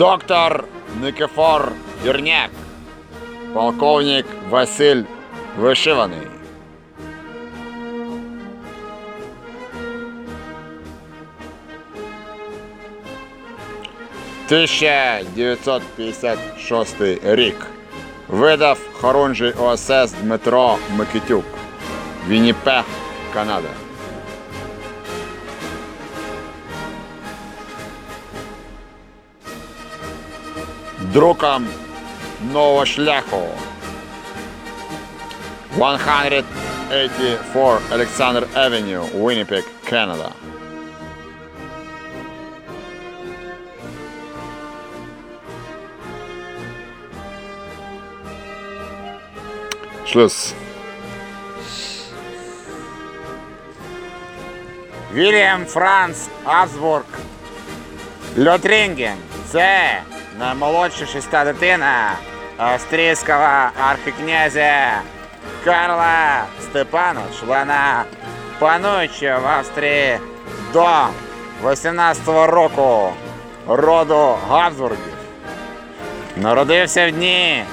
Доктор Никифор Вірняк. Полковник Василь Вишиваний. «1956 рік. Видав хорунжий ОСС Дмитро Микитюк. Вінніпег, Канада. Друкам нового шляху. 184 Александр Авеню, Winnipeg, Канада. Schluss. Вильям Франц Асбург. Лотринген. Це наймолодша шеста дитина австрійського архікнязя Карла Степанович. Вона пануюча в Австрії до 18-го року роду Габсбургів. Народився в дні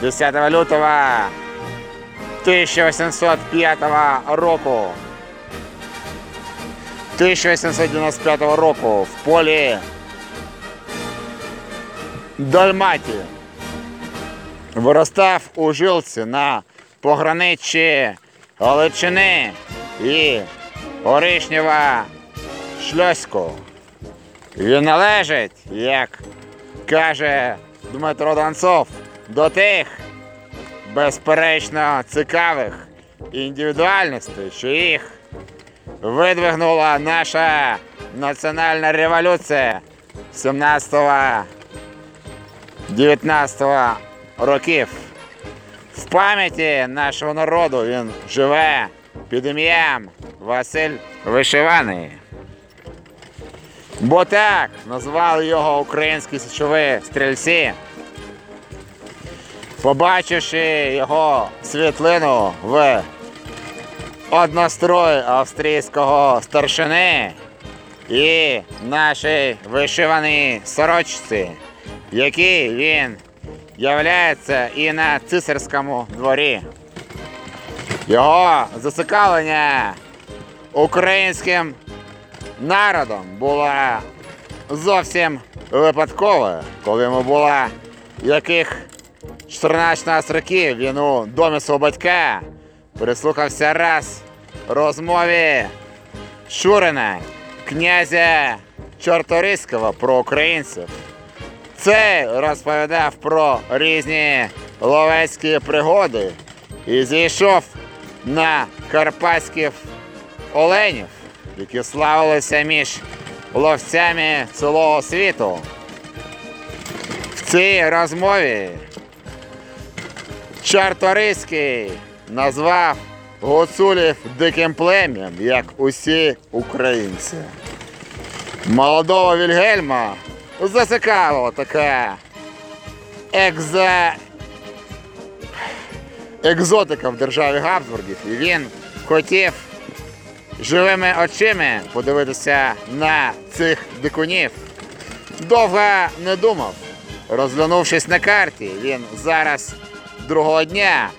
10 лютого 1805 року. 1895 року в полі Дальматі. Виростав у жилці на пограниччі Галичини і Оришнєва Шльоську. Він належить, як каже Дмитро Донцов, до тих безперечно цікавих індивідуальностей, що їх видвигнула наша національна революція 17-19 років. В пам'яті нашого народу він живе під ім'ям Василь Вишиваний. Бо так назвали його українські січові стрільці. Побачивши його світлину в однострої австрійського старшини і нашій вишиваній сорочці, який він являється і на цисарському дворі. Його зацікавлення українським народом було зовсім випадкове, коли йому було яких 14 років він у домі свого батька прислухався раз розмові Шурина, князя Чорториського про українців. Цей розповідав про різні ловецькі пригоди і зійшов на карпатських оленів, які славилися між ловцями цілого світу. В цій розмові Чарториський назвав гуцулів диким плем'ям, як усі українці. Молодого Вільгельма зацікавила така екза... екзотика в державі Габсбургів. І він хотів живими очима подивитися на цих дикунів. Довго не думав. Розглянувшись на карті, він зараз другого дня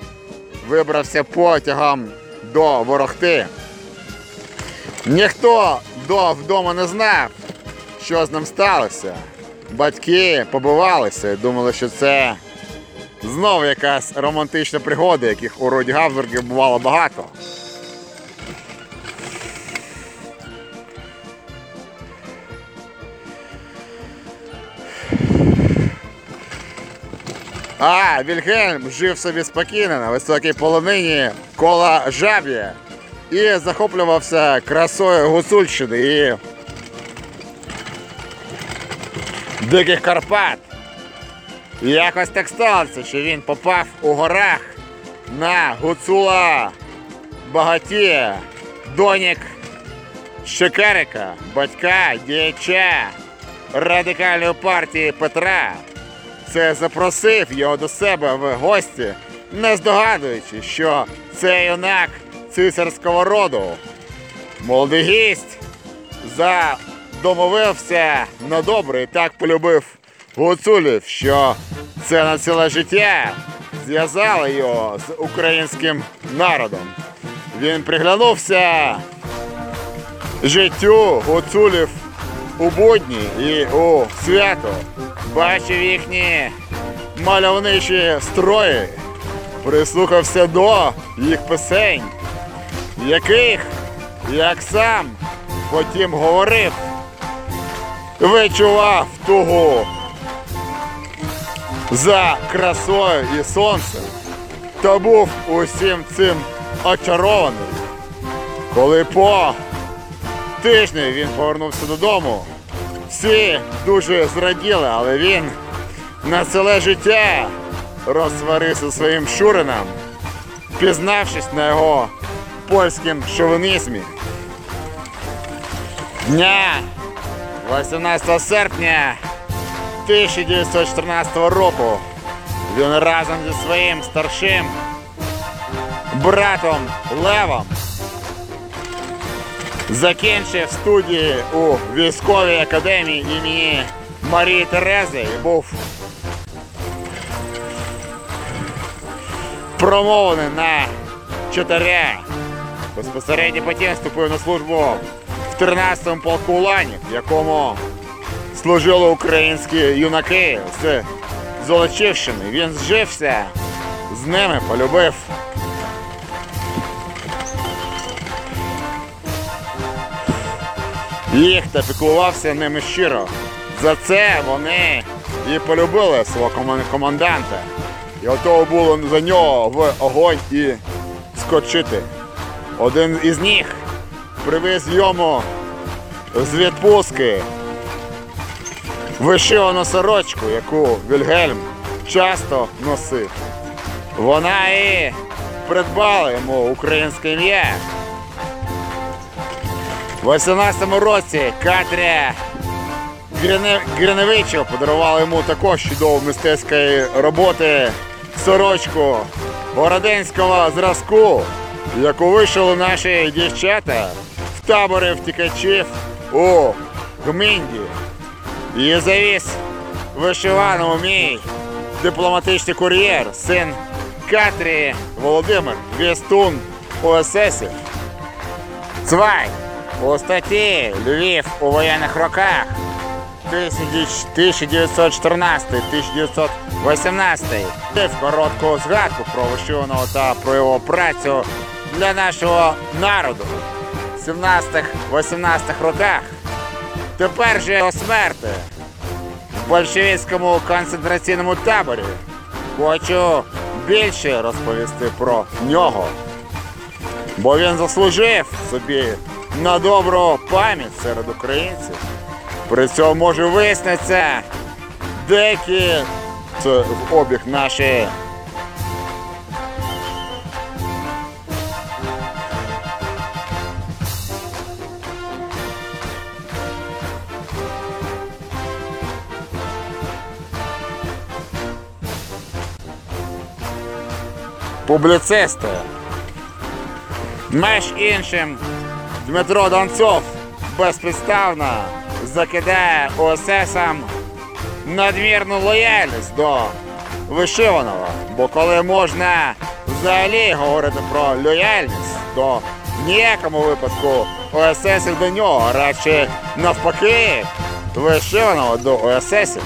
вибрався потягом до Ворохти. Ніхто до вдома не знав, що з ним сталося. Батьки побивалися і думали, що це знову якась романтична пригода, яких у роді Габсбургів бувало багато. А, Вільгельм жив собі спокійно на високій полонині кола жаб'я і захоплювався красою Гуцульщини і Диких Карпат. Якось так сталося, що він попав у горах на Гуцула Багатія, донік Шекерика, батька діяча радикальної партії Петра. Це запросив його до себе в гості, не здогадуючи, що це юнак цисарського роду. Молодий гість задомовився на добре і так полюбив гуцулів, що це на ціле життя зв'язало його з українським народом. Він приглянувся життю гуцулів у будні і у свято, бачив їхні мальовничі строї, прислухався до їх пісень, яких, як сам потім говорив, відчував тугу за красою і сонцем, та був усім цим очарований. Коли по тижні він повернувся додому, всі дуже зраділи, але він на ціле життя розсварився своїм Шурином, пізнавшись на його польським шовінізмі. Дня 18 серпня 1914 року він разом зі своїм старшим братом Левом закінчив студії у військовій академії імені Марії Терези і був промовлений на чотиря. Безпосередньо потім вступив на службу в 13-му полку Уланів, в якому служили українські юнаки з Золочівщини. Він зжився з ними, полюбив. Їх та піклувався ними щиро. За це вони і полюбили свого коман- команданта. І готові було за нього в огонь і скочити. Один із них привіз йому з відпустки вишивану сорочку, яку Вільгельм часто носив. Вона і придбала йому українське ім'я. В 18 році Грine- Гриневича подарувала йому також чудову мистецької роботи сорочку городенського зразку, яку вишили наші дівчата в таборі втікачів у Гмінді. Її завіз вишиваному мій дипломатичний кур'єр, син Катрії Володимир, Вістун ОССів. Цвай у статті Львів у воєнних роках 1914-1918 в коротку згадку про вишиваного та про його працю для нашого народу в 17-18 роках. Тепер же його смерти в большевістському концентраційному таборі. Хочу більше розповісти про нього бо він заслужив собі на добру пам'ять серед українців. При цьому може вияснитися деякі в обіг наші публіцисти. Меж іншим, Дмитро Донцов безпідставно закидає ОССам надмірну лояльність до вишиваного. Бо коли можна взагалі говорити про лояльність, то в ніякому випадку ОССів до нього, радше навпаки, вишиваного до ОССів.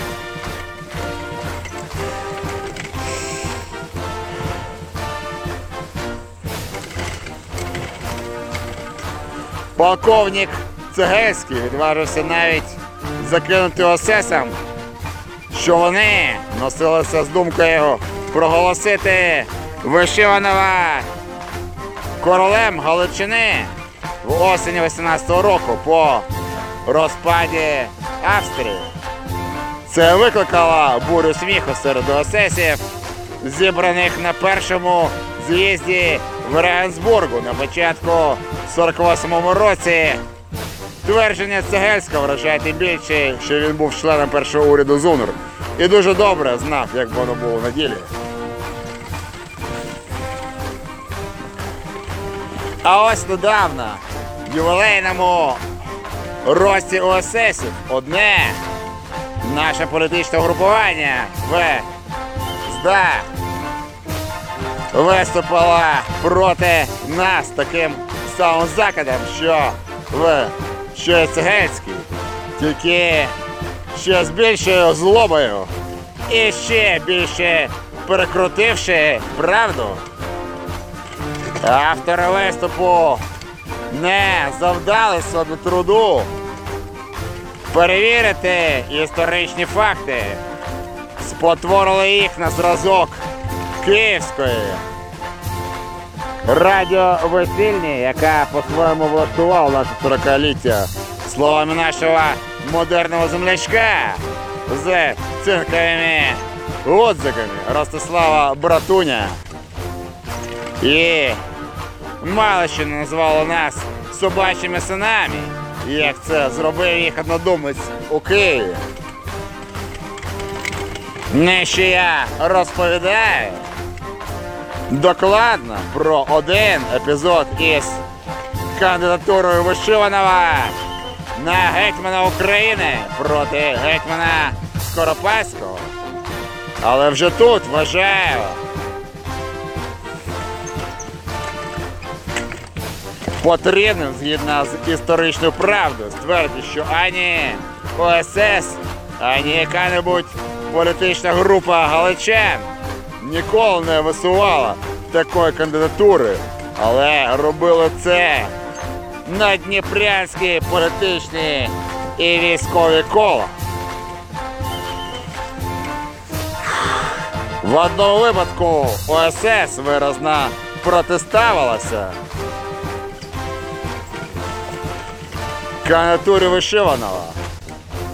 Полковник Цегельський відважився навіть закинути осесам, що вони носилися з думкою проголосити вишиваного королем Галичини в осені 18-го року по розпаді Австрії. Це викликало бурю сміху серед осесів, зібраних на першому з'їзді в Регенсбургу на початку 48-му році. Твердження Цегельська вражає тим більше, що він був членом першого уряду ЗУНР і дуже добре знав, як воно було на ділі. А ось недавно в ювілейному рості ОССів одне наше політичне групування в СДА виступила проти нас таким самим закидом, що в Щецегельській, тільки ще з більшою злобою і ще більше перекрутивши правду. Автори виступу не завдали собі труду перевірити історичні факти, спотворили їх на зразок Київської радіовесільні, яка по-своєму влаштувала наше 40-ліття словами нашого модерного землячка з цинковими отзиками Ростислава Братуня. І мало що не назвало нас собачими синами, як це зробив їх однодумець у Києві. Не що я розповідаю докладно про один епізод із кандидатурою Вишиванова на гетьмана України проти гетьмана Скоропадського. Але вже тут вважаю. Потрібним, згідно з історичною правдою, ствердити, що ані ОСС, ані яка-небудь політична група галичан ніколи не висувала такої кандидатури, але робили це на дніпрянські політичні і військові кола. В одному випадку ОСС виразно протиставилася кандидатурі Вишиваного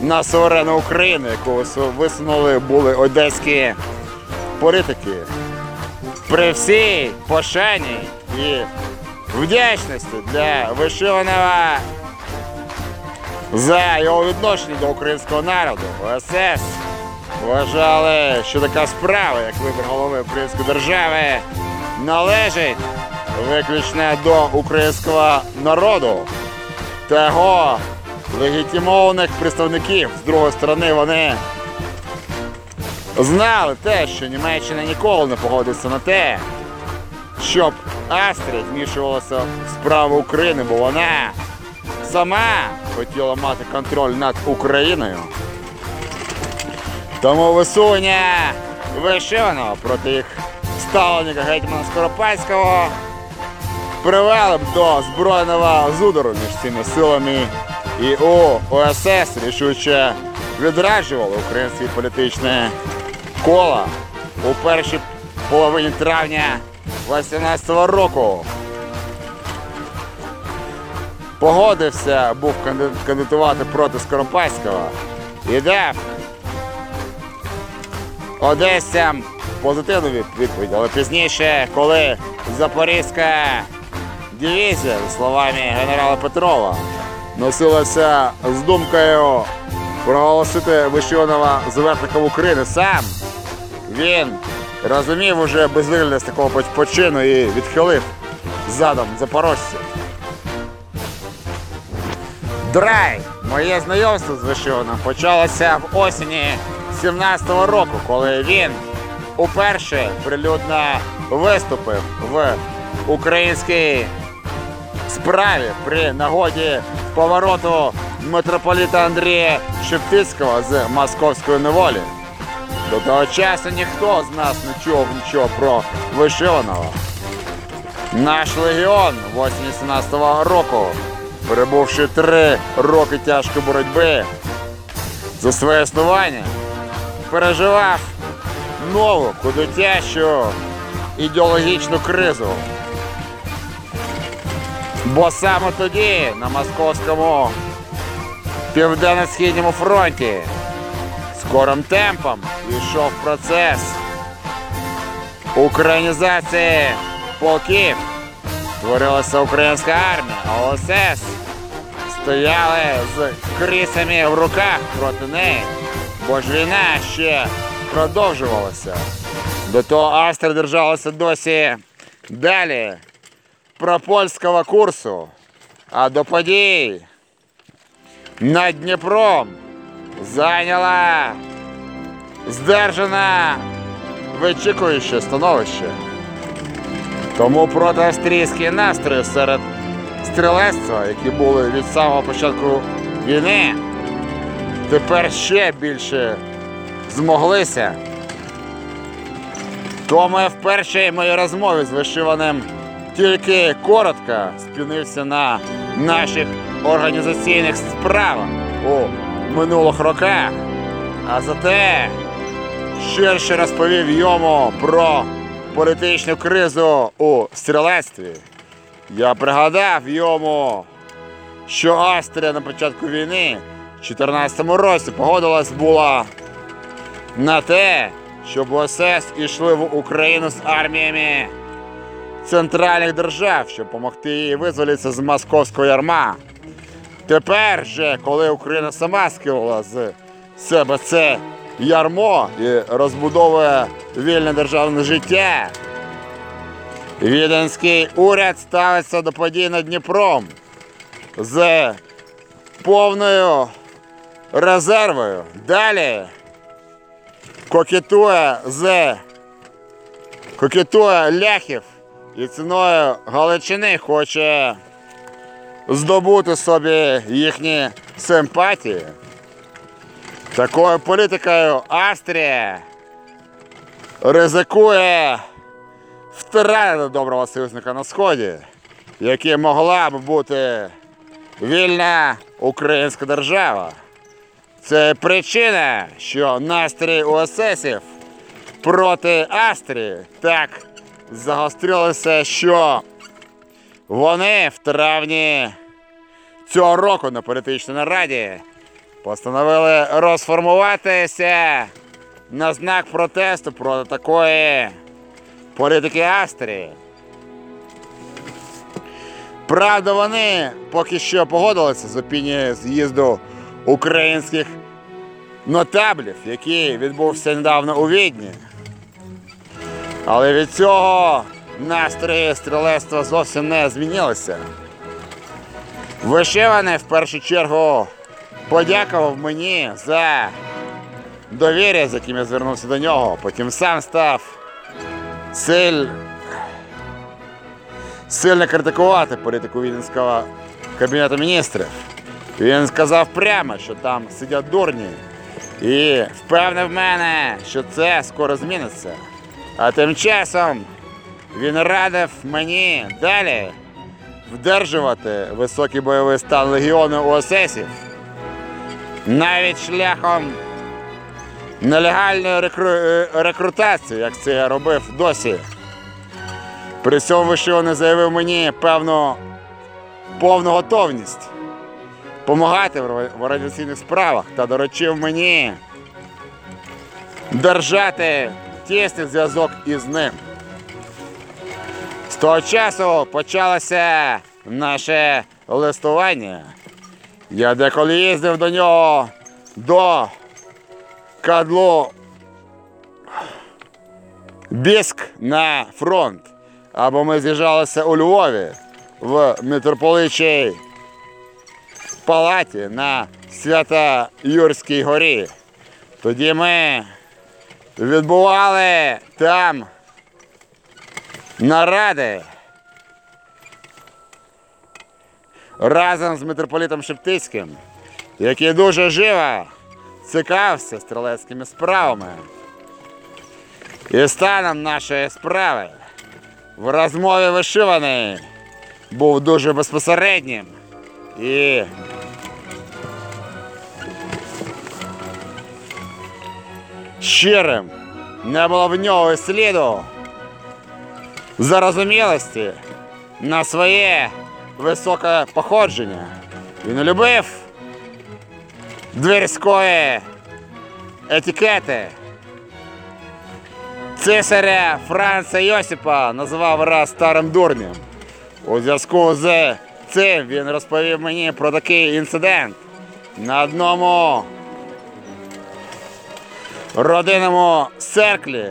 на суверенну Україну, яку висунули були одеські політики. При всій пошані і вдячності для Вишиваного за його відношення до українського народу. ОСС вважали, що така справа, як вибір голови української держави, належить виключно до українського народу та його легітимованих представників. З другої сторони, вони знали те, що Німеччина ніколи не погодиться на те, щоб Австрія змішувалася в справи України, бо вона сама хотіла мати контроль над Україною. Тому висунення Вишиваного проти їх ставленника гетьмана Скоропадського привели б до збройного зудору між цими силами і у ОСС рішуче відраджували українські політичні кола у першій половині травня 18 року. Погодився був канди- кандидатувати проти Скоропадського і дав Одесям позитивну відповідь, але пізніше, коли Запорізька дивізія, за словами генерала Петрова, носилася з думкою проголосити Вишиваного зверхником України сам, він розумів уже безвиглядність такого почину і відхилив задом запорожців. Драй! Моє знайомство з Вишиваним почалося в осені 17-го року, коли він уперше прилюдно виступив в українській справі при нагоді повороту митрополіта Андрія Шептицького з московської неволі. До того часу ніхто з нас не чув нічого про Вишиваного. Наш легіон в осені 17-го року, перебувши три роки тяжкої боротьби за своє існування, переживав нову, кудотящу ідеологічну кризу. Бо саме тоді на московському південно-східному фронті скорим темпом. Йшов процес. Українізації. Полків. Створилася українська армія, ОСС. Стояли з крисами в руках проти неї, бо ж війна ще продовжувалася. До того Австрія держалася досі. Далі. Пропольського курсу, а до подій. Над Дніпром зайняла здержане вичікуюче становище. Тому протиавстрійські настрої серед стрілецтва, які були від самого початку війни, тепер ще більше змоглися. Тому я в першій моїй розмові з вишиваним тільки коротко спінився на наших організаційних справах у минулих роках, а зате ширше розповів йому про політичну кризу у стрілецтві. Я пригадав йому, що Австрія на початку війни в 2014 році погодилась була на те, щоб ОСС ішли в Україну з арміями центральних держав, щоб допомогти їй визволитися з московського ярма. Тепер же, коли Україна сама скинула з себе це ярмо і розбудовує вільне державне життя, віденський уряд ставиться до подій над Дніпром з повною резервою. Далі кокетує з кокетує ляхів і ціною Галичини хоче здобути собі їхні симпатії. Такою політикою Австрія ризикує втратити доброго союзника на Сході, яким могла б бути вільна українська держава. Це причина, що настрій УССів проти Австрії так загострилися, що вони в травні цього року на політичній нараді постановили розформуватися на знак протесту проти такої політики Австрії. Правда, вони поки що погодилися з опінією з'їзду українських нотаблів, який відбувся недавно у Відні. Але від цього настрої стрілецтва зовсім не змінилися. Вишиваний в першу чергу подякував мені за довір'я, з яким я звернувся до нього. Потім сам став силь... сильно критикувати політику Віденського кабінету міністрів. Він сказав прямо, що там сидять дурні, і впевнив мене, що це скоро зміниться. А тим часом він радив мені далі вдержувати високий бойовий стан легіону УССів, навіть шляхом нелегальної рекру... е, рекрутації, як це я робив досі. При цьому вишиваний заявив мені певну повну готовність допомагати в організаційних справах та доручив мені держати тісний зв'язок із ним. З того часу почалося наше листування. Я деколи їздив до нього до Кадло Біск на фронт. Або ми з'їжджалися у Львові в митрополичій палаті на Свято-Юрській горі. Тоді ми відбували там наради разом з митрополітом Шептицьким, який дуже живо цікавився стрілецькими справами. І станом нашої справи в розмові вишиваний був дуже безпосереднім і щирим. Не було в нього сліду зарозумілості на своє високе походження. Він любив дверської етикети. Цесаря Франца Йосипа називав раз старим дурнем. У зв'язку з цим він розповів мені про такий інцидент на одному родинному церкві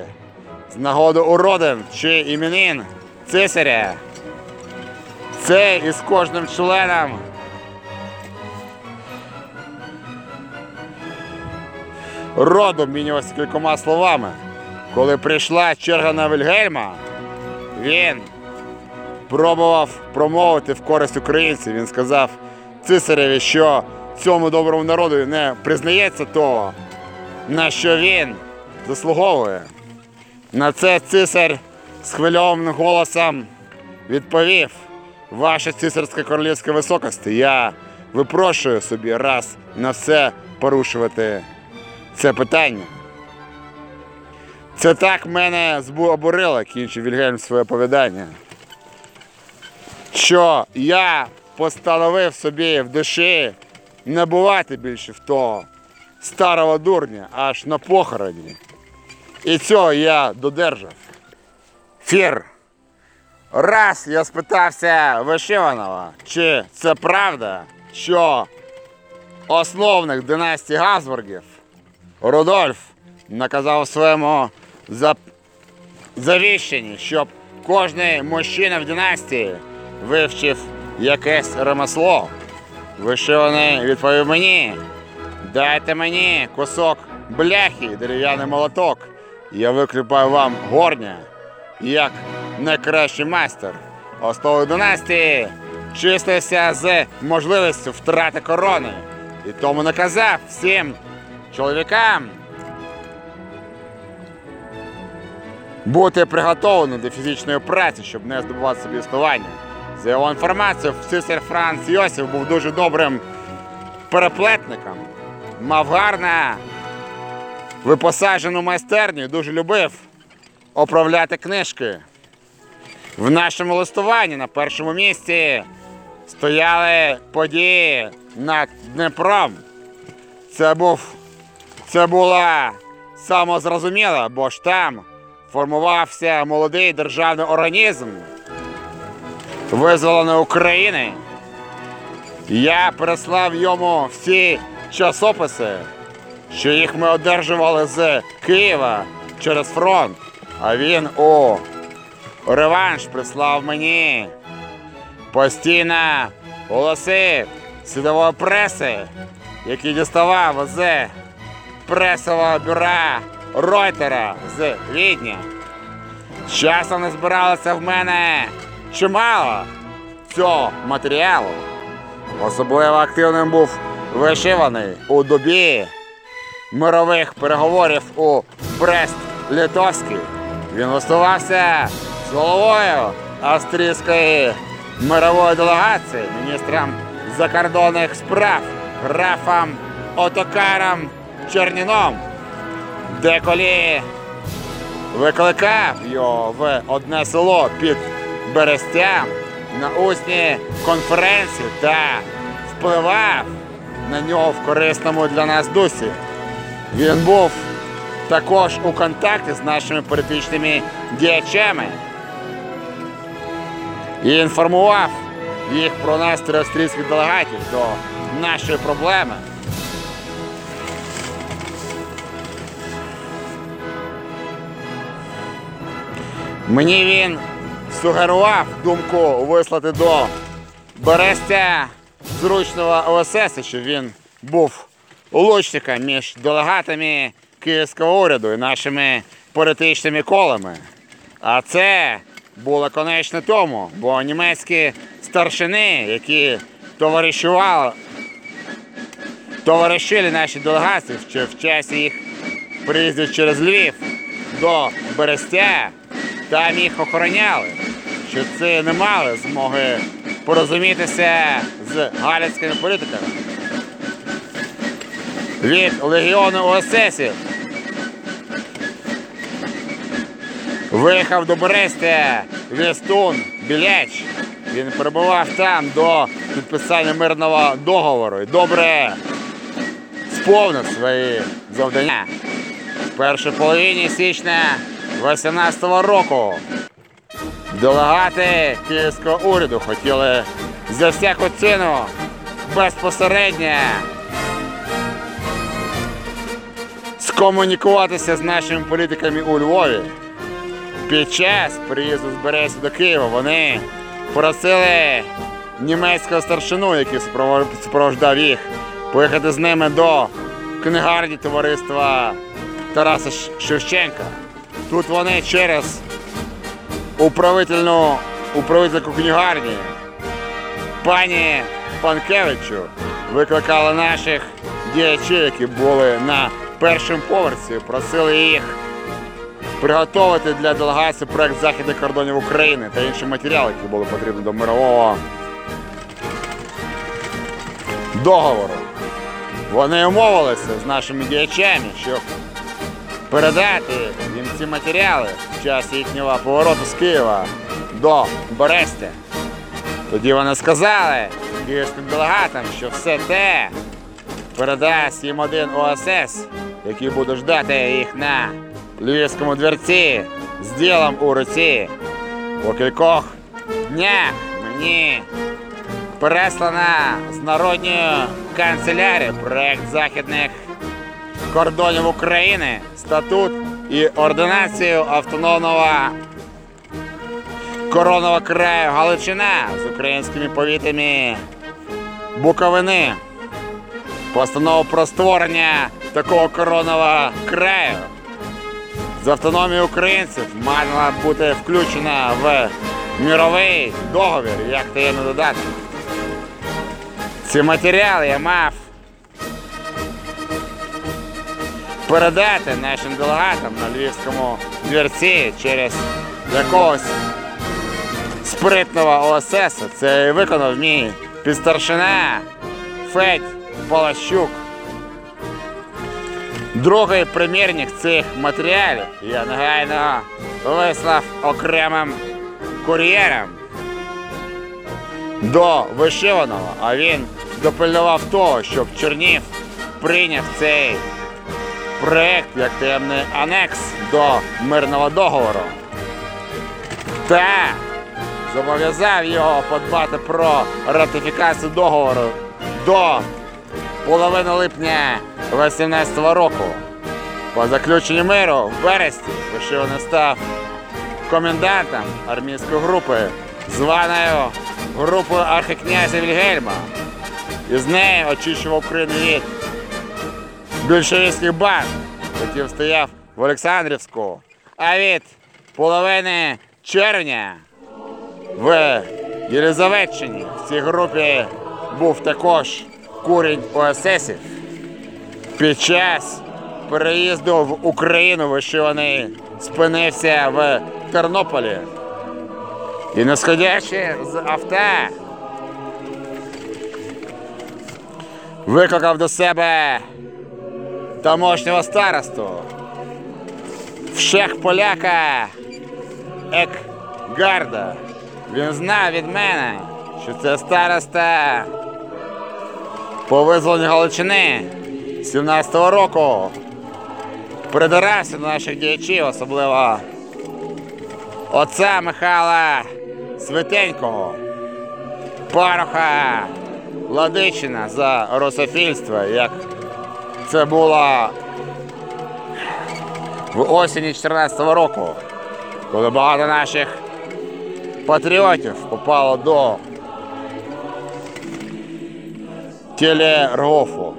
з нагоди уродин чи іменин цесаря. Це із кожним членом роду обмінювався кількома словами. Коли прийшла черга на Вільгельма, він пробував промовити в користь українців. Він сказав цисареві, що цьому доброму народу не признається того, на що він заслуговує. На це цисар схвильованим голосом відповів: Ваша цисарська королівська високості, я випрошую собі раз на все порушувати це питання. Це так мене обурило, кінчив Вільгельм своє оповідання. Що я постановив собі в душі не бувати більше в того старого дурня аж на похороні. І цього я додержав. Фір. Раз я спитався Вишиванова, чи це правда, що основник династії Газбургів Рудольф наказав своєму зап... завіщенні, щоб кожен мужчина в династії вивчив якесь ремесло. Вишиваний відповів мені, дайте мені кусок бляхи, дерев'яний молоток. Я викліпаю вам горня, як найкращий майстер. Основою династії числився з можливістю втрати корони. І тому наказав всім чоловікам бути приготованим до фізичної праці, щоб не здобувати собі існування. За його інформацією, цисар Франц Йосиф був дуже добрим переплетником, мав гарно випосаджену майстерню дуже любив оправляти книжки. В нашому листуванні на першому місці стояли події над Днепром. Це був це була самозрозуміла, бо ж там формувався молодий державний організм визволеної України. Я переслав йому всі часописи, що їх ми одержували з Києва через фронт, а він у реванш прислав мені постійно голоси світової преси, які діставав з пресового бюра Ройтера з Відня. Часом не збиралося в мене чимало цього матеріалу. Особливо активним був вишиваний у добі мирових переговорів у Брест-Литовській. Він листувався з головою австрійської мирової делегації, міністром закордонних справ, графом Отокаром Черніном, деколи викликав його в одне село під Берестям на усні конференції та впливав на нього в корисному для нас дусі. Він був також у контакті з нашими політичними діячами і інформував їх про настрій австрійських делегатів до нашої проблеми. Мені він сугерував думку вислати до Берестя зручного ОСС, щоб він був лучником між делегатами київського уряду і нашими політичними колами. А це було конечно тому, бо німецькі старшини, які товаришували, товаришили наші делегації в часі їх приїздів через Львів до Берестя, там їх охороняли, що це не мали змоги порозумітися з галицькими політиками. Від легіону ОССів виїхав до Берестя Вестун Біляч. Він перебував там до підписання мирного договору і добре сповнив свої завдання. В першій половині січня 18-го року делегати київського уряду хотіли за всяку ціну безпосередньо скомунікуватися з нашими політиками у Львові. Під час приїзду з Березі до Києва вони просили німецького старшину, який супроводжував їх, поїхати з ними до книгарні товариства Тараса Шевченка. Тут вони через управительну управительку книгарні пані Панкевичу викликали наших діячів, які були на першому поверсі, просили їх приготувати для делегації проект західних кордонів України та інші матеріали, які були потрібні до мирового договору. Вони умовилися з нашими діячами, щоб передати їм ці матеріали в час їхнього повороту з Києва до Берестя. Тоді вони сказали київським делегатам, що все те передасть їм один ОСС, який буде ждати їх на Львівському дверці з ділом у руці. По кількох днях мені переслана з народньої канцелярії проект західних кордонів України, статут і ординацію автономного коронного краю Галичина з українськими повітами Буковини. Постанову про створення такого коронного краю з автономії українців мала бути включена в міровий договір як таємний додаток. Ці матеріали я мав передати нашим делегатам на львівському двірці через якогось спритного ОСС. Це виконав мій підстаршина Федь Полощук. Другий примірник цих матеріалів я негайно вислав окремим кур'єром до вишиваного, а він допильнував того, щоб Чернів прийняв цей проект як таємний анекс до мирного договору. Та зобов'язав його подбати про ратифікацію договору до половини липня 18 року. По заключенню миру в березні Вишиваний став комендантом армійської групи, званою групою архикнязя Вільгельма. І з нею очищував Україну від більшовицьких банд, який стояв в Олександрівську. А від половини червня в Єлизаветчині в цій групі був також курінь ОССів. Під час переїзду в Україну вишиваний спинився в Тернополі. І не сходячи з авто, викликав до себе тамошнього старосту. Вшех поляка Екгарда. Він знав від мене, що це староста по визволенню Галичини 17-го року. Придирався до наших діячів, особливо отця Михайла Святенького, пароха Ладичина за русофільство, як це було в осені 14-го року, коли багато наших патріотів попало до телергофу.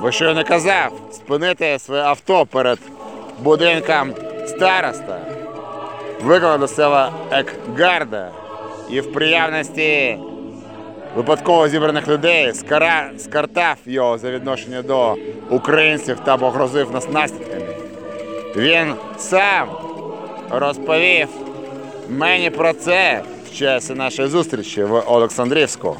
Ви що не казав спинити своє авто перед будинком староста, виклав до себе екгарда і в приявності випадково зібраних людей скара... скартав його за відношення до українців та погрозив нас наслідками. Він сам розповів мені про це в часі нашої зустрічі в Олександрівську.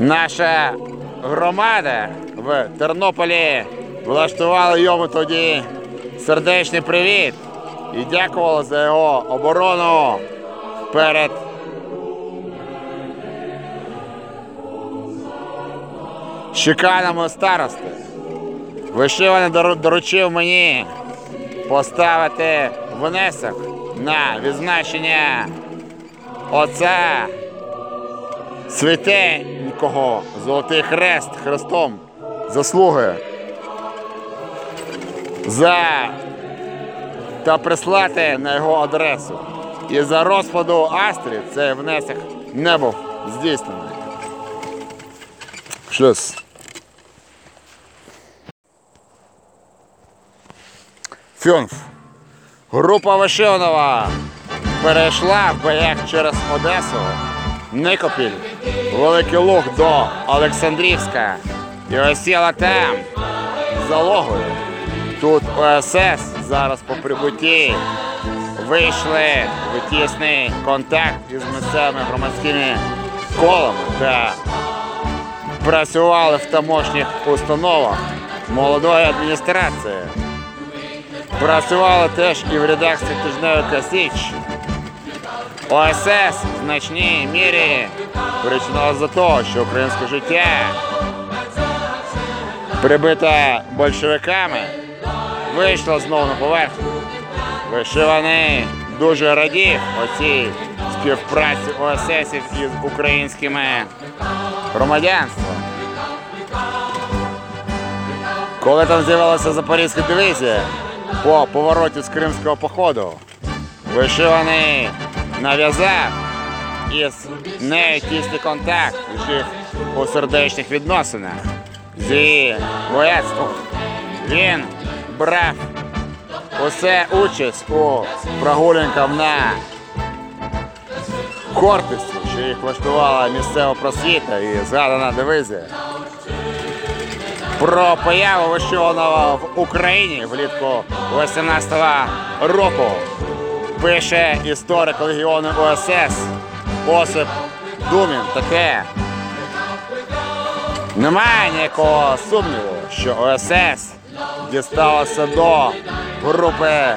Наша громада в Тернополі влаштувала йому тоді сердечний привіт і дякувала за його оборону перед щеканами старости. Вишиваний доручив мені поставити внесок на відзначення отця святенького, золотий хрест хрестом заслуги. За та прислати на його адресу. І за розпаду Астрі цей внесок не був здійснений. Шлюз. Фюнф. Група Вишиванова перейшла в боях через Одесу. Никопіль, Великий Луг до Олександрівська і осіла там залогою. Тут ОСС зараз по прибутті вийшли в тісний контакт із місцевими громадськими колами та працювали в тамошніх установах молодої адміністрації. Працювали теж і в редакції тижневої Косіч. ОСС в значній мірі причина за те, що українське життя прибите большевиками, вийшло знову на поверхню. Вишиваний дуже радів оцій співпраці ОССів із українськими громадянством. Коли там з'явилася Запорізька дивізія по повороті з Кримського походу, вишиваний нав'язав із нею тісний контакт у сердечних відносинах з її вояцтвом. Він брав усе участь у прогулянках на Хортиці, що їх влаштувала місцева просвіта і згадана дивизія. Про появу вишиваного в Україні влітку 18-го року пише історик легіону ОСС Осип Думін таке. Немає ніякого сумніву, що ОСС дісталося до групи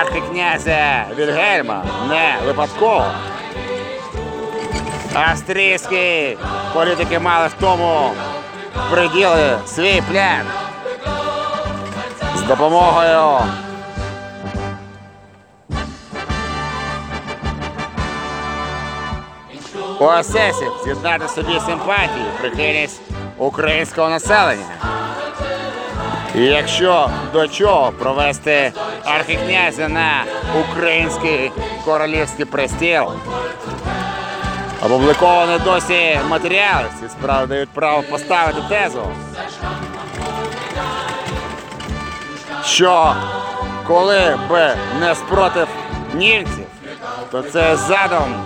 архікнязя Вільгельма не випадково. Австрійські політики мали в тому приділи свій план з допомогою ОССів з'єднати собі симпатії, прихильність українського населення. І якщо до чого провести архікнязя на український королівський престіл, опубліковані досі матеріали ці справи дають право поставити тезу, що коли б не спротив німців, то це задум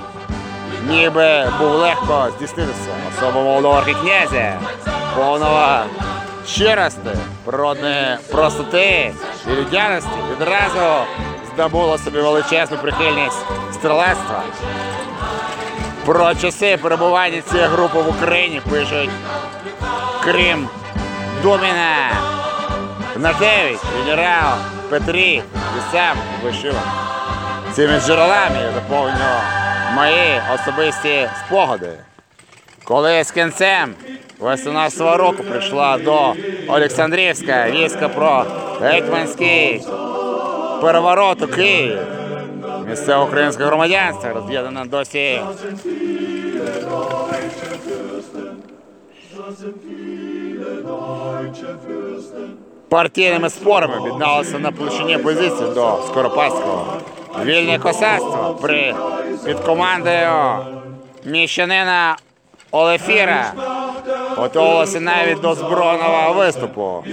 ніби був легко здійснитися. Особа молодого архікнязя, повного щирості, природної простоти і людяності відразу здобуло собі величезну прихильність стрілецтва. Про часи перебування цієї групи в Україні пишуть Крим Думіна, Гнатевич, генерал Петрі і сам Вишиван. Цими джерелами я мої особисті спогади. Коли з кінцем 18 року прийшла до Олександрівська війська про гетьманський переворот у Києві. Місцеве українське громадянство роз'єднане досі партійними спорами віддалося на площині позиції до Скоропадського. Вільне косарство при під командою міщанина Олефіра готувалося навіть до збройного виступу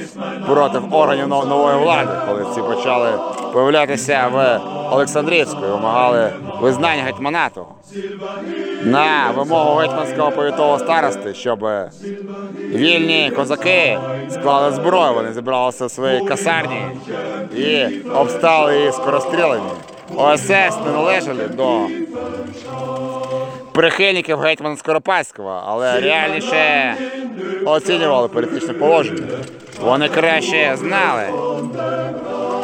проти органів нової влади, коли ці почали появлятися в Олександрівську і вимагали визнання гетьманату. На вимогу гетьманського повітового старости, щоб вільні козаки склали зброю, вони зібралися в своїй касарні і обстали її скорострілами. ОСС не належали до прихильників гетьмана Скоропадського, але реальніше оцінювали політичне положення. Вони краще знали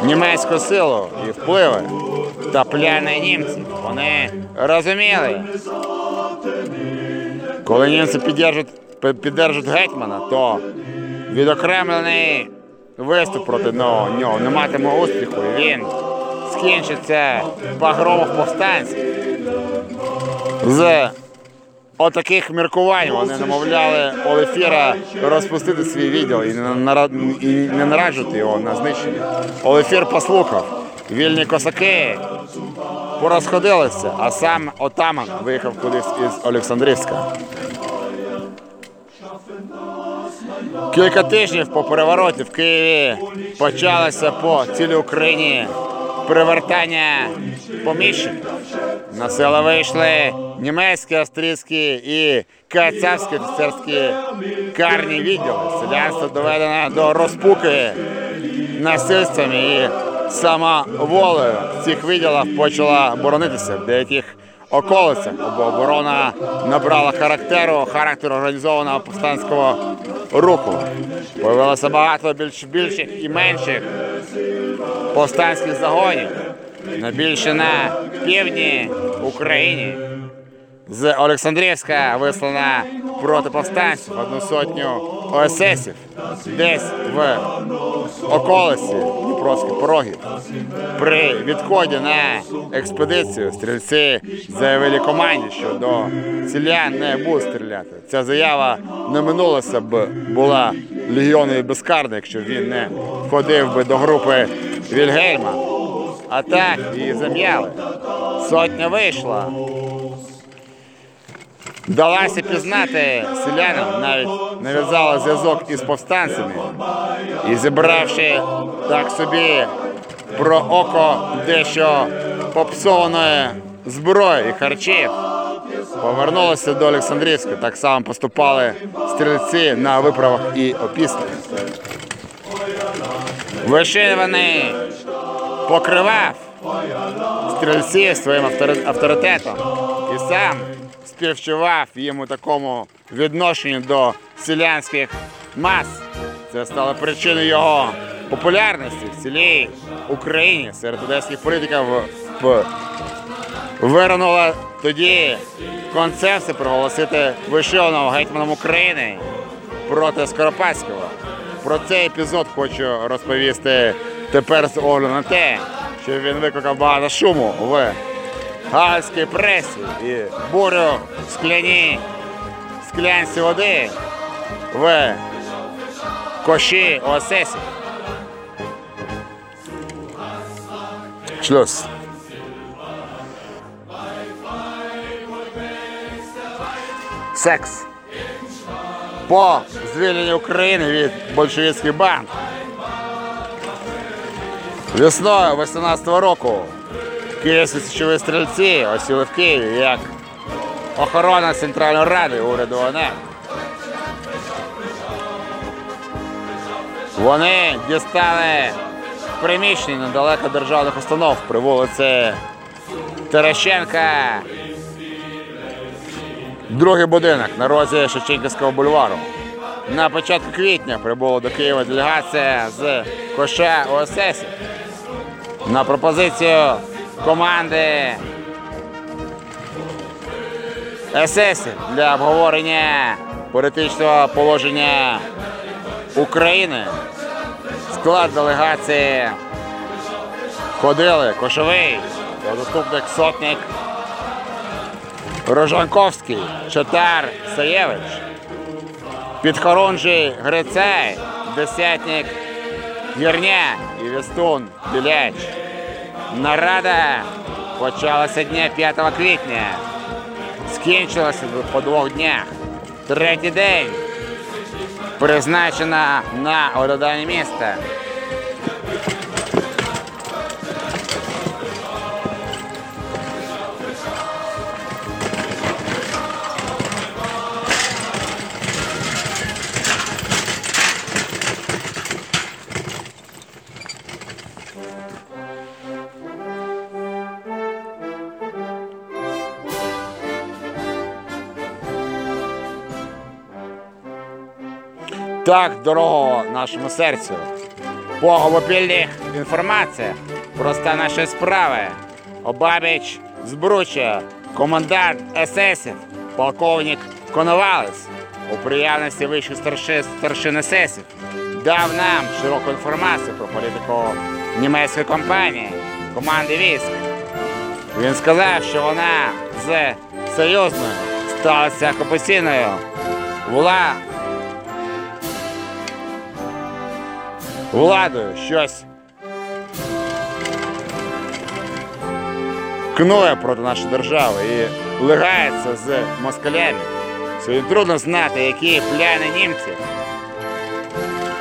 німецьку силу і впливи та пляни німців. Вони розуміли, коли німці піддержать, піддержать гетьмана, то відокремлений виступ проти нього не матиме успіху, і він скінчиться погромах повстанців. З отаких міркувань вони намовляли Олефіра розпустити свій відділ і не, нараджувати його на знищення. Олефір послухав. Вільні косаки порозходилися, а сам отаман виїхав кудись із Олександрівська. Кілька тижнів по перевороті в Києві почалося по цілій Україні привертання поміщиків. На село вийшли німецькі, австрійські і кацапські офіцерські карні відділи. Селянство доведено до розпуки насильствами і самоволею в цих відділах почала боронитися в деяких околицях, бо оборона набрала характеру характеру організованого повстанського руху. Появилося багато більш більших і менших повстанських загонів. Найбільше на півдні України. З Олександрівська вислана проти повстанців одну сотню ОССів десь в околиці Дніпровських порогів. При відході на експедицію стрільці заявили команді, що до селян не будуть стріляти. Ця заява не минулася б була легіоною безкарна, якщо він не входив би до групи Вільгельма. А так і зам'яли. Сотня вийшла. Далася пізнати селянам, навіть нав'язала зв'язок із повстанцями і зібравши так собі про око дещо попсованої зброї і харчів, повернулися до Олександрівська. Так само поступали стрільці на виправах і опіснях. Вишиваний покривав стрільців своїм автори- авторитетом і сам співчував їм у такому відношенні до селянських мас. Це стало причиною його популярності в цілій Україні серед одеських політиків виринула тоді концепція проголосити вишиваного гетьманом України проти Скоропадського. Про цей епізод хочу розповісти тепер з огляду на те, що він викликав багато шуму в галицькій пресі і бурю в скляні склянці води в коші ОСС. Шлюз. Секс. По звільненню України від большевицьких банд. Весною 18-го року київські січові стрільці осіли в Києві як охорона Центральної Ради уряду ОНР. Вони дістали приміщення недалеко державних установ при вулиці Терещенка. Другий будинок на розі Шевченківського бульвару. На початку квітня прибула до Києва делегація з Коша ОСС на пропозицію команди СС для обговорення політичного положення України. Склад делегації входили Кошовий, заступник сотник Рожанковський, Чотар Саєвич, підхорунжий Грицай, десятник Єрня і Вестун Біляч. Нарада почалася дня 5 квітня. Скінчилася по двох днях. Третій день призначена на оглядання міста. Так, дорого нашому серцю. По обопільних інформаціях про стан нашої справи. Обабіч Збруча, комендант ССів, полковник Коновалець у приявності вищих старшин, старшин ССів дав нам широку інформацію про політику німецької компанії, команди військ. Він сказав, що вона з союзною сталася окупаційною. Була владою щось кнує проти нашої держави і лигається з москалями. Сьогодні трудно знати, які пляни німців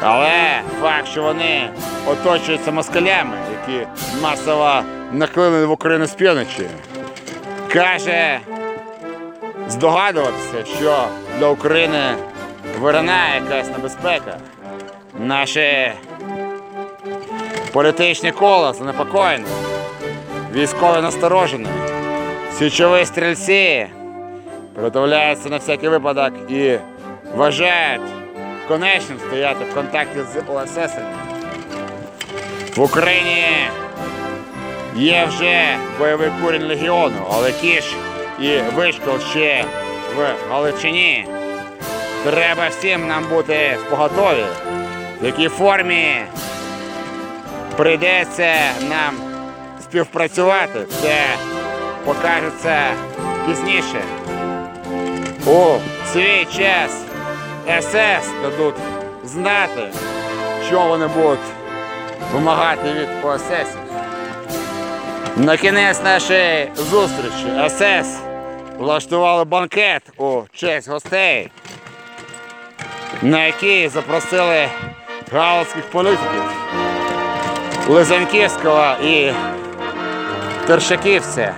Але факт, що вони оточуються москалями, які масово наклинили в Україну з півночі, каже здогадуватися, що для України виринає якась небезпека. Наші політичні кола занепокоєні, військові насторожені, січові стрільці приготовляються на всякий випадок і вважають конечним стояти в контакті з ОСС. В Україні є вже бойовий курінь легіону, але кіш і вишкол ще в Галичині. Треба всім нам бути в поготові, в якій формі прийдеться нам співпрацювати. Це покажеться пізніше. У свій час СС дадуть знати, що вони будуть вимагати від ОСС. На кінець нашої зустрічі СС влаштували банкет у честь гостей, на який запросили галицьких політиків Лизанківського і Тершаківця.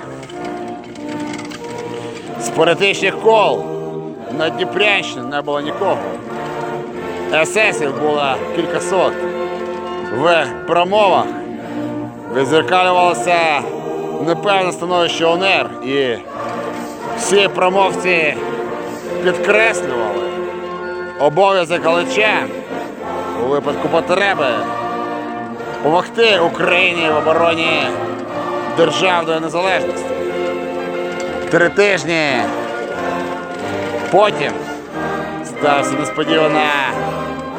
З політичних кол на Дніпрянщині не було нікого. Есесів було кількасот. В промовах відзеркалювалося непевне становище ОНР і всі промовці підкреслювали обов'язок галичан у випадку потреби допомогти Україні в обороні державної незалежності. Три тижні потім стався несподівано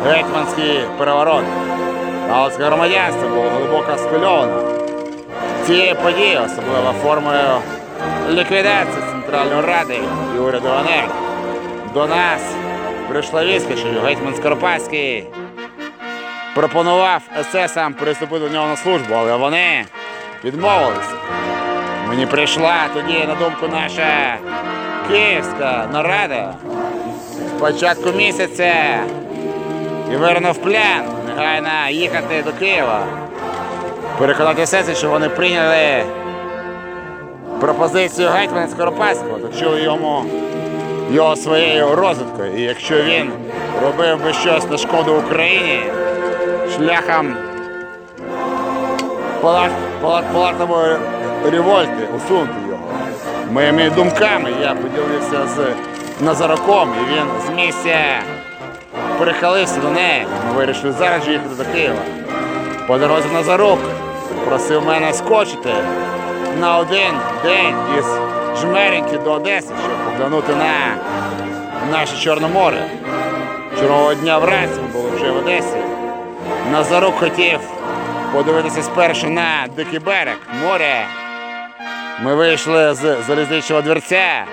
гетьманський переворот. Галицьке громадянство було глибоко схвильовано. Цією подією, особливо формою ліквідації Центральної Ради і уряду ОНР. До нас прийшла вістка, що гетьман Скоропадський пропонував есесам приступити до нього на службу, але вони відмовилися. Мені прийшла тоді на думку наша київська нарада з початку місяця і вернув план негайно їхати до Києва, переконати сесію, що вони прийняли пропозицію гетьмана Скоропадського, то чули йому його своєю розвиткою. І якщо він робив би щось на шкоду Україні шляхом палат, палат, палатової револьти, усунути його. Моїми думками я поділився з Назароком, і він з місця перехилився до неї. Ми вирішили зараз же їхати до Києва. По дорозі Назарук просив мене скочити на один день із Жмеренки до Одеси, щоб поглянути на наше Чорне море. Чергового дня вранці ми були вже в Одесі. Назарук хотів подивитися спершу на дикий берег моря. Ми вийшли з залізничного двірця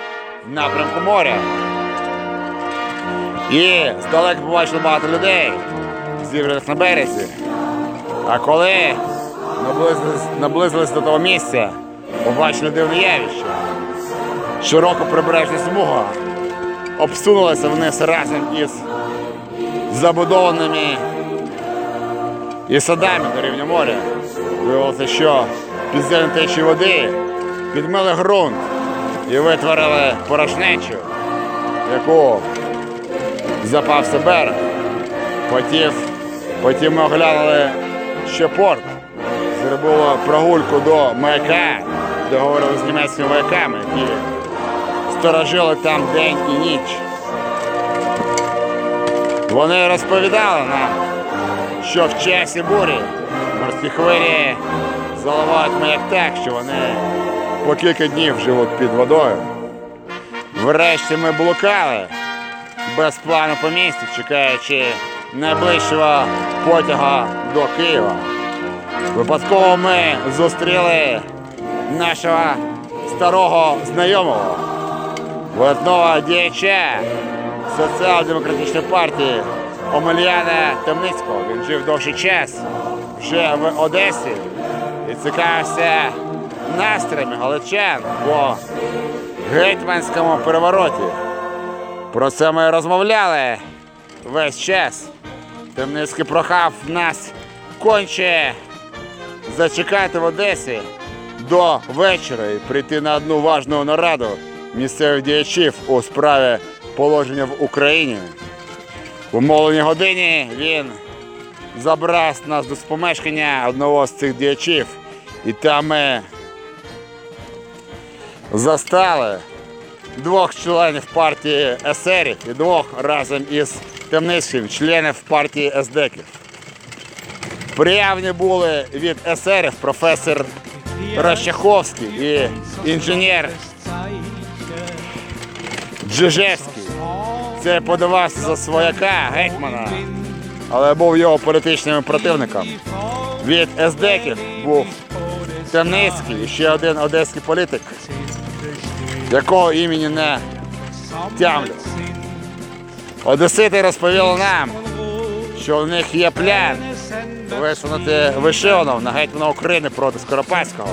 в напрямку моря. І здалеку побачили багато людей, зібраних на березі. А коли наблизились, наблизились до того місця, побачили дивне явище. Широко прибережна смуга обсунулася вниз разом із забудованими і садами до рівня моря. Виявилося, що підземні течії води підмили ґрунт і витворили порожнечу, яку запався берег. Потім, потім ми оглянули ще порт, зробили прогульку до маяка, де говорили з німецькими вояками, які сторожили там день і ніч. Вони розповідали нам, що в часі бурі морські хвилі заливають маяк так, що вони по кілька днів живуть під водою. Врешті ми блукали без плану по місті, чекаючи найближчого потяга до Києва. Випадково ми зустріли нашого старого знайомого, видатного діяча соціал-демократичної партії Омельяна Темницького. Він жив довший час вже в Одесі і цікавився настроями галичан по гетьманському перевороті. Про це ми розмовляли весь час. Темницький прохав нас конче зачекати в Одесі до вечора і прийти на одну важну нараду місцевих діячів у справі положення в Україні. В умовленій годині він забрав нас до спомешкання одного з цих діячів, і там ми застали двох членів партії есерів і двох разом із Темницьким членів партії ездеків. Приявні були від есерів професор Рощаховський і інженер Джижевський. Це подавався за свояка гетьмана, але був його політичним противником. Від ездеків був Темницький і ще один одеський політик, якого імені не тямлю. Одесити розповіли нам, що в них є план висунути Вишиванов на гетьмана України проти Скоропадського.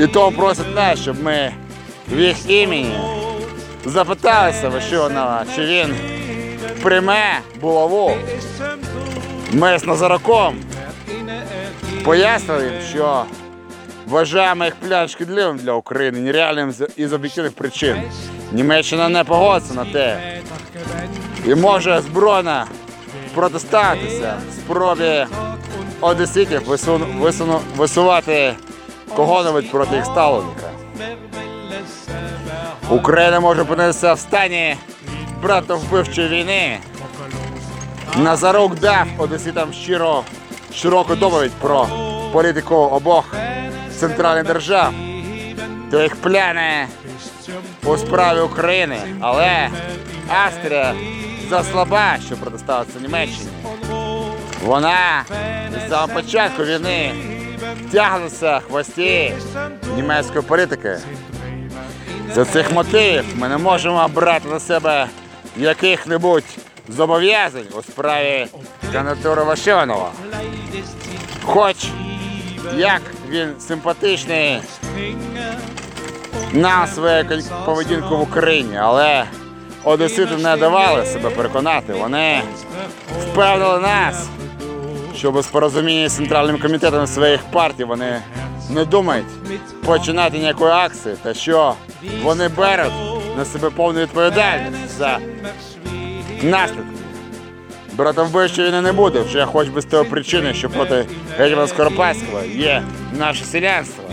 І того просять нас, щоб ми в їх імені запиталися Вишиванова, чи він прийме булаву. Ми з Назараком пояснили що вважаємо їх план шкідливим для України, нереальним із об'єктивних причин. Німеччина не погодиться на те і може збройно протиставитися спробі одеситів висуну, висуну, висувати кого-небудь проти їх ставленника. Україна може опинитися в стані братовбивчої війни. Назарук дав одеситам щиро широку доповідь про політику обох центральних держав та їх плани у справі України, але Австрія заслаба, щоб протиставитися Німеччині. Вона з самого початку війни тягнеться в хвості німецької політики. За цих мотивів ми не можемо брати на себе яких-небудь зобов'язань у справі кандидатури Вашиванова. Хоч як він симпатичний нам своєю кон- поведінкою в Україні, але одесити не давали себе переконати. Вони впевнили нас, що без порозуміння з центральним комітетом своїх партій вони не думають починати ніякої акції, та що вони беруть на себе повну відповідальність за наслідки. Братовбивчої війни не буде, вже хоч би з того причини, що проти гетьмана Скоропадського є наше селянство,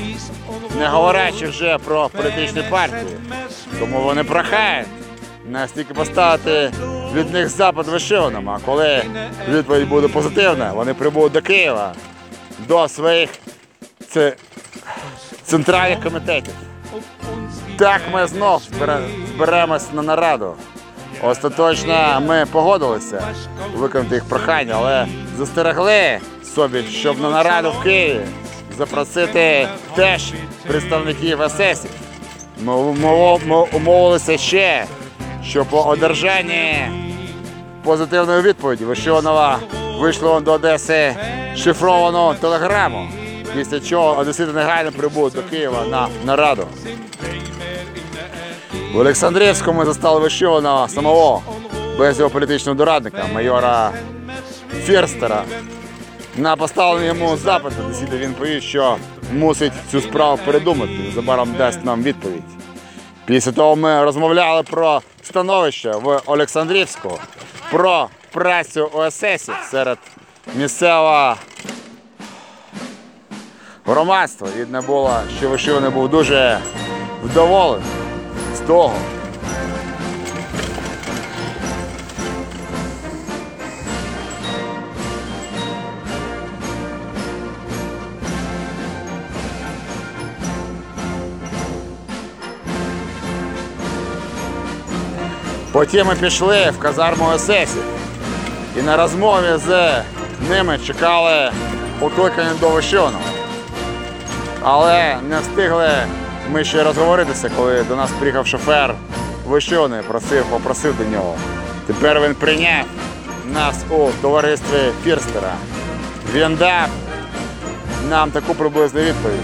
не говорячи вже про політичні партії. Тому вони прохають настільки поставити від них запит вишиваним, а коли відповідь буде позитивна, вони прибудуть до Києва, до своїх це, центральних комітетів. Так ми знов зберемось на нараду. Остаточно ми погодилися виконати їх прохання, але застерегли собі, щоб на нараду в Києві запросити теж представників ССів. Ми умов- ми умовилися ще, що по одержанні позитивної відповіді Вишиванова вийшло до Одеси шифровану телеграму, після чого Одесити негайно прибудуть до Києва на нараду. В Олександрівському застали Вишиваного самого, без його політичного дорадника, майора Ферстера. На поставлений йому запит Одесіти він повів, що мусить цю справу передумати, незабаром дасть нам відповідь. Після того ми розмовляли про становище в Олександрівську, про працю ОСС серед місцевого громадства. Видно було, що Вишиваний був дуже вдоволений з того. Потім ми пішли в казарму ОССів і на розмові з ними чекали покликання до Вишиваного. Але не встигли ми ще розговоритися, коли до нас приїхав шофер Вишиваний, просив, попросив до нього. Тепер він прийняв нас у товаристві Фірстера. Він дав нам таку приблизну відповідь.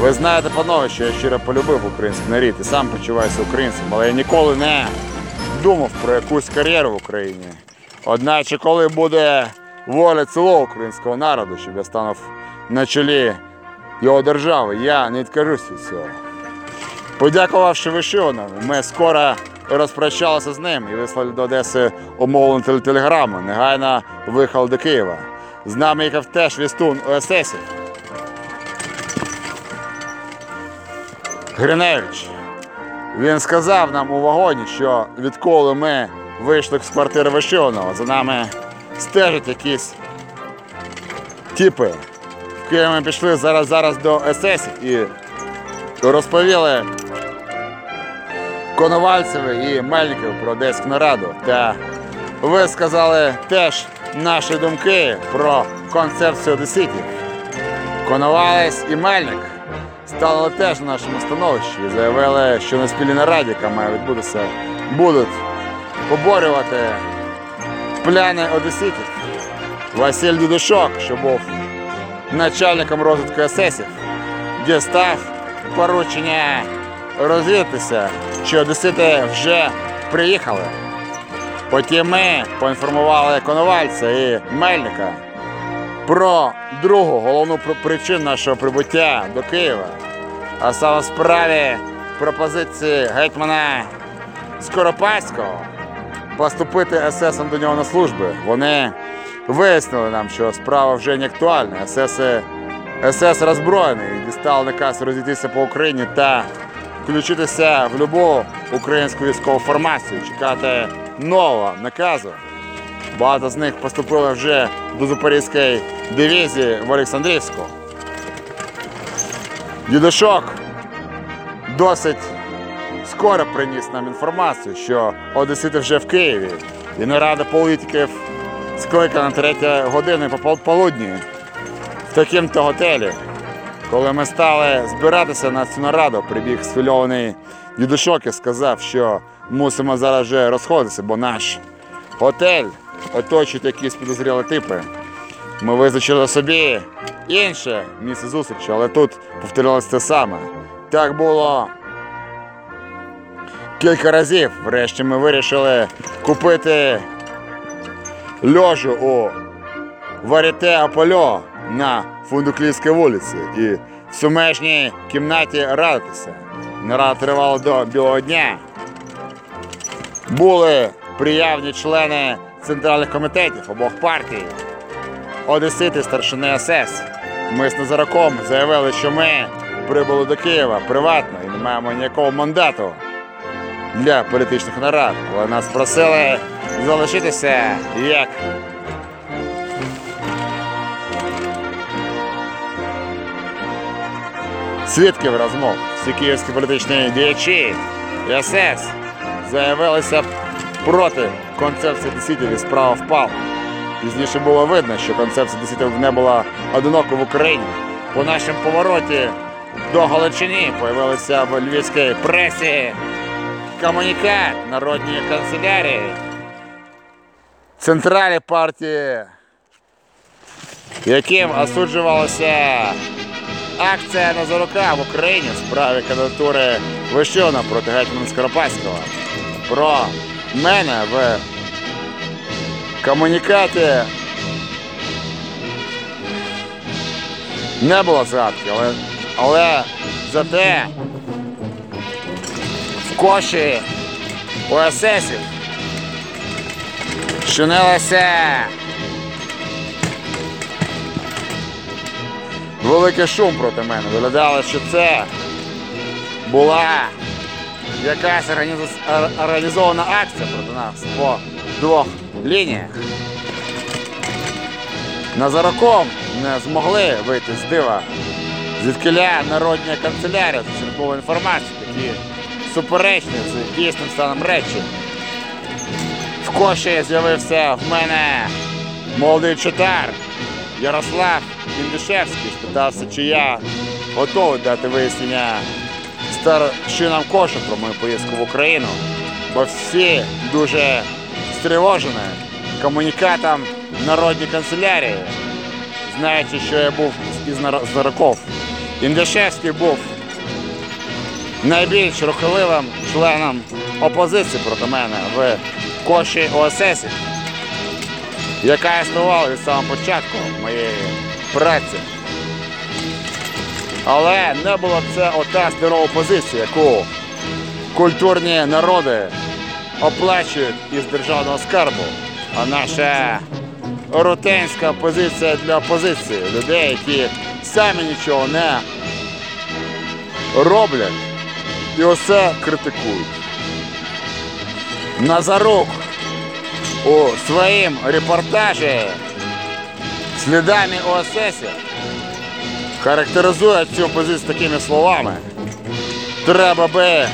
Ви знаєте, панове, що я щиро полюбив український народ і сам почуваюся українцем, але я ніколи не думав про якусь кар'єру в Україні. Одначе, коли буде воля цілого українського народу, щоб я станув на чолі його держави, я не відкажусь від цього. Подякувавши Вишивану, ми скоро розпрощалися з ним і вислали до Одеси умовлену телеграму. Негайно виїхав до Києва. З нами їхав теж вістун ОССів. Гриневич. Він сказав нам у вагоні, що відколи ми вийшли з квартири Вишиваного, за нами стежать якісь типи. Ми пішли зараз зараз до ССів і розповіли Коновальцеві і Мельникові про Одеську нараду. Та ви сказали теж наші думки про концепцію одеситів. Коновалець і Мельник стали теж на нашому становищі і заявили, що на спільній нараді, яка має відбутися, будуть поборювати пляни одеситів. Василь Дудушок, що був начальником розвитку ССів, дістав поручення розвідатися, чи одесити вже приїхали. Потім ми поінформували Коновальця і Мельника про другу головну причину нашого прибуття до Києва, а саме справі пропозиції гетьмана Скоропадського поступити ССом до нього на службу. Вони вияснили нам, що справа вже не актуальна. СС, СС роззброєний дістав наказ розійтися по Україні та включитися в любу українську військову формацію, чекати нового наказу. Багато з них поступили вже до Запорізької дивізії в Олександрівську. Дідушок досить скоро приніс нам інформацію, що одесити вже в Києві і нарада політиків скликана третя година по полудні в таким-то готелі. Коли ми стали збиратися на цю нараду, прибіг схвильований дідушок і сказав, що мусимо зараз вже розходитися, бо наш готель оточують якісь підозрілі типи. Ми визначили собі інше місце зустрічі, але тут повторилось те саме. Так було кілька разів. Врешті ми вирішили купити льожу у Варіте Апольо на Фундуклівській вулиці і в сумежній кімнаті радитися. Нарада тривала до білого дня. Були приявні члени центральних комітетів обох партій, одесити старшини СС. Ми з Назараком заявили, що ми прибули до Києва приватно і не маємо ніякого мандату для політичних нарад, але нас просили залишитися як свідків розмов. Всі київські політичні діячі і СС заявилися проти концепції десятів і справа впала. Пізніше було видно, що концепція десятів не була одиноко в Україні. По нашому повороті до Галичини появилися в львівській пресі комунікат народній канцелярії, централі партії, яким осуджувалася акція Назарука в Україні в справі кандидатури Вищона проти гетьмана Скоропадського. Про мене в комунікаті не було згадки, але, але зате в коші у есесів чинилося великий шум проти мене. Виглядало, що це була якась організована акція проти нас по двох лініях. Назароком не змогли вийти з дива. Звідкиля народня канцелярія зачерпнула інформацію, такі суперечні з дійсним станом речі. В коші з'явився в мене молодий читар Ярослав Індишевський. Спитався, чи я готовий дати вияснення старшинам кошу про мою поїздку в Україну, бо всі дуже стривожені комунікатом народній канцелярії, знаючи, що я був із нар- з нароков. Індишевський був найбільш рухливим членом опозиції проти мене в коші ОСС, яка існувала від самого початку моєї праці. Але не була б це ота здорова позиція, яку культурні народи оплачують із державного скарбу, а наша рутинська позиція для опозиції, людей, які самі нічого не роблять і усе критикують. Назарук у своїм репортажі слідами ОСС характеризує цю позицію такими словами. Треба би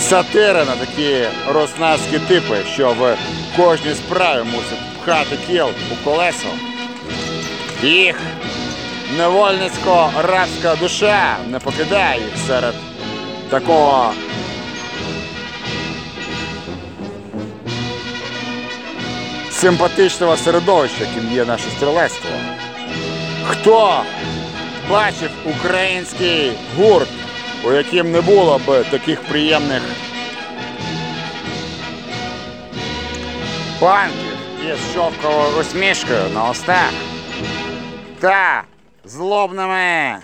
сатири на такі роснацькі типи, що в кожній справі мусять пхати кіл у колесо. Їх невольницько-рабська душа не покидає їх серед такого симпатичного середовища, яким є наше стрілецтво. Хто бачив український гурт, у яким не було б таких приємних панків із шовковою усмішкою на устах та злобними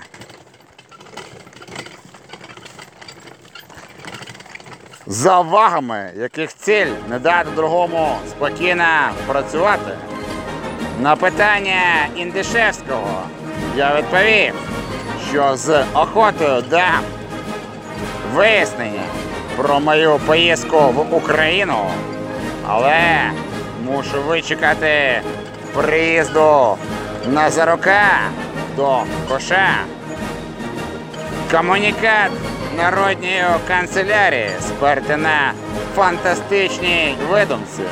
завагами, яких ціль не дати другому спокійно працювати. На питання Індишевського я відповів, що з охотою дам вияснення про мою поїздку в Україну, але мушу вичекати приїзду Назарука до Коша. Комунікат народної канцелярії сперти на фантастичній видумці.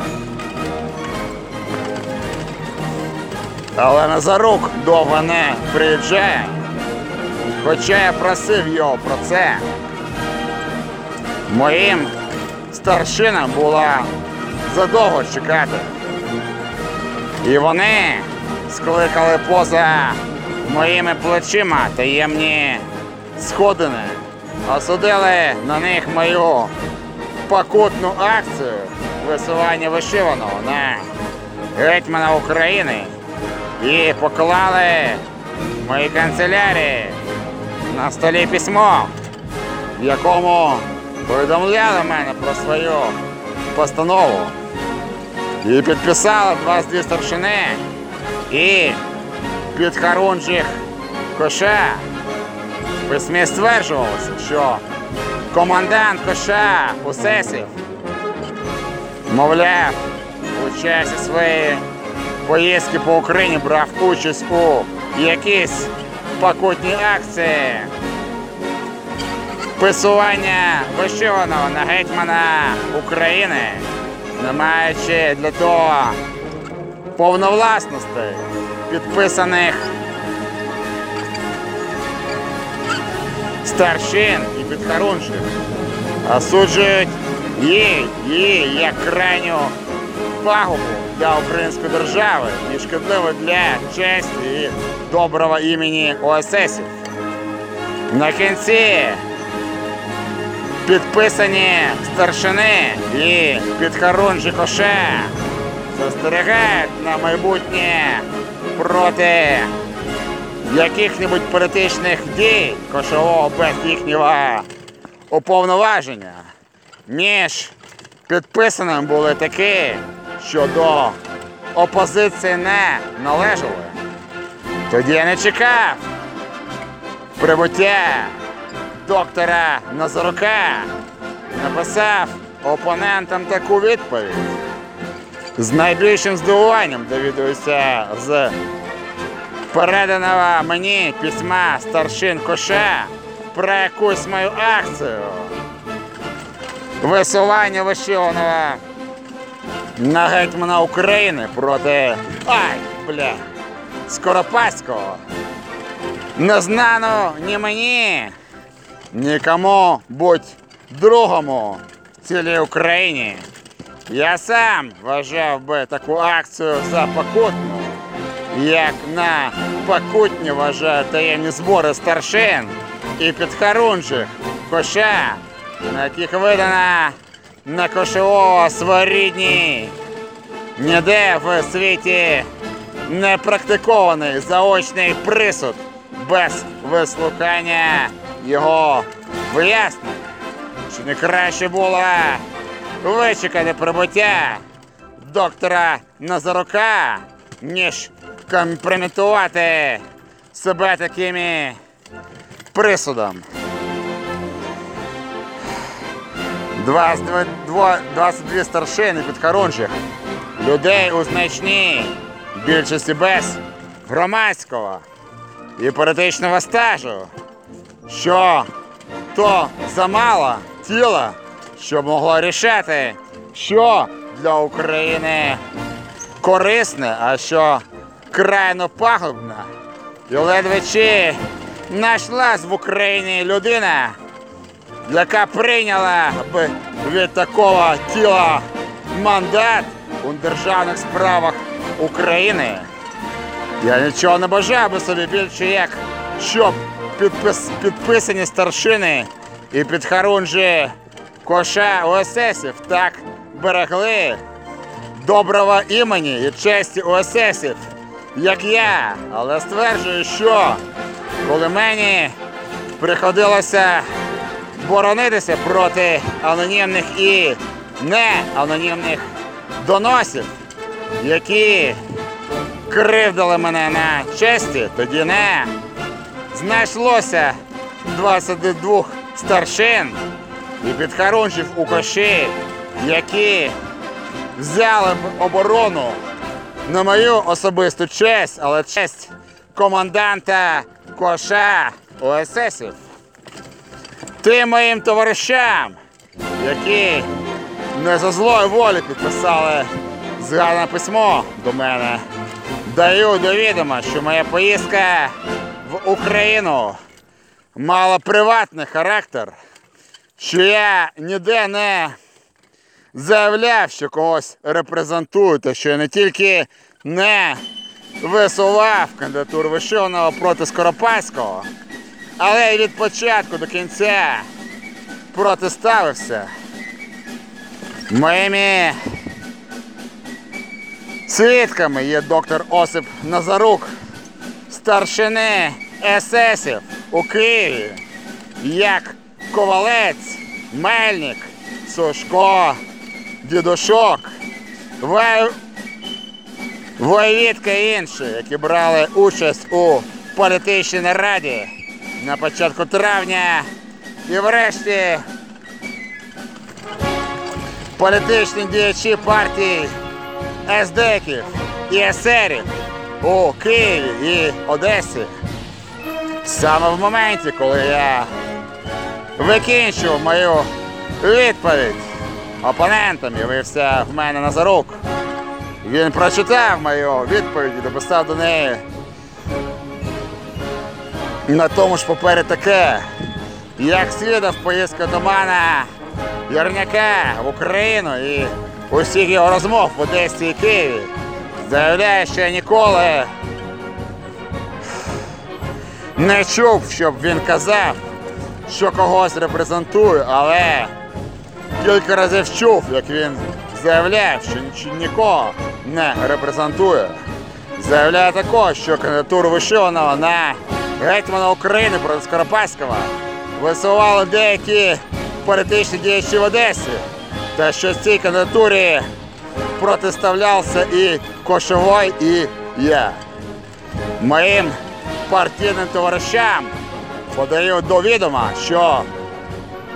Але Назарук довго не приїжджає. Хоча я просив його про це. Моїм старшинам було задовго чекати. І вони скликали поза моїми плечима таємні сходини, осудили на них мою покутну акцію висування вишиваного на гетьмана України і поклали в моїй канцелярії на столі письмо, в якому повідомляли мене про свою постанову. І підписали два з дві старшини і підхорунжих коша. Письмі стверджувалося, що командант коша Усесів, мовляв, у часі своєї поїздки по Україні брав участь у якійсь покутній акції писування вишиваного на гетьмана України, не маючи для того повновласностей, підписаних старшин і підхорунжих, осуджують її, її як крайню пагубу для української держави і шкідливо для честі і доброго імені ОССів. На кінці підписані старшини і підхорунжі коше застерігають на майбутнє проти яких-небудь політичних дій кошового без їхнього уповноваження. Між підписаним були такі, що до опозиції не належали. Тоді я не чекав прибуття доктора Назарука, написав опонентам таку відповідь. З найбільшим здивуванням довідуюся з переданого мені письма старшин Коша про якусь мою акцію. Висування вишиваного на гетьмана України проти ай, бля, Скоропадського. Не знано ні мені, нікому будь другому в цілій Україні. Я сам вважав би таку акцію за покутну, як на покутні вважаю таємні збори старшин і підхорунжих коша на яких видана на кошового своєрідні, ніде в світі не практикований заочний присуд без вислухання його вияснень. Чи не краще було вичекати прибуття доктора Назарука, ніж компрометувати себе такими присудом? 22, 22 старшини підхорончих, людей у значній більшості без громадського і політичного стажу, що то замало тіла, щоб могло рішати, що для України корисне, а що крайно пагубне. І ледве чи знайшлась в Україні людина, яка прийняла б від такого тіла мандат у державних справах України. Я нічого не бажав би собі більше, як щоб підпис, підписані старшини і підхорунжі коша ОССів так берегли доброго імені і честі ОССів, як я. Але стверджую, що коли мені приходилося боронитися проти анонімних і неанонімних доносів, які кривдили мене на честі, тоді не знайшлося 22 старшин і підхорунжів у коші, які взяли б оборону на мою особисту честь, але честь команданта коша ОССів. Тим моїм товаришам, які не за злої волі підписали згадане письмо до мене. Даю до відома, що моя поїздка в Україну мала приватний характер, що я ніде не заявляв, що когось репрезентую, та що я не тільки не висував кандидатуру Вишиваного проти Скоропадського, але й від початку до кінця протиставився моїми свідками. Є доктор Осип Назарук, старшини есесів у Києві, як Ковалець, Мельник, Сушко, Дідушок, Вой... Воєвідка і інші, які брали участь у політичній нараді на початку травня і врешті політичні діячі партії СДКів і есерів у Києві і Одесі. Саме в моменті, коли я викінчив мою відповідь опонентам, явився в мене Назарук. Він прочитав мою відповідь і дописав до неї на тому ж папері таке, як свідав поїздка до мене Ярняка в Україну і усіх його розмов в Одесі і Києві. Заявляє, що я ніколи не чув, щоб він казав, що когось репрезентує, але кілька разів чув, як він заявляв, що нікого не репрезентує. Заявляє також, що кандидатуру вишиваного на гетьмана України проти Скоропадського висували деякі політичні діячі в Одесі, та що цій кандидатурі протиставлявся і Кошовой, і я. Моїм партійним товаришам подаю до відома, що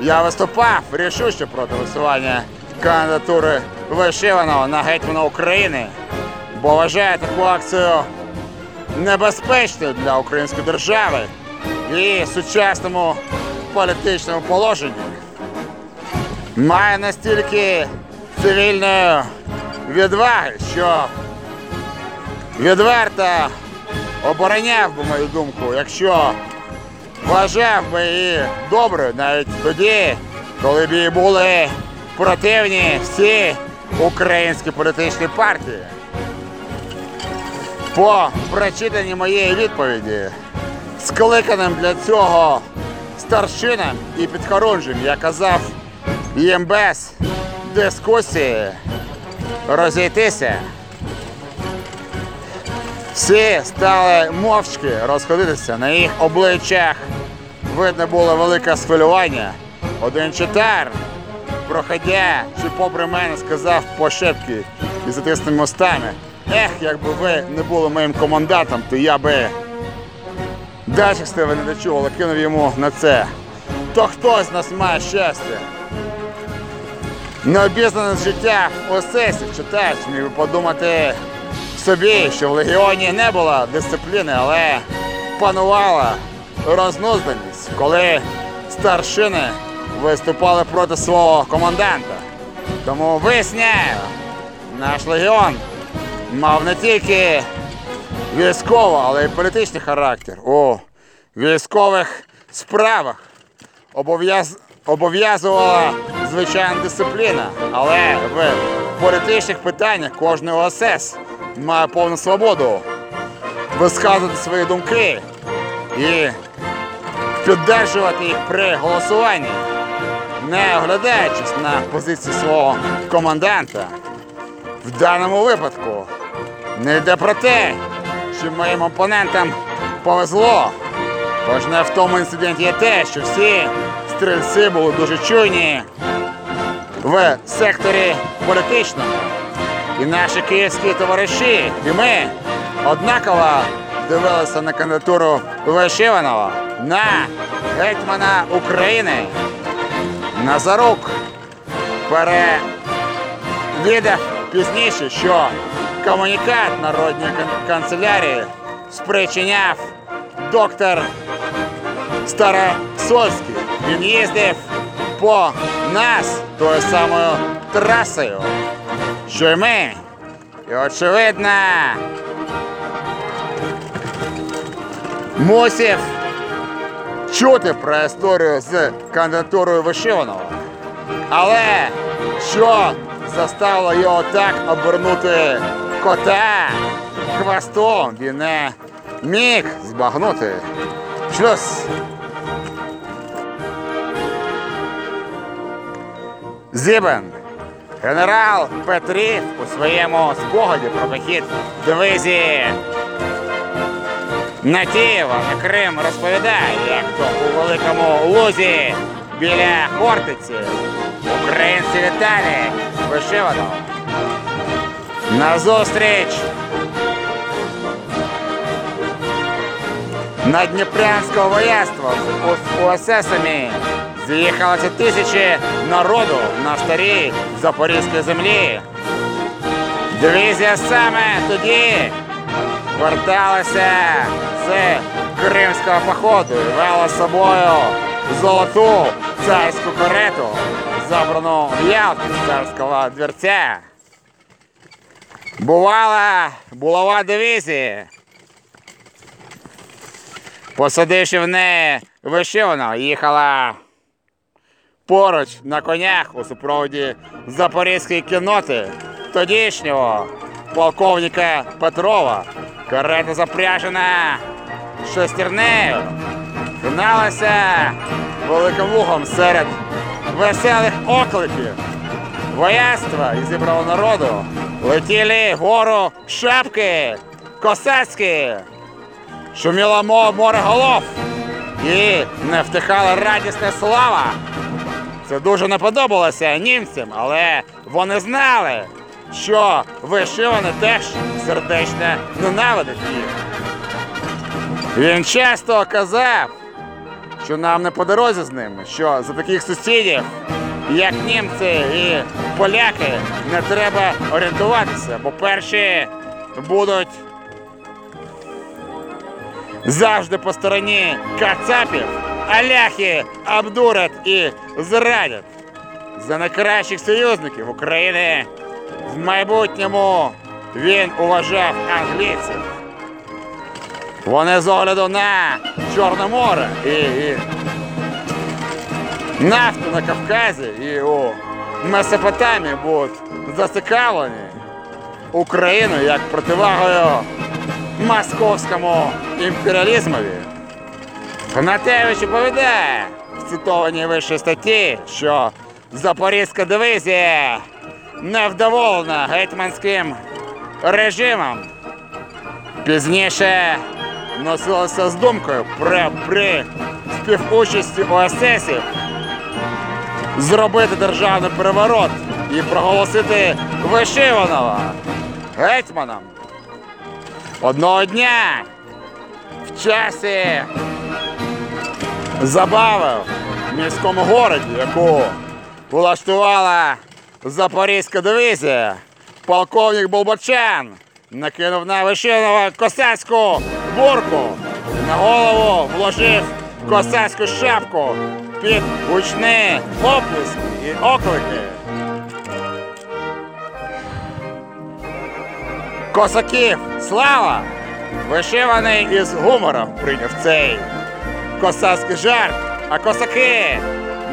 я виступав рішуче проти висування кандидатури Вишиваного на гетьмана України, бо вважаю таку акцію небезпечною для української держави і сучасному політичному положенні. Має настільки цивільної відваги, що відверто обороняв би мою думку, якщо вважав би її доброю навіть тоді, коли б їй були противні всі українські політичні партії. По прочитанні моєї відповіді, скликаним для цього старшинам і підхорунжим, я казав їм без дискусії розійтися. Всі стали мовчки розходитися. На їх обличчях видно було велике схвилювання. Один читар, проходя чи попри мене, сказав пошепки і затисненими устами. Ех, якби ви не були моїм командантом, то я би з тебе не дочув, але кинув йому на це. То хтось з нас має щастя. Необізнаний з життя осесів читач міг би подумати собі, що в легіоні не було дисципліни, але панувала рознузданість, коли старшини виступали проти свого команданта. Тому виясняю, наш легіон мав не тільки військовий, але й політичний характер. У військових справах обов'яз... обов'язувала звичайна дисципліна, але в політичних питаннях кожний ОСС має повну свободу висказувати свої думки і піддержувати їх при голосуванні, не оглядаючись на позицію свого команданта. В даному випадку не йде про те, що моїм опонентам повезло. Важне в тому інциденті є те, що всі стрільці були дуже чуйні в секторі політичному. І наші київські товариші, і ми однаково дивилися на кандидатуру Вишиванова на гетьмана України. Назарук перевідав пізніше, що комунікат народної канцелярії спричиняв доктор Старосольський. Він їздив по нас тою самою трасою, що ми. І очевидно, мусив чути про історію з кандидатурою Вишиваного. Але що заставило його так обернути кота хвостом, він не міг збагнути. Шлюз. Зібен. Генерал Петрів у своєму спогаді про вихід дивизії на Київ, на Крим розповідає, як то у великому лузі біля Хортиці українці вітали вишивано. Назустріч на Дніпрянського вояства з ОССами з'їхалося тисячі народу на старій Запорізькій землі. Дивізія саме тоді верталася з Кримського походу і вела з собою золоту царську карету, забрану з царського двірця. Бувала булава дивізії. Посадивши в неї вишивано, їхала поруч на конях у супроводі запорізької кінноти тодішнього полковника Петрова. Карета запряжена шестернею. Гналася великим лугом серед веселих окликів. Вояцтва і зібрало народу. Летіли вгору шапки косацькі, шуміло мо- море голов і не втихала радісна слава. Це дуже не подобалося німцям, але вони знали, що вишиваний теж сердечно ненавидить їх. Він часто казав, що нам не по дорозі з ними, що за таких сусідів, як німці і поляки, не треба орієнтуватися, бо перші будуть завжди по стороні кацапів, а ляхи обдурять і зрадять. За найкращих союзників України в майбутньому він уважав англійців. Вони з огляду на Чорне море і, і нафту на Кавказі і у Месопотамії будуть зацікавлені Україною як противагою московському імперіалізмові. Гнатевич оповідає в цитованій вище статті, що Запорізька дивізія невдоволена гетьманським режимом. Пізніше носилася з думкою при, при співучасті ОССів зробити державний переворот і проголосити Вишиваного гетьманом. Одного дня в часі забави в міському городі, яку влаштувала Запорізька дивізія, полковник Болбочан накинув на Вишиваного косацьку бурку, на голову вложив косацьку шапку під гучні оплески і оклики. Косаків, слава! Вишиваний із гумором прийняв цей косацький жарт, а косаки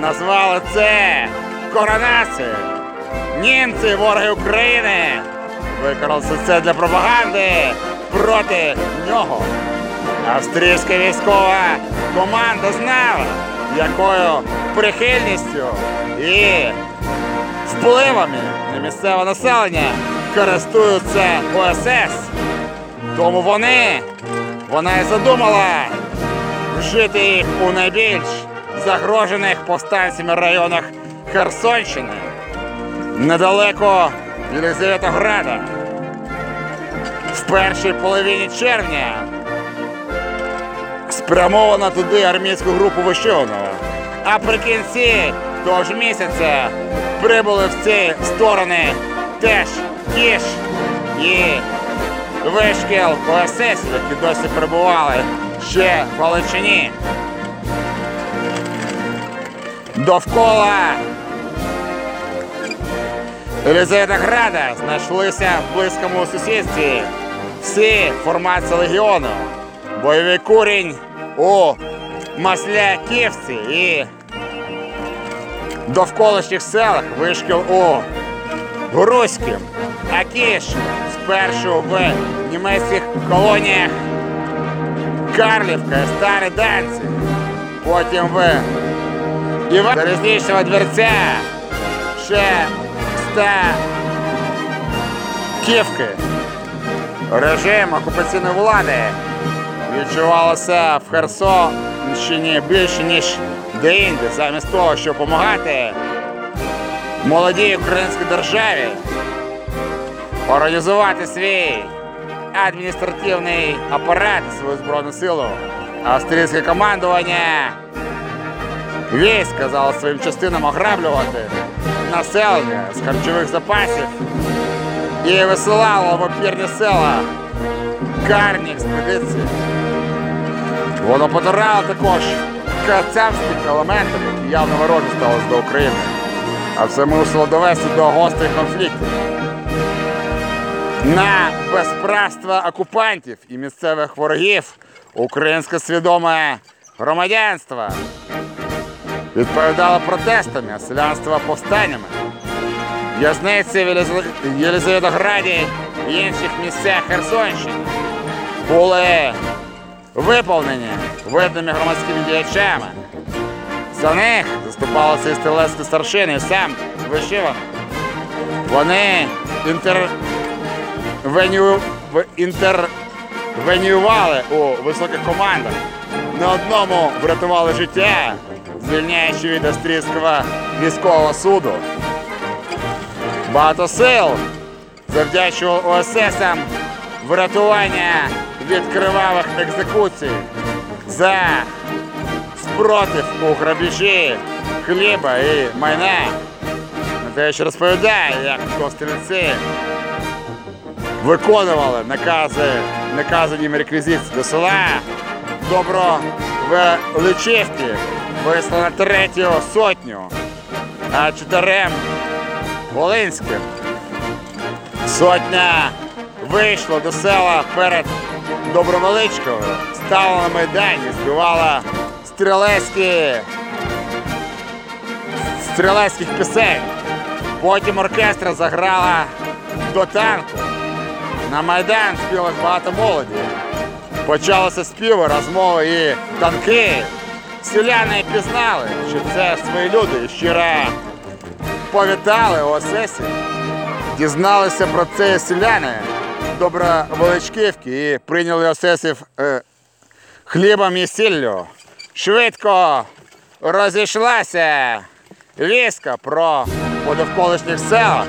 назвали це коронацією. Німці, вороги України, використали це для пропаганди проти нього. Австрійська військова команда знала, якою прихильністю і впливами на місцеве населення користуються ОСС. Тому вони, вона і задумала вжити їх у найбільш загрожених повстанцями районах Херсонщини, недалеко Єлизаветограда. В першій половині червня спрямовано туди армійську групу Вишиваного. А при кінці того ж місяця прибули в ці сторони теж Кіш і Вишкіл ОСС, які досі перебували ще в Галичині. Довкола Елізаветограда знайшлися в близькому сусідстві. Всі формації легіону, бойовий курінь у Масляківці і довколишніх селах вишкіл у Грузьким, а Кіш спершу в німецьких колоніях Карлівка, Старий Данці, потім в Іван Залізничного дверця. Ще ста Ківки. Режим окупаційної влади відчувалося в Херсонщині більше, ніж де-інде, замість того, щоб допомагати молодій українській державі організувати свій адміністративний апарат, свою збройну силу. Австрійське командування військ сказало своїм частинам ограблювати населення з харчових запасів і висилало в опірні села карні експедиції. Воно потирало також кацапських елементів, які явно ворожі сталося до України. А все мусило довести до гострих конфліктів. На безправство окупантів і місцевих ворогів українське свідоме громадянство відповідало протестами, а селянство повстаннями. В'язниці в Єлиза- Єлизаветограді і інших місцях Херсонщини були виповнені видними громадськими діячами. За них заступалися і старшини, і сам вишиваний. Вони інтер... веню... в- інтервенювали у високих командах. На одному врятували життя, звільняючи від австрійського військового суду. Багато сил завдячував ОССам врятування від кривавих екзекуцій за спротив у грабежі хліба і майна. Натеч розповідає, як то стрільці виконували накази, наказані реквізиції до села Добро Добровеличівки вислано третю сотню, а чотирем Волинським. Сотня вийшла до села перед Добровеличкою, стала на майдані, співала стрілецькі стрілецьких пісень. Потім оркестра заграла до танку. На Майдан спілось багато молоді. Почалися співи, розмови і танки. Селяни пізнали, що це свої люди і щиро повітали у Осесі. Дізналися про це селяни Добровеличківки і прийняли Осесів е, хлібом і сіллю. Швидко розійшлася війська про по довколишніх селах,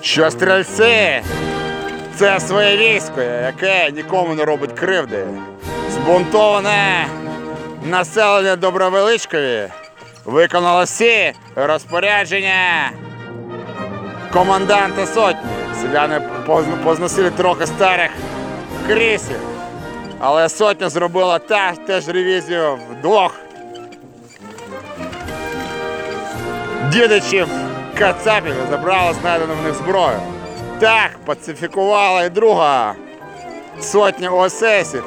що стрільці це своє військо, яке нікому не робить кривди. Збунтоване населення Добровеличкові виконало всі розпорядження команданта сотні. Селяни позносили трохи старих крісів, але сотня зробила та, теж ревізію вдвох дідичів кацапів забрала знайдену в них зброю. Так пацифікувала і друга сотня осесів,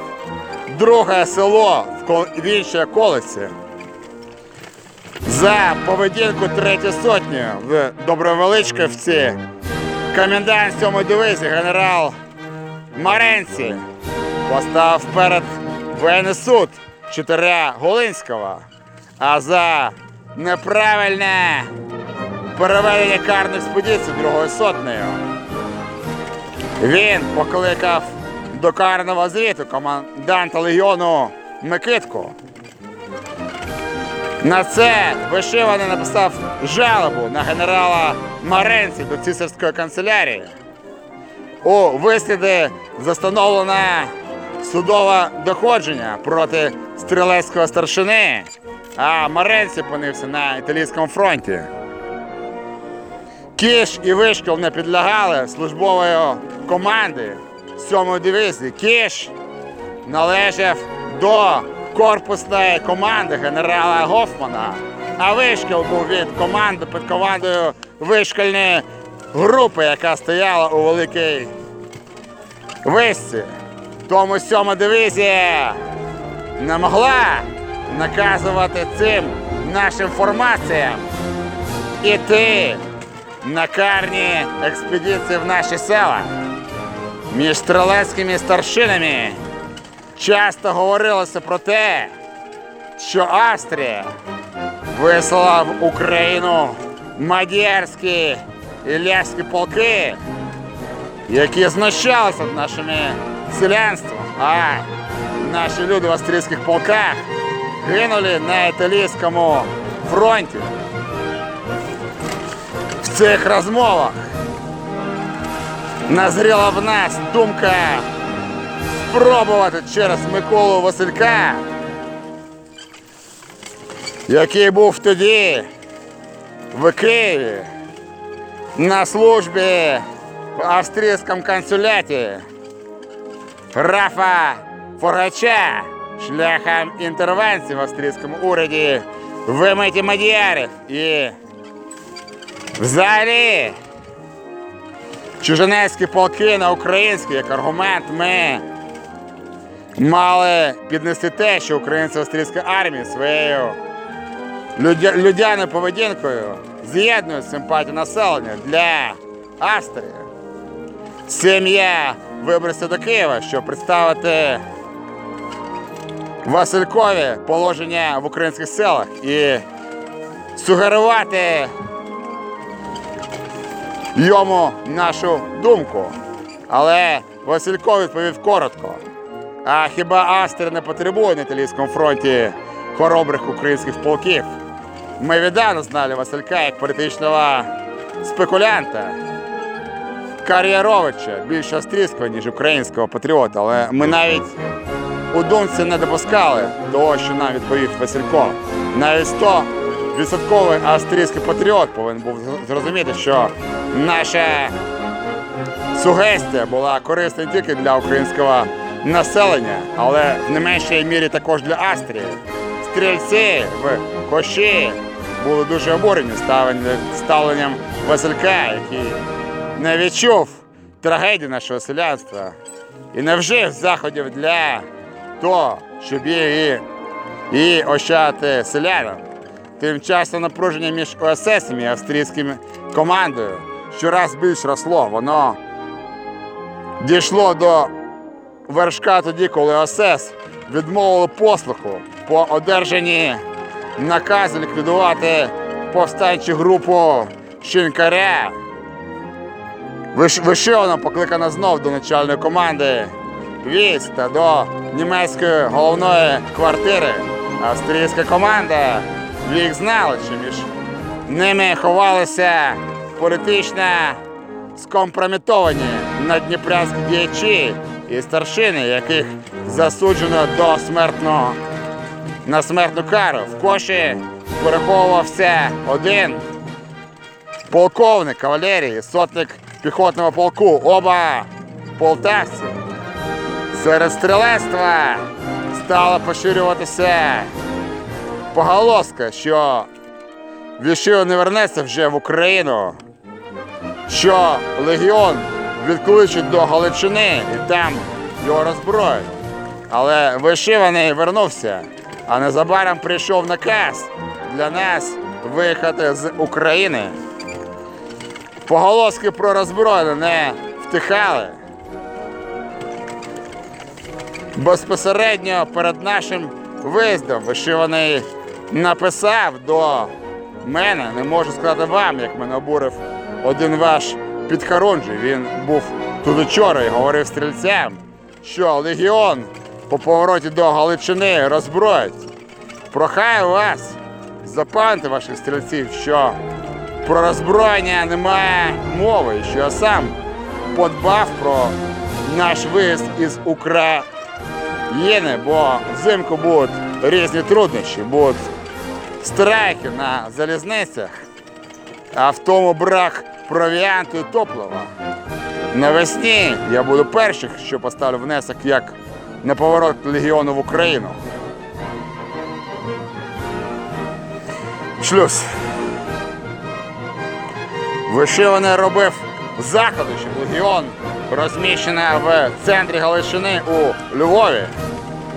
друге село в іншій околиці. За поведінку третьої сотні в Добровеличківці комендант 7 дивизії генерал Маренці поставив перед воєнний суд чотиря Голинського, а за неправильне переведення карної експедиції другою сотнею. Він покликав до карного звіту команданта легіону Микитку. На це вишиваний написав жалобу на генерала Маренці до цісарської канцелярії. У висліди застановлене судове доходження проти стрілецького старшини, а Маренці опинився на італійському фронті. Кіш і Вишкіл не підлягали службової команди 7-ї дивізії. Кіш належав до корпусної команди генерала Гофмана, а Вишкіл був від команди під командою вишкільної групи, яка стояла у Великій Висці. Тому 7-ма дивізія не могла наказувати цим нашим формаціям іти на карні експедиції в наші села. Між стрілецькими старшинами часто говорилося про те, що Австрія вислала в Україну мадярські і ляські полки, які знущалися над нашими селянством, а наші люди в австрійських полках гинули на італійському фронті. Цих розмовах назріла в нас думка спробувати через Миколу Василька, який був тоді в Києві на службі в австрійському консуляті графа Форгача шляхом інтервенції в австрійському уряді вимиті мадіярів і взагалі чужинецькі полки на українські як аргумент ми мали піднести те, що українці австрійської армії своєю людяною поведінкою з'єднують симпатію населення для Австрії. Сім'я вибрався до Києва, щоб представити Василькові положення в українських селах і сугерувати йому нашу думку. Але Василько відповів коротко. А хіба Австрія не потребує на італійському фронті хоробрих українських полків? Ми віддавна знали Василька як політичного спекулянта, кар'єровича, більш австрійського, ніж українського патріота. Але ми навіть у думці не допускали того, що нам відповів Василько. Навіть 100 відсотковий австрійський патріот повинен був зрозуміти, що наша сугестія була корисна не тільки для українського населення, але в не меншій мірі також для Австрії. Стрільці в Коші були дуже обурені ставленням Василька, який не відчув трагедії нашого селянства і не вжив заходів для того, щоб її, її ощадити селянам. Тим часом напруження між ОСС і австрійськими командою щораз більш росло. Воно дійшло до вершка тоді, коли ОСЕС відмовили послуху по одержанні наказу ліквідувати повстанчу групу Шинкаря. Виш- Вишивана покликана знов до начальної команди військ та до німецької головної квартири. Австрійська команда вік знала, що між ними ховалися політично скомпрометовані надніпрянські діячі і старшини, яких засуджено до смертного на смертну кару. В коші переховувався один полковник кавалерії, сотник піхотного полку, оба полтавці. Серед стрілецтва стала поширюватися поголоска, що Вішио не вернеться вже в Україну, що легіон відкличуть до Галичини і там його роззброють. Але вишиваний вернувся, а незабаром прийшов наказ для нас виїхати з України. Поголоски про роззброєння не втихали. Безпосередньо перед нашим виїздом вишиваний написав до мене, не можу сказати вам, як мене обурив один ваш підхорунжий. Він був тут учора і говорив стрільцям, що легіон по повороті до Галичини роззброїть. Прохаю вас, запам'ятайте ваших стрільців, що про роззброєння немає мови, що я сам подбав про наш виїзд із України, бо взимку будуть різні труднощі, будуть страйки на залізницях, а в тому брак провіанту і топлива. Навесні я буду першим, що поставлю внесок як на поворот легіону в Україну. Шлюз. Вишиваний робив заходи, щоб легіон розміщений в центрі Галичини у Львові.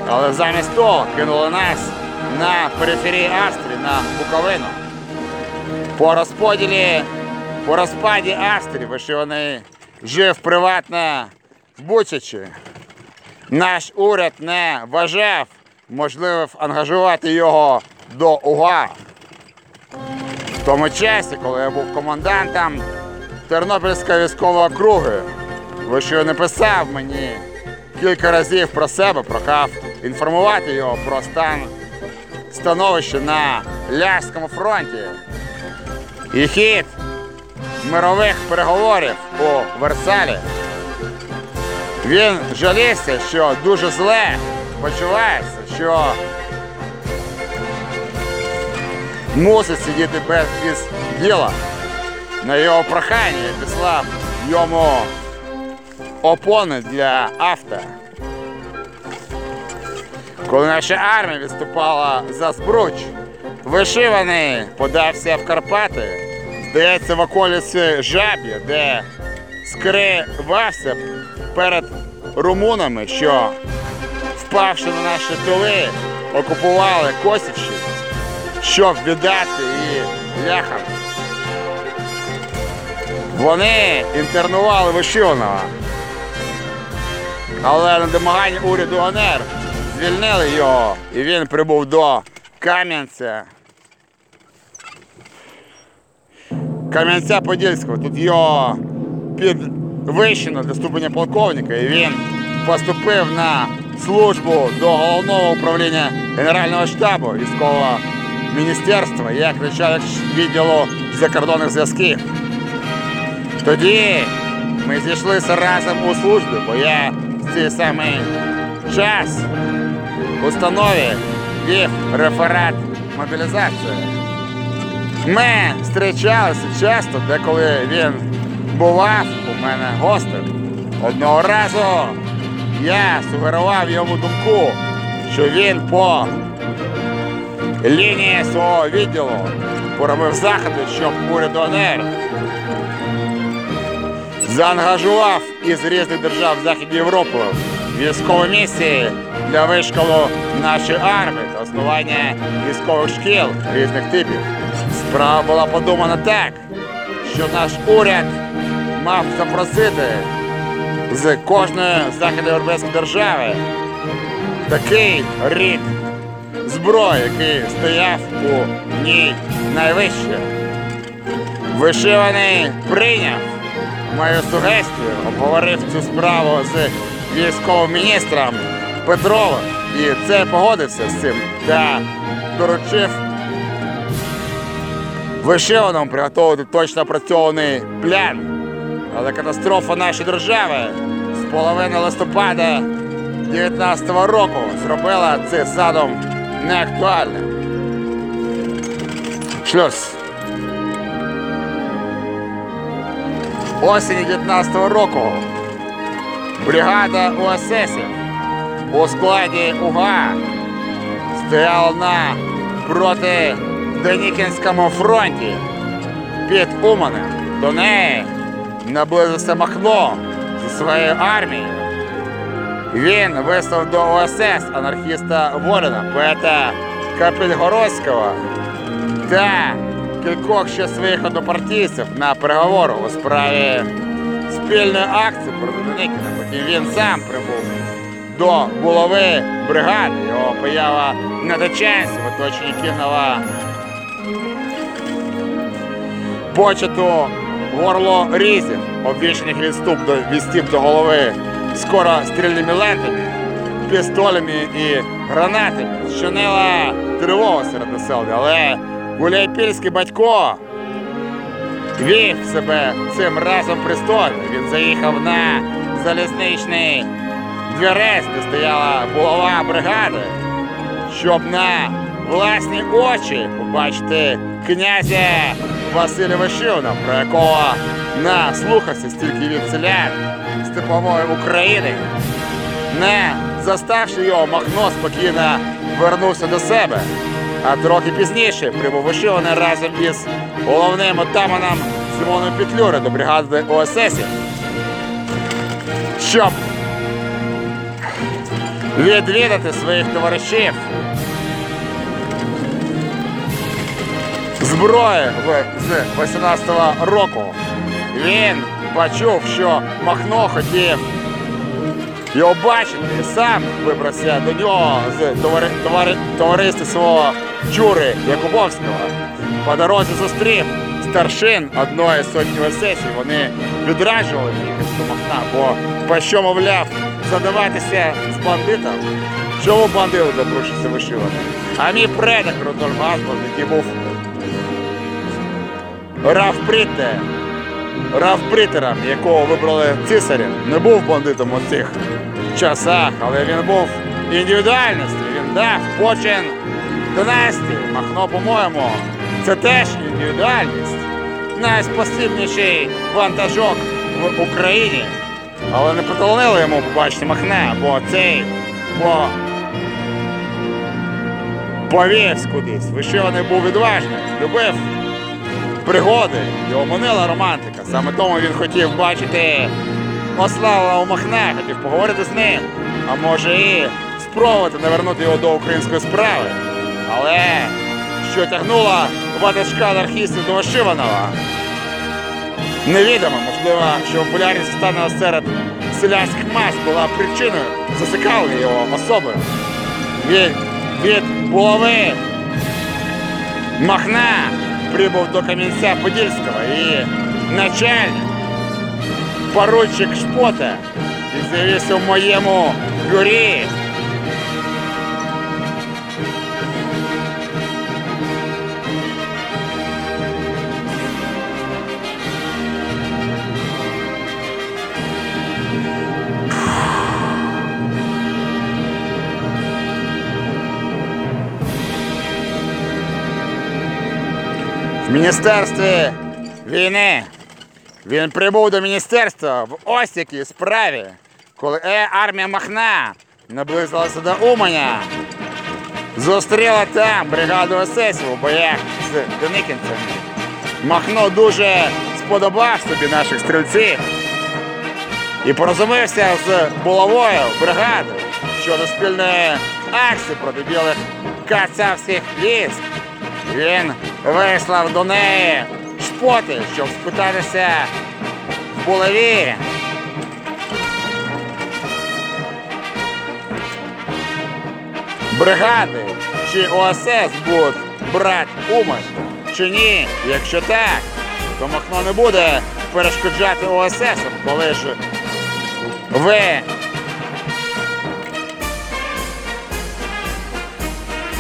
Але замість того кинули нас на периферії Австрії, на Буковину. По розподілі, по розпаді Австрії вишиваний жив приватно в Бучачі. Наш уряд не вважав можливим ангажувати його до УГА. В тому часі, коли я був командантом Тернопільської військової округи, ви що написав мені кілька разів про себе, прохав інформувати його про стан становище на Ляжському фронті і хід мирових переговорів у Версалі. Він жалівся, що дуже зле почувається, що мусить сидіти без із діла. На його прохання я післав йому опони для авто. Коли наша армія відступала за Збруч, вишиваний подався в Карпати, здається, в околиці Жаб'я, де скривався перед румунами, що, впавши на наші тили, окупували Косівщину, щоб віддати її ляхам. Вони інтернували Вишиваного, але на домагання уряду ОНР звільнили його, і він прибув до Кам'янця. Кам'янця-Подільського. Тут його підвищено до ступеня полковника, і він поступив на службу до головного управління Генерального штабу військового міністерства як начальник відділу закордонних зв'язків. Тоді ми зійшлися разом у службі, бо я в цей самий час установі вів реферат мобілізації. Ми зустрічалися часто, деколи він бував у мене гостем. Одного разу я сугерував йому думку, що він по лінії свого відділу поробив заходи, щоб уряд ОНР заангажував із різних держав Західної Європи військові місії для вишколу нашої армії та основання військових шкіл різних типів. Справа була подумана так, що наш уряд мав запросити з кожної західноєвропейської держави такий рід зброї, який стояв у ній найвище. Вишиваний прийняв мою сугестію, обговорив цю справу з військовим міністром Петровим і це погодився з цим. Та доручив. Вишиваному приготувати точно опрацьований план. Але катастрофа нашої держави. З половини листопада 19-го року зробила цей задум неактуальним. Шлюз. Осінь 19-го року. Бригада УССів у складі УГА стояла на проти Денікінському фронті під Уманем. До неї наблизився Махно зі своєю армією. Він вислав до ОСС анархіста Воліна, поета Капельгородського та кількох ще своїх однопартійців на переговору у справі спільної акції проти Деникіна. Потім він сам прибув до булави бригади. Його поява на Дачанці в оточенні Кінова почату горло різів, обвішаних відступ до відстіп до голови скоро стрільними лентами, пістолями і гранатами. Щинила тривога серед населення, але Гуляйпільський батько вів себе цим разом пристойно. Він заїхав на залізничний двірець, де стояла булава бригади, щоб на власні очі побачити князя Василя Вишивна, про якого наслухався стільки від селян степової України. Не заставши його, Махно спокійно вернувся до себе. А трохи пізніше прибув Вишиваний разом із головним отаманом Симоном Петлюри до бригади ОСС, щоб відвідати своїх товаришів. Зброї з 18-го року. Він почув, що Махно хотів його бачити і сам вибрався до нього з товари, товари, товариства свого Чури Якубовського. По дорозі зустрів старшин одної сотні сесій. Вони відраджували їхати до Махна, бо по що, мовляв, задаватися з бандитом? Чому бандити добрушиться вишивати? А мій предок Рудольф Гасбург, який був Равприте, Равпритером, якого вибрали цисарем, не був бандитом у цих часах, але він був індивідуальністю. Він дав почин династії. Махно, по-моєму, це теж індивідуальність. Найспосібніший вантажок в Україні. Але не потолонили йому побачити Махна, бо цей по повівсь кудись. Вишиваний був відважний, любив пригоди, його манила романтика. Саме тому він хотів бачити ославленого Махна, хотів поговорити з ним, а може і спробувати навернути його до української справи. Але що тягнуло ватажка анархістів до Вишиваного? Невідомо, можливо, що популярність стане серед селянських мас була причиною засикали його особи. Від, від булави Махна прибув до Кам'янця Подільського і начальник, поручик Шпота, і з'явився в моєму горі. Міністерстві війни. Він прибув до міністерства в ось якій справі, коли е, армія Махна наблизилася до Уманя. Зустріла там бригаду есесів у боях з Деникінцями. Махно дуже сподобав собі наших стрільців і порозумівся з булавою бригади щодо спільної акції проти білих кацавських військ. Він вислав до неї шпоти, щоб спитатися в булаві. Бригади чи ОСС будуть брат умаль чи ні, якщо так, то Махно не буде перешкоджати ОСС, коли ж ви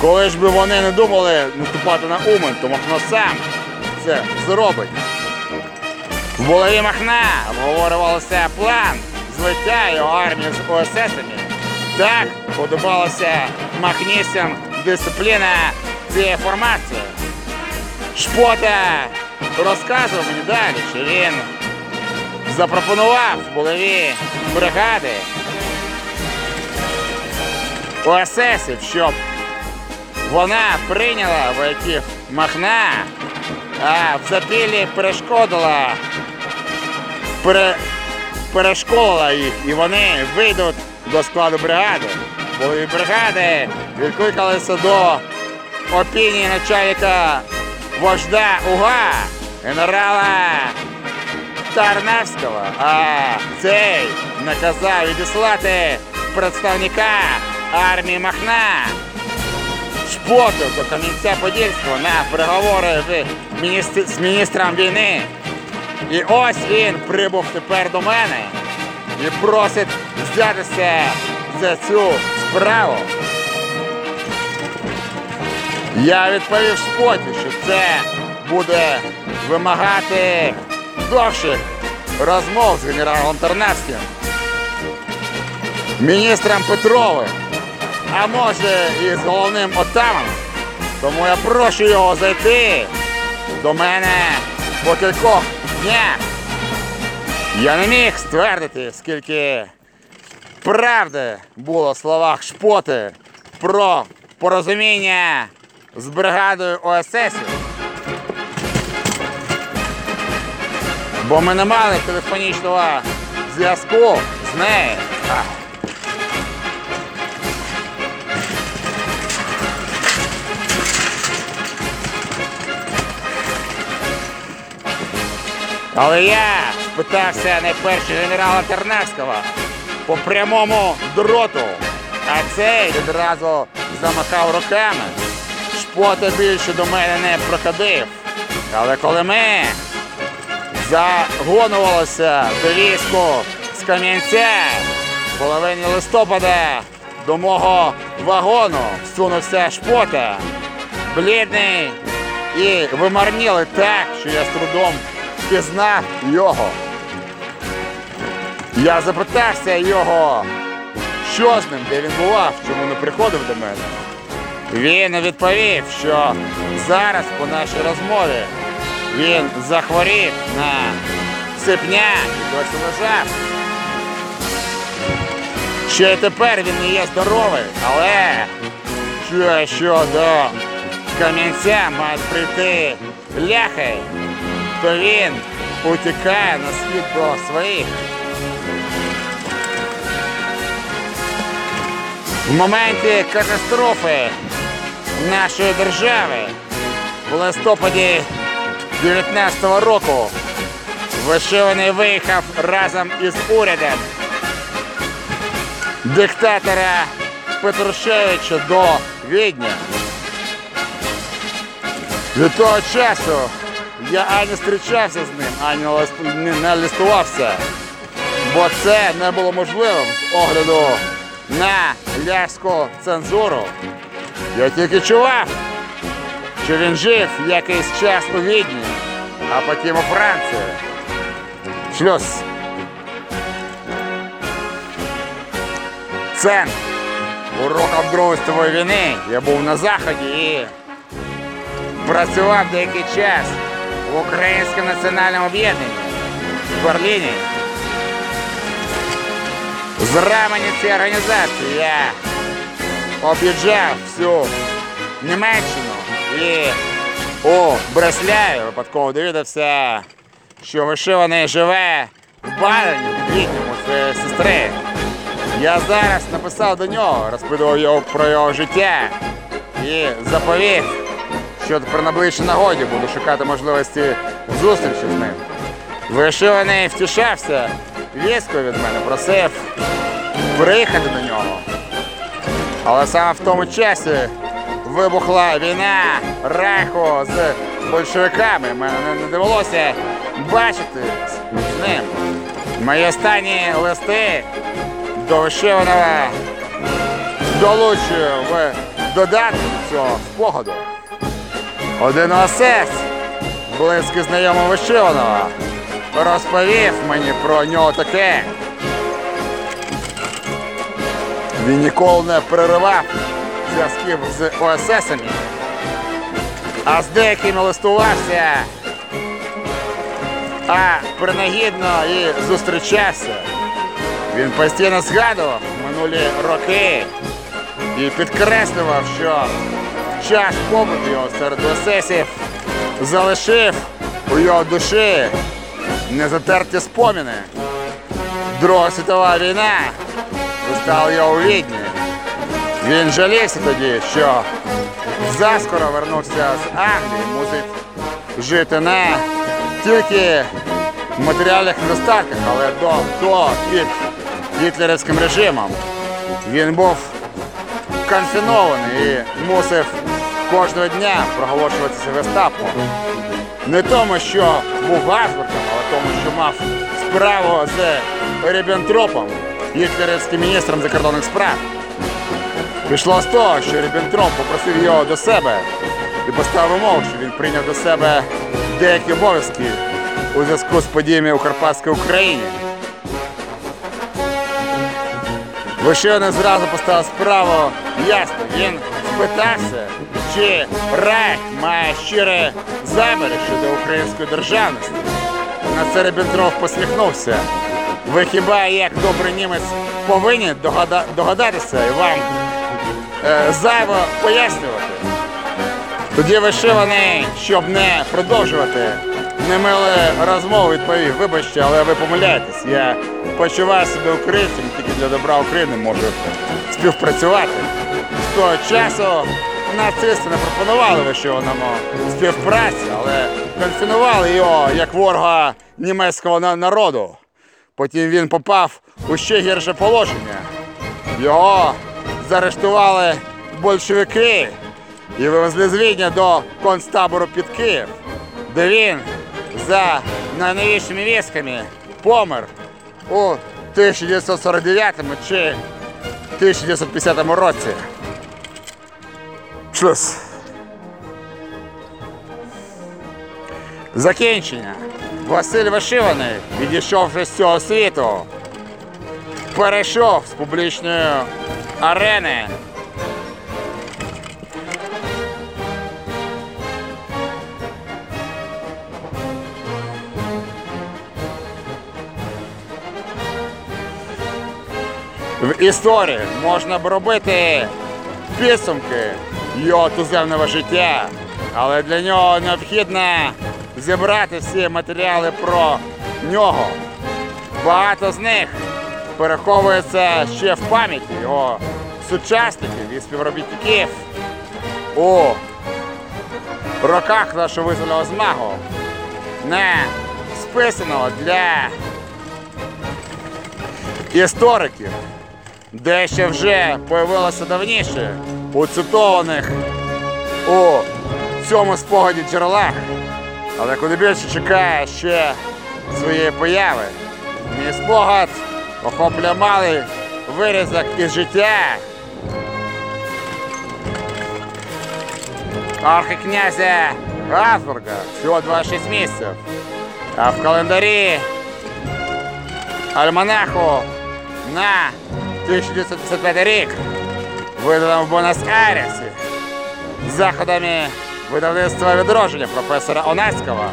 Коли ж би вони не думали наступати на Умань, то Махно сам це зробить. В голові Махна обговорювався план злиття його армії з ОССами. Так подобалася махністям дисципліна цієї формації. Шпота розказував мені далі, що він запропонував голові бригади ОССів, щоб вона прийняла вояків Махна, а в запіллі перешкодила, пере, перешколила їх, і вони вийдуть до складу бригади. Бо і бригади відкликалися до опінії начальника вождя УГА, генерала Тарнавського, а цей наказав відіслати представника армії Махна шпоту до Кам'янця Подільського на переговори з, міністр... з міністром війни. І ось він прибув тепер до мене і просить взятися за цю справу. Я відповів шпоті, що це буде вимагати довших розмов з генералом Тарнавським, міністром Петровим а може і з головним отаманом. Тому я прошу його зайти до мене по кількох днях. Я не міг ствердити, скільки правди було в словах шпоти про порозуміння з бригадою ОСС. Бо ми не мали телефонічного зв'язку з нею. Але я спитався найперше генерала Тернавського по прямому дроту, а цей відразу замахав руками. Шпота більше до мене не проходив. Але коли ми загонувалися до війську з Кам'янця в половині листопада до мого вагону всунувся шпота, блідний і вимарніли так, що я з трудом пізнав його. Я запитався його, що з ним, де він бував, чому не приходив до мене. Він відповів, що зараз по нашій розмові він захворів на сипня і досі лежав. Ще й тепер він не є здоровий, але що, що до кам'янця мають прийти ляхи, то він утікає на схід до своїх. В моменті катастрофи нашої держави в листопаді 19-го року Вишиваний виїхав разом із урядом диктатора Петрушевича до Відня. Від того часу я ані зустрічався з ним, ані не лист- не- не листувався, бо це не було можливим з огляду на ляську цензуру. Я тільки чував, що він жив якийсь час у Відні, а потім у Франції. Шлюз. Центр. У роках Другої світової війни я був на Заході і працював деякий час в Українському національному об'єднанні в Берліні. З рамені цієї організації я об'їжджав всю Німеччину і у Бресляві випадково довідався, що вишиваний живе в Бадені, в Відному, своєї сестри. Я зараз написав до нього, розпитував його про його життя і заповів, що при найближчій нагоді буду шукати можливості зустрічі з ним. Вишиваний втішався віско від мене, просив приїхати до нього. Але саме в тому часі вибухла війна Райху з большевиками. Мене не- довелося бачити з ним. Мої останні листи до Вишиваного долучую в додатку до цього спогаду. Один осець, близький знайомий Вишиваного, розповів мені про нього таке. Він ніколи не переривав зв'язків з ОССами, а з деякими листувався, а принагідно і зустрічався. Він постійно згадував минулі роки і підкреслював, що час побуту його серед ОССів залишив у його душі незатерті споміни. Друга світова війна застала його у відні. Він жалівся тоді, що заскоро вернувся з Англії, мусить жити не тільки в матеріальних недостатках, але до, до під гітлерівським режимом. Він був конфінований і мусив кожного дня проголошуватися гестапо. Не тому, що був Габсбургом, але тому, що мав справу з Ріббентропом, гітлерівським міністром закордонних справ. Пішло з того, що Ріббентроп попросив його до себе і поставив умову, що він прийняв до себе деякі обов'язки у зв'язку з подіями у Карпатській Україні. Вишиваний зразу поставив справу ясно. Він спитався, чи Райх має щире заміри щодо української державності. На це Ріббентроп посміхнувся. Ви хіба як добрий німець повинні догада- догадатися і вам е, зайво пояснювати? Тоді вишиваний, щоб не продовжувати немиле розмову, відповів, вибачте, але ви помиляєтесь. Я почуваю себе українцем, тільки для добра України можу співпрацювати. З того часу нацисти не пропонували вишиваному співпраці, але конфінували його як ворога німецького народу. Потім він попав у ще гірше положення. Його заарештували большевики і вивезли з Відня до концтабору під Київ, де він за найновішими військами помер у 1949 чи 1950 році. Шлюз. Закінчення. Василь Вишиваний, відійшовши з цього світу, перейшов з публічної арени в історії можна б робити підсумки його туземного життя, але для нього необхідно зібрати всі матеріали про нього. Багато з них переховується ще в пам'яті його сучасників і співробітників у роках нашого визвольного змагу, не списаного для істориків, дещо вже появилося давніше у цитованих. У цьому спогаді джерелах, але куди більше чекає ще своєї появи. Мій спогад охоплює малий вирізок із життя. Архикнязя Габсбурга. Всього 26 місяців. А в календарі альманаху на 1955 рік видано в Буенос-Айресі заходами видавництва відродження професора Онецького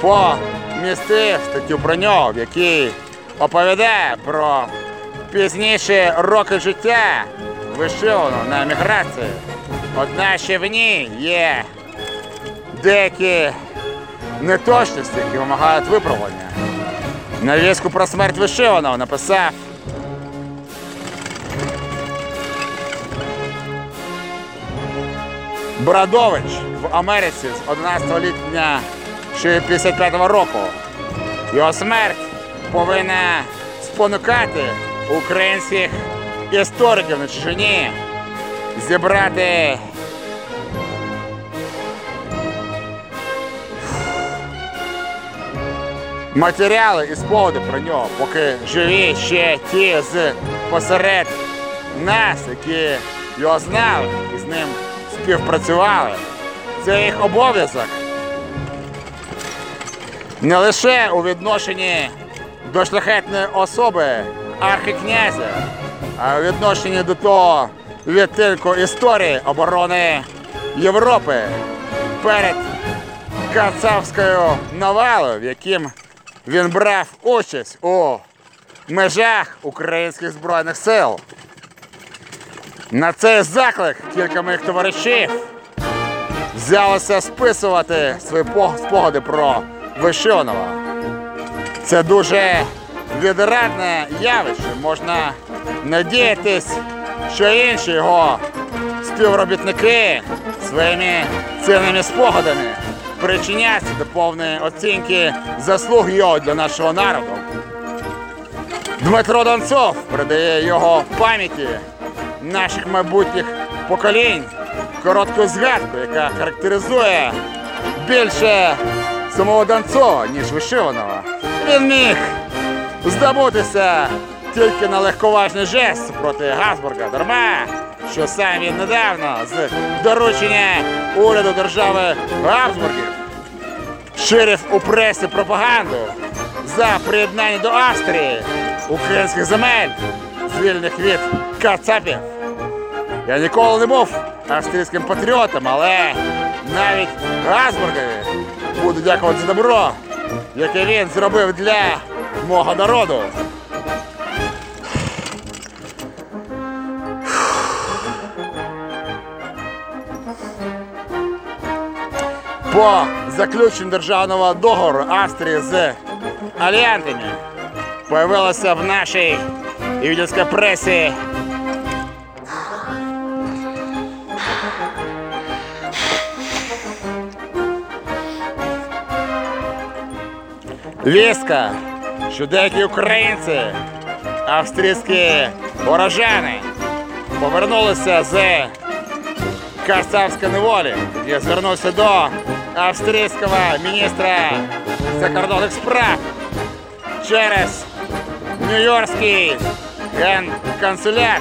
помістив статтю про нього, в якій оповідає про пізніші роки життя вишиваного на еміграції. Однак ще в ній є деякі неточності, які вимагають виправлення. На віску про смерть вишиваного написав Брадович в Америці з 11 липня 55 року. Його смерть повинна спонукати українських істориків на Чечені зібрати матеріали і спогади про нього, поки живі ще ті з посеред нас, які його знали і з ним співпрацювали. Це їх обов'язок. Не лише у відношенні до шляхетної особи архікнязя, а у відношенні до того відтинку історії оборони Європи перед Кацапською навалою, в яким він брав участь у межах українських збройних сил. На цей заклик кілька моїх товаришів взялося списувати свої спогади про Вишонова. Це дуже відрадне явище. Можна надіятись, що інші його співробітники своїми цінними спогадами причиняться до повної оцінки заслуг його для нашого народу. Дмитро Донцов передає його пам'яті наших майбутніх поколінь коротку згадку, яка характеризує більше самого Донцова, ніж Вишиваного. Він міг здобутися тільки на легковажний жест проти Габсбурга. Дарма, що сам він недавно з доручення уряду держави Габсбургів ширив у пресі пропаганду за приєднання до Австрії українських земель, звільнених від кацапів. Я ніколи не був австрійським патріотом, але навіть Газбургові буду дякувати за добро, яке він зробив для мого народу. По заключенню державного договору Австрії з альянтами появилося в нашій і пресі Вістка, що деякі українці, австрійські урожани, повернулися з Карцавської неволі. Я звернувся до австрійського міністра закордонних справ через Нью-Йоркський генконсулят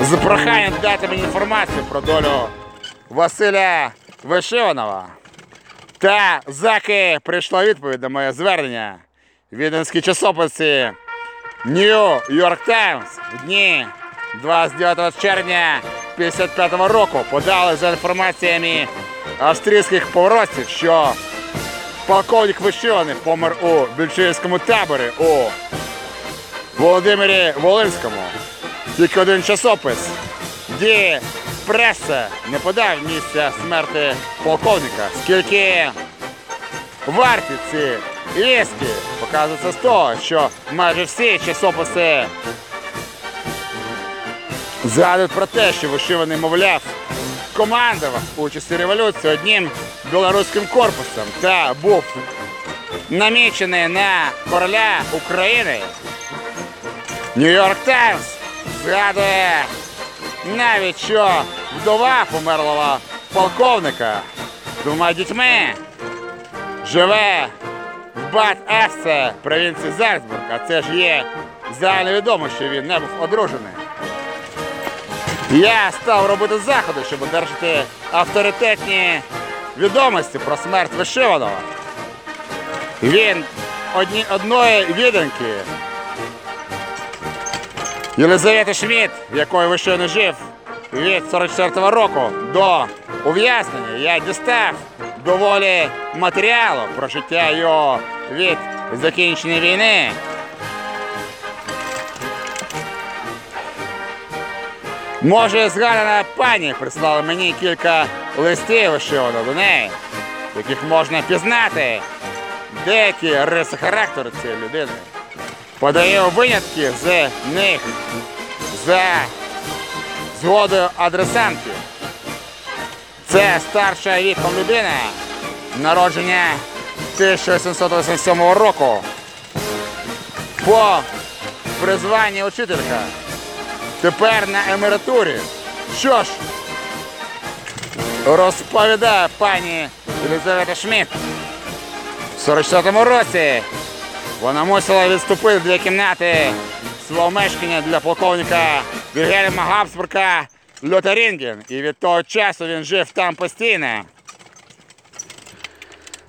з проханням дати мені інформацію про долю Василя Вишиванова. Та заки прийшла відповідь на моє звернення. Віденські часописи New York Times в дні 29 червня 55 року подали за інформаціями австрійських поворотців, що полковник Вишиваний помер у більшовицькому таборі у Володимирі Волинському. Тільки один часопис, де преса не подав місця смерти полковника, скільки варті ці вістки показується з того, що майже всі часописи згадують про те, що вишиваний, мовляв, командував участі революції одним білоруським корпусом та був намічений на короля України. Нью-Йорк Таймс згадує навіть що вдова померлого полковника двома дітьми живе в Бат Ессе, провінції Зальцбург, а це ж є загально відомо, що він не був одружений. Я став робити заходи, щоб одержати авторитетні відомості про смерть Вишиваного. Він одні, одної віданки Єлизавета Шмідт, якої Вишиваний жив від 44-го року до ув'язнення, я дістав доволі матеріалу про життя його від закінчення війни. Може, згадана пані прислала мені кілька листів вишивано до неї, яких можна пізнати деякі риси характеру цієї людини. Подаю винятки з них за згодою адресантки. Це старша віком людина, народження 1887 року. По призванні учителька. Тепер на емературі Що ж, розповідає пані Єлизавета Шмідт. В 44-му році вона мусила відступити дві кімнати свого мешкання для полковника Вільгельма Габсбурга Льотарінген. І від того часу він жив там постійно.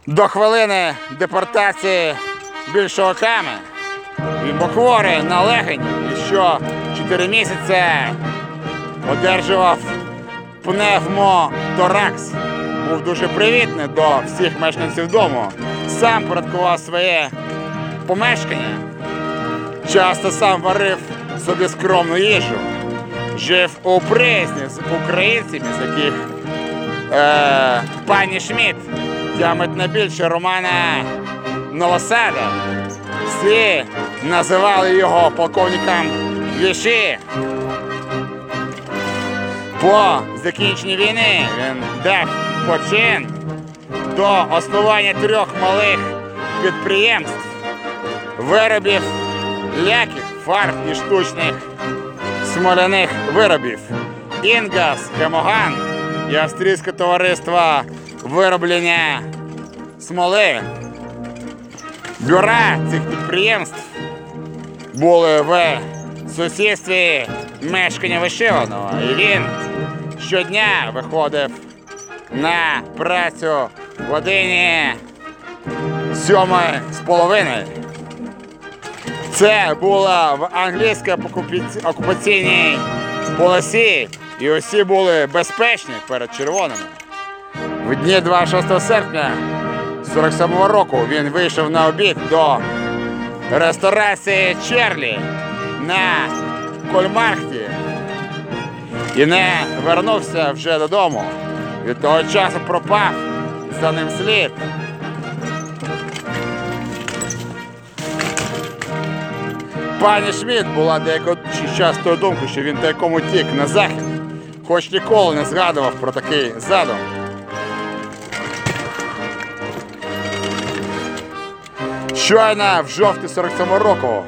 До хвилини депортації більшовиками. Він був хворий на легені і що 4 місяці одержував пневмоторакс. Був дуже привітний до всіх мешканців дому. Сам порядкував своє помешкання. Часто сам варив собі скромну їжу. Жив у приязні з українцями, з яких е, пані Шмідт тямить більше Романа Новосада. Всі називали його полковником Віші. По закінченні війни він дав почин до основання трьох малих підприємств, виробів ляків, фарб і штучних смоляних виробів. Інгас, Хемоган і австрійське товариство вироблення смоли. Бюра цих підприємств були в сусідстві мешкання Вишиваного. І він щодня виходив на працю в годині сьомої з половиною. Це було в англійській окупаційній полосі, і усі були безпечні перед червоними. В дні 26 серпня 47 року він вийшов на обід до ресторації Черлі на Кольмархті і не вернувся вже додому. Від того часу пропав за ним слід. Пані Шмідт була деяко частою думкою, що він тайком тік на захід, хоч ніколи не згадував про такий задум. Щойно в жовтні 47 року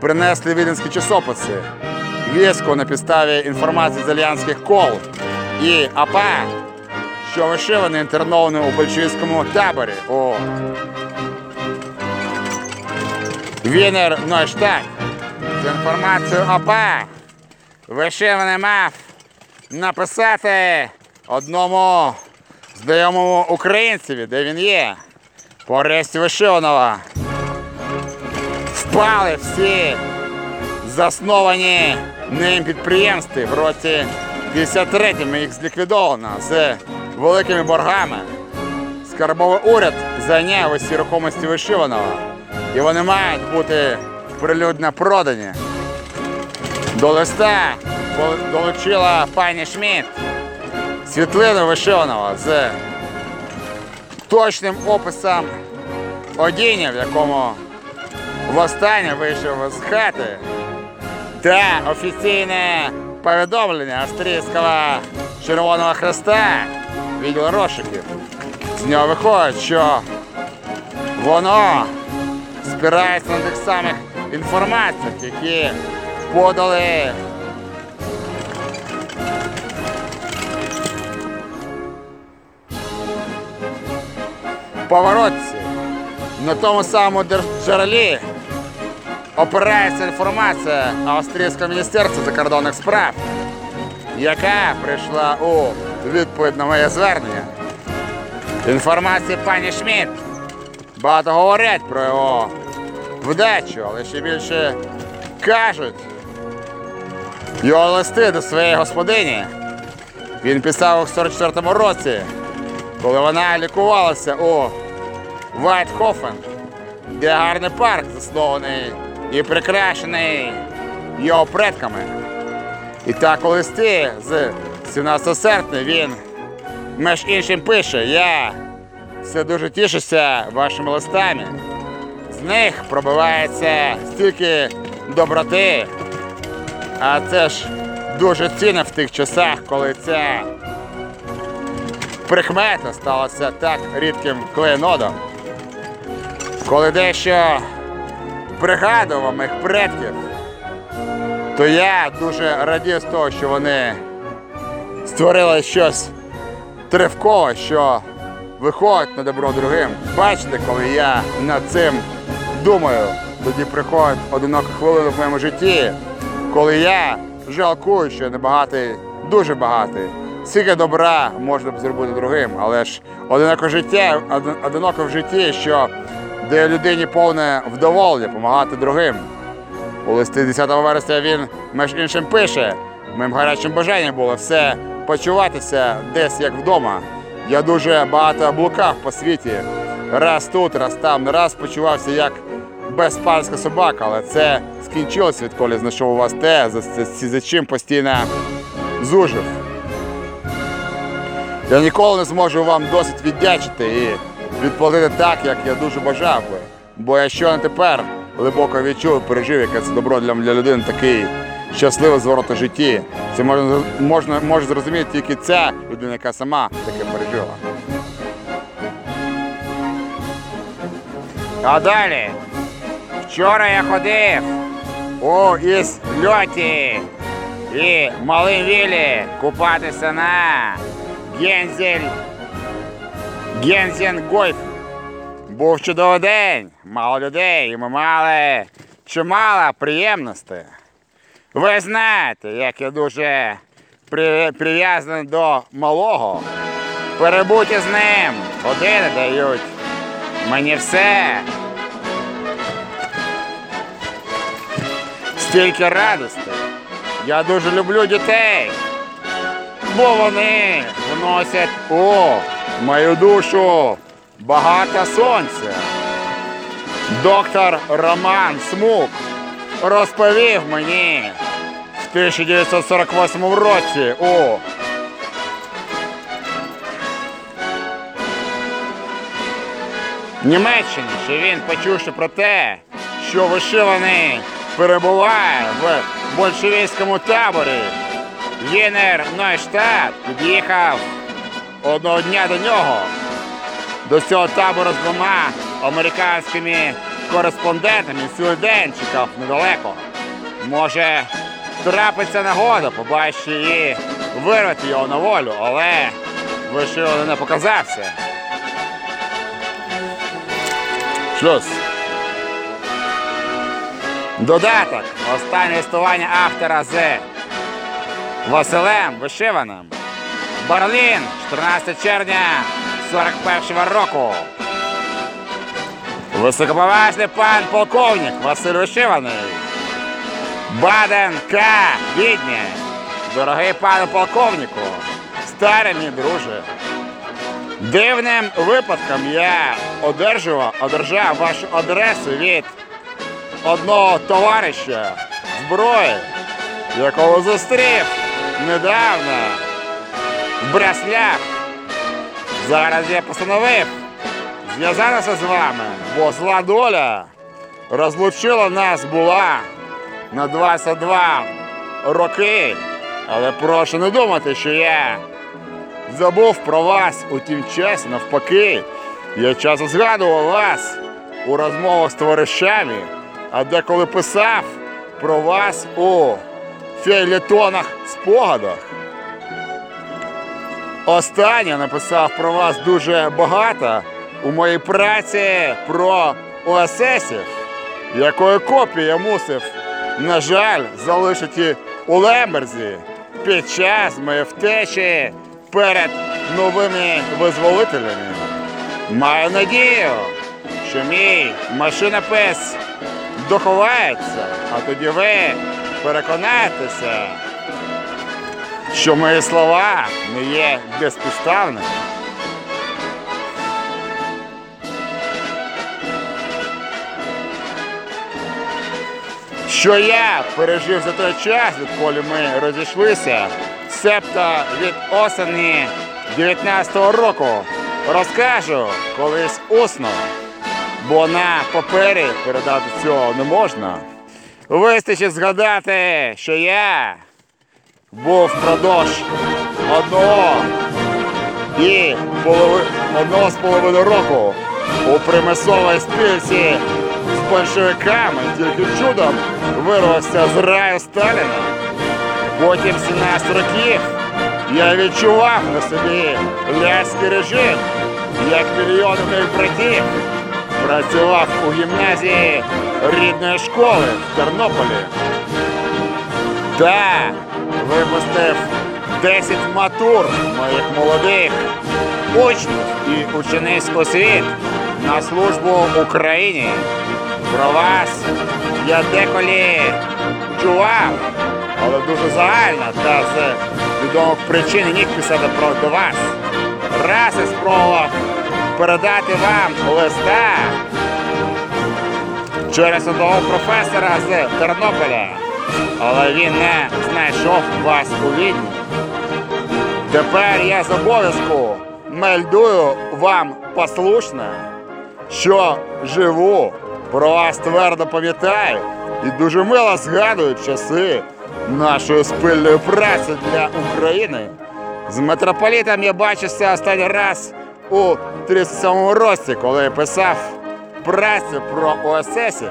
принесли віденські часописи. Віску на підставі інформації з альянських кол і АПА, що вишиваний інтернований у большевістському таборі у Вінер Нойштадт. З інформацією АПА вишиваний мав написати одному знайомому українцеві, де він є. По аресті Вишиваного впали всі засновані ним підприємства в році 53-му їх зліквідовано з великими боргами. Скарбовий уряд зайняв усі рухомості Вишиваного, і вони мають бути прилюдно продані. До листа долучила пані Шмідт світлину Вишиваного з точним описом одіння, в якому востаннє вийшов з хати, та офіційне повідомлення австрійського Червоного Хреста відділ розшуків. З нього виходить, що воно спирається на тих самих інформаціях, які подали поворотці. На тому самому джерелі опирається інформація Австрійського міністерства закордонних справ, яка прийшла у відповідь на моє звернення. Інформація пані Шмідт. Багато говорять про його вдачу, але ще більше кажуть його листи до своєї господині. Він писав у 44-му році, коли вона лікувалася у Вайтхофен, де гарний парк заснований і прикрашений його предками. І так у листі з 17 серпня він між іншим пише, я все дуже тішуся вашими листами. З них пробивається стільки доброти, а це ж дуже цінно в тих часах, коли ця прикмета сталася так рідким клейнодом. Коли дещо пригадував моїх предків, то я дуже радів з того, що вони створила щось тривкове, що виходить на добро другим. Бачите, коли я над цим думаю, тоді приходить одинока хвилина в моєму житті, коли я жалкую, що я не багатий, дуже багатий. Скільки добра можна б зробити другим, але ж одиноко життя, одиноко в житті, що дає людині повне вдоволення допомагати другим. У листі 10 вересня він між іншим пише: моїм гарячим бажанням було все почуватися десь як вдома. Я дуже багато блукав по світі. Раз тут, раз там, не раз почувався як безпанська собака, але це скінчилося, відколи знайшов у вас те, за, за, за чим постійно зужив. Я ніколи не зможу вам досить віддячити і відплатити так, як я дуже бажав би. Бо я щойно тепер глибоко відчув пережив, яке це добро для, для людини такий щасливий зворот у житті. Це можна, можна може зрозуміти тільки ця людина, яка сама таке пережила. А далі. Вчора я ходив у із льоті і малим вілі купатися на Гензель. Гензенгольф. Був чудовий день, мало людей, і ми мали чимало приємностей. Ви знаєте, як я дуже прив'язаний до малого. Перебудьте з ним, години дають мені все. Стільки радості. Я дуже люблю дітей, бо вони вносять у мою душу багато сонця. Доктор Роман Смук розповів мені в 1948 році у Німеччині, що він почувши про те, що вишиваний перебуває в большевістському таборі. Вінер Нойштадт під'їхав одного дня до нього, до цього табору з двома американськими кореспондентами цілий день недалеко. Може, трапиться нагода, побачити і вирвати його на волю, але вишиваний не показався. Шлюз. Додаток. Останнє листування автора з Василем Вишиваним. Берлін, 14 червня 41 року. Високоповажний пан полковник Василь Вишиваний. Баден К. Відня. Дорогий пане полковнику, старий мій друже. Дивним випадком я одержував, одержав вашу адресу від одного товариша зброї, якого зустрів недавно в Браслях. Зараз я постановив зв'язатися з вами, бо зла доля розлучила нас була на 22 роки. Але прошу не думати, що я забув про вас у тім часі, навпаки. Я часто згадував вас у розмовах з товаришами, а деколи писав про вас у фейлетонах спогадах. Останнє написав про вас дуже багато у моїй праці про ОССів, якої копії я мусив, на жаль, залишити у Лемберзі під час моєї втечі перед новими визволителями. Маю надію, що мій машинопис доховається, а тоді ви переконаєтеся, що мої слова не є безпідставними. Що я пережив за той час, відколи ми розійшлися, себто від осені 19-го року, розкажу колись усно, бо на папері передати цього не можна. Вистачить згадати, що я був впродовж одного і полови... одного з половиною року у примусовій спільці з большевиками тільки чудом вирвався з раю Сталіна. Потім 17 років Я відчував на собі ляський режим, як мільйони моїх братів. Працював у гімназії рідної школи в Тернополі. Та випустив 10 матур моїх молодих учнів і учениць освіт на службу Україні. Про вас я деколи чував, але дуже загально та з відомих причин міг писати про до вас. Раз я спробував передати вам листа через одного професора з Тернополя, але він не знайшов вас у Відні. Тепер я з обов'язку мельдую вам послушно, що живу, про вас твердо пам'ятаю і дуже мило згадую часи нашої спільної праці для України. З митрополітом я бачився останній раз у 37-му році, коли я писав працю про ОССів.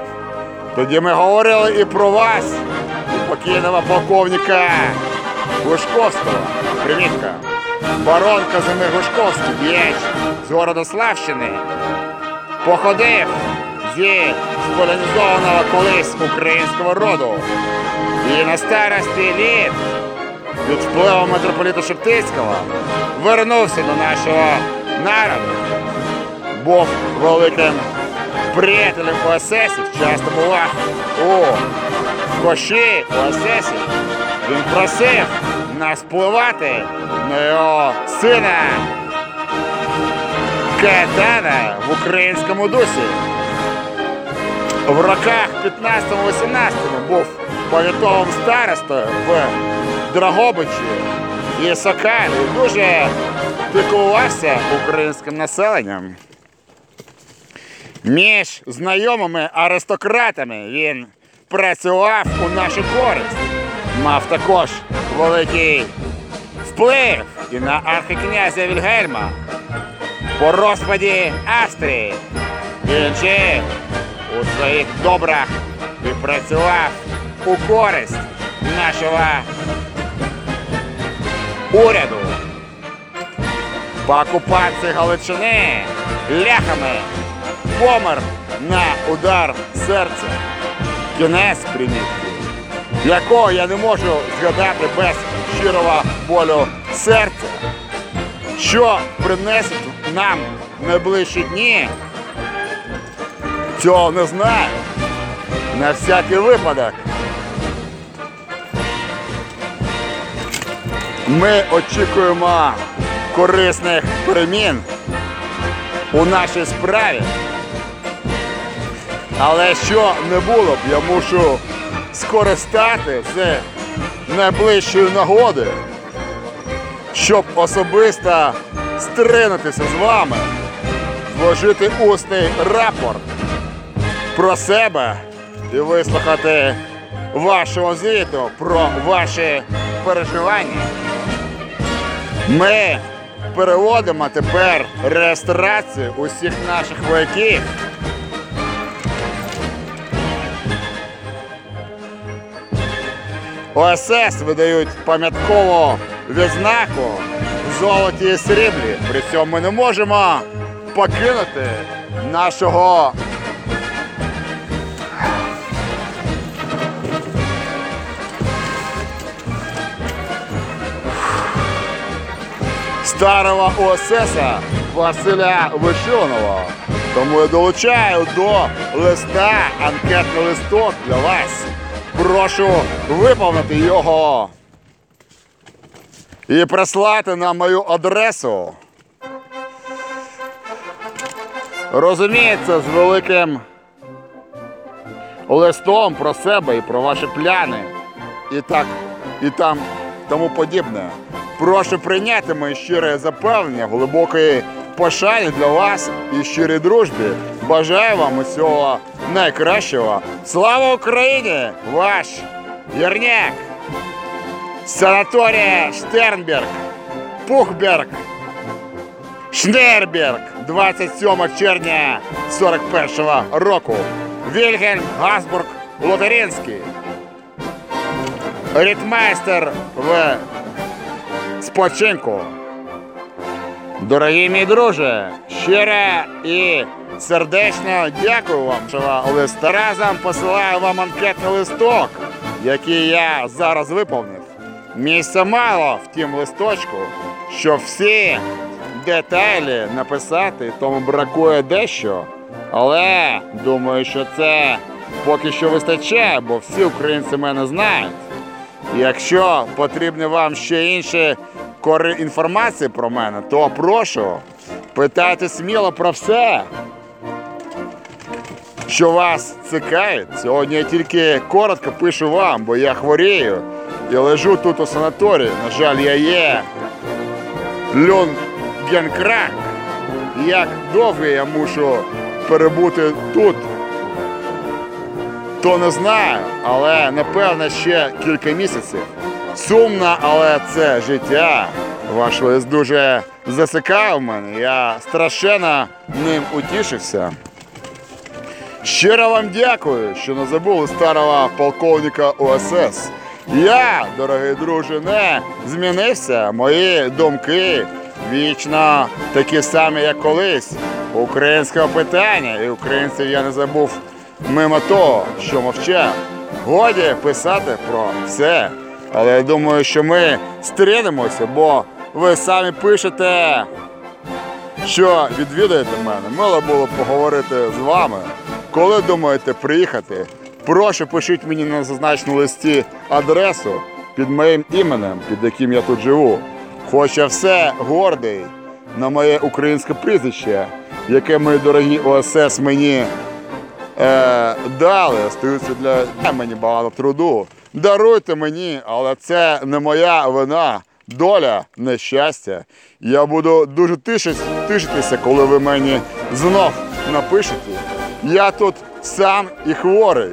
Тоді ми говорили і про вас, і покійного полковника Гушковського. Примітка. Барон Казимир Гушковський, діяч з города Славщини, походив зі сполянізованого колись українського роду. І на старості літ під впливом митрополіта Шептицького вернувся до нашого народу. Був великим приятелем ОССів, часто бував у коші ОССів. Він просив нас впливати на його сина Каетана в українському дусі. В роках 15-18 був повітовим старостою в Драгобичі і Сокалі. Дуже піклувався українським населенням. Між знайомими аристократами він працював у нашу користь. Мав також великий вплив і на архикнязя Вільгельма по розпаді Австрії. Же у своїх добрах і працював у користь нашого уряду. По окупації Галичини ляхами помер на удар серця. Кінець примітки, якого я не можу згадати без щирого болю серця, що принесуть нам найближчі дні. Цього не знаю. На всякий випадок. Ми очікуємо корисних перемін у нашій справі. Але що не було б, я мушу скористати з найближчої нагоди, щоб особисто стринутися з вами, зложити усний рапорт про себе і вислухати вашого звіту про ваші переживання. Ми переводимо тепер реєстрацію усіх наших вояків. ОСС видають пам'яткову відзнаку золоті і сріблі. При цьому ми не можемо покинути нашого старого ОССа Василя Вишилова. Тому я долучаю до листа анкетний листок для вас. Прошу виповнити його і прислати на мою адресу. Розуміється, з великим листом про себе і про ваші пляни. І так, і там тому подібне. Прошу прийняти моє щире запевнення, глибокої пошани для вас і щирій дружбі. Бажаю вам усього найкращого. Слава Україні! Ваш Єрняк! Санаторія Штернберг, Пухберг, Шнерберг, 27 червня 41-го року. Вільгельм Гасбург Лотаринський. Ритмайстер в спочинку. Дорогі мій друже, щиро і сердечно дякую вам, що ви листа разом посилаю вам анкетний листок, який я зараз виповнив. Місця мало в тім листочку, щоб всі деталі написати, тому бракує дещо. Але думаю, що це поки що вистачає, бо всі українці мене знають. Якщо потрібні вам ще інші кори інформації про мене, то прошу, питайте сміло про все, що вас цікавить. Сьогодні я тільки коротко пишу вам, бо я хворію і лежу тут у санаторії. На жаль, я є Люнгенкрак. Як довго я мушу перебути тут, то не знаю, але напевно ще кілька місяців. Сумно, але це життя. Ваш лист дуже засикав мене. Я страшенно ним утішився. Щиро вам дякую, що не забули старого полковника ОСС. Я, дорогий друже, не змінився. Мої думки вічно такі самі, як колись. Українського питання і українців я не забув мимо того, що мовчав. Годі писати про все. Але я думаю, що ми стрінемося, бо ви самі пишете, що відвідаєте мене. Мило було поговорити з вами. Коли думаєте приїхати, прошу пишіть мені на зазначеному листі адресу під моїм іменем, під яким я тут живу. Хоча все гордий на моє українське прізвище, яке мої дорогі ОСС мені е, дали, остаються для мені багато труду. Даруйте мені, але це не моя вина, доля, нещастя. Я буду дуже тишитися, коли ви мені знов напишете. Я тут сам і хворий.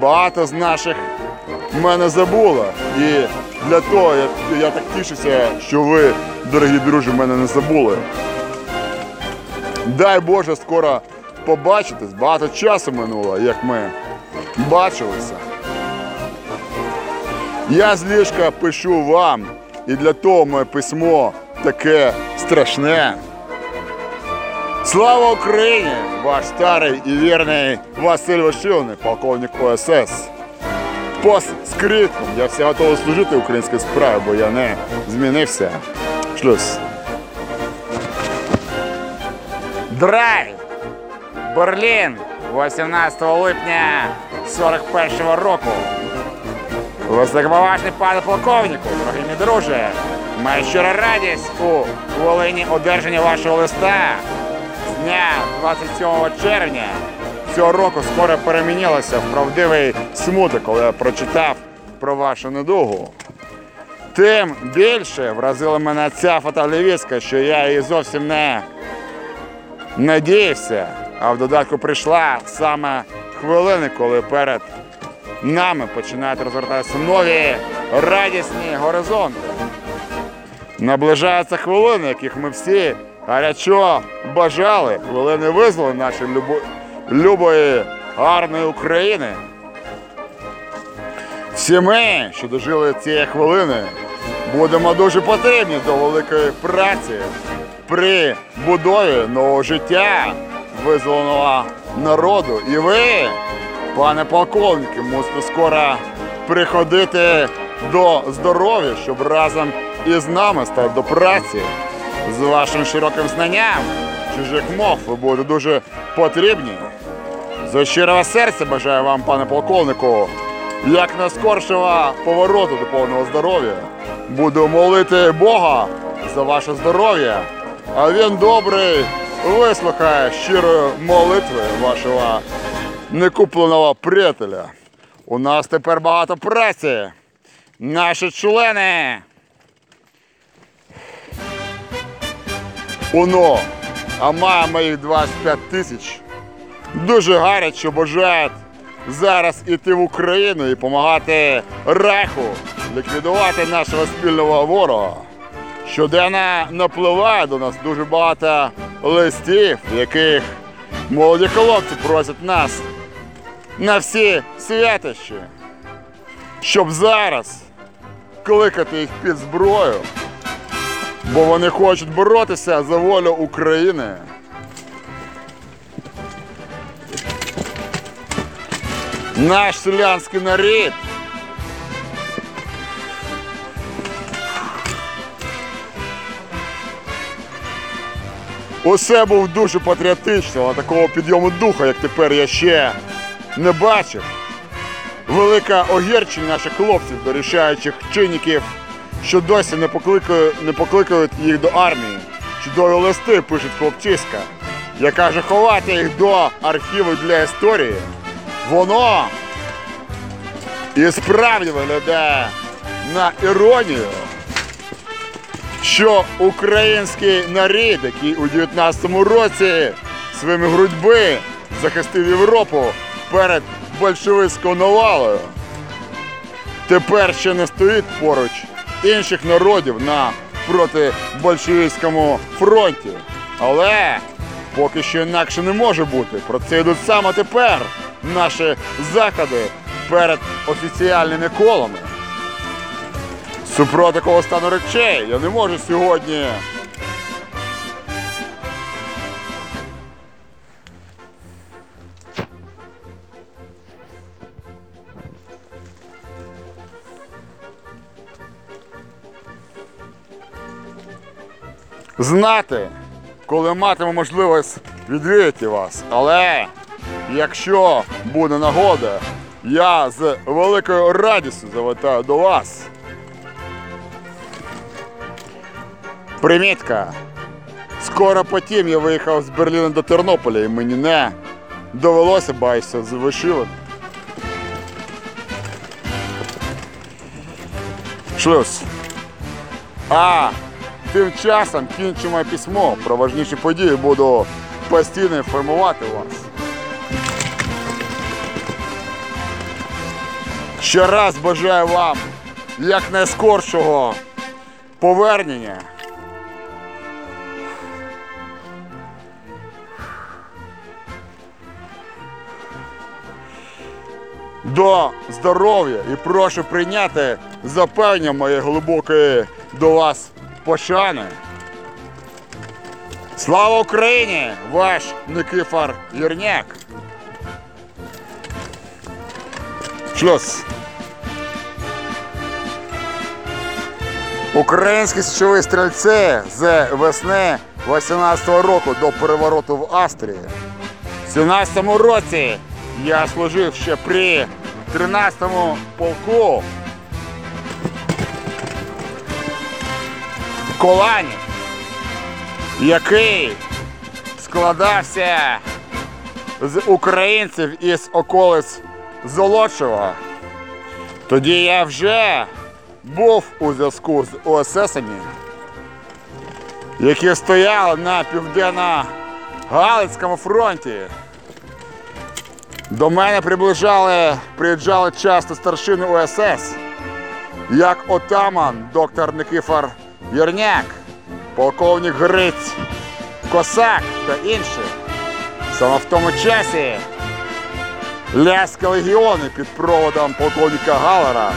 Багато з наших мене забуло. І для того я, я так тішуся, що ви, дорогі друзі, мене не забули. Дай Боже, скоро побачитись. Багато часу минуло, як ми бачилися. Я з ліжка пишу вам, і для того моє письмо таке страшне. Слава Україні! Ваш старий і вірний Василь Вашивний, полковник ОСС. По скриткам я все готовий служити українській справі, бо я не змінився. Шлюз. Драй! Берлін, 18 липня 41-го року. Високоповажний пане полковнику, дорогі мій друже, маю щира радість у хвилині одержання вашого листа з дня 27 червня цього року скоро перемінилося в правдивий смуток, коли я прочитав про вашу недугу. Тим більше вразила мене ця фотолівістка, що я її зовсім не надіявся, а в додатку прийшла саме хвилини, коли перед нами починають розгортатися нові радісні горизонти. Наближаються хвилини, яких ми всі гарячо бажали, хвилини визволення нашої любо... любої гарної України. Всі ми, що дожили цієї хвилини, будемо дуже потрібні до великої праці при будові нового життя визволеного народу. І ви, пане полковнику, мусите скоро приходити до здоров'я, щоб разом із нами стати до праці. З вашим широким знанням чужих мов ви будете дуже потрібні. З щирого серця бажаю вам, пане полковнику, як найскоршого повороту до повного здоров'я. Буду молити Бога за ваше здоров'я, а він добрий вислухає щирої молитви вашого некупленого приятеля. У нас тепер багато праці. Наші члени. УНО, а маємо їх 25 тисяч. Дуже гаряче бажають зараз іти в Україну і допомагати Райху ліквідувати нашого спільного ворога. Щоденно напливає до нас дуже багато листів, яких молоді хлопці просять нас на всі святощі, щоб зараз кликати їх під зброю бо вони хочуть боротися за волю України. Наш селянський нарід Усе був дуже патріотично, але такого підйому духа, як тепер я ще не бачив. Велика огірчення наших хлопців, дорішаючих чинників, що досі не покликають, не покликають їх до армії. Чудові листи пишуть хлопчиська, яка каже ховати їх до архіву для історії. Воно і справді виглядає на іронію що український нарід, який у 19-му році своїми грудьби захистив Європу перед большевицькою навалою, тепер ще не стоїть поруч інших народів на протибольшевицькому фронті. Але поки що інакше не може бути. Про це йдуть саме тепер наші заходи перед офіціальними колами. Супроти такого стану речей я не можу сьогодні. Знати, коли матиму можливість відвідати вас. Але якщо буде нагода, я з великою радістю завітаю до вас. Примітка. Скоро потім я виїхав з Берліна до Тернополя і мені не довелося бачитися з вишивок. Шлюз. А тим часом кінчу моє письмо. Про важніші події буду постійно інформувати вас. Ще раз бажаю вам якнайскоршого повернення. До здоров'я і прошу прийняти запевнення моєї глибокої до вас пошани. Слава Україні! Ваш Никифор Єрняк. Шлюз. Українські січові стрільці з весни 18-го року до перевороту в Австрії. В 17-му році я служив ще при 13-му полку Колані, який складався з українців із околиць Золочева. Тоді я вже був у зв'язку з ОССами, які стояли на південно-Галицькому фронті. До мене приближали, приїжджали часто старшини УСС, як отаман доктор Никифор Єрняк, полковник Гриць, Косак та інші. Саме в тому часі ляські легіони під проводом полковника Галера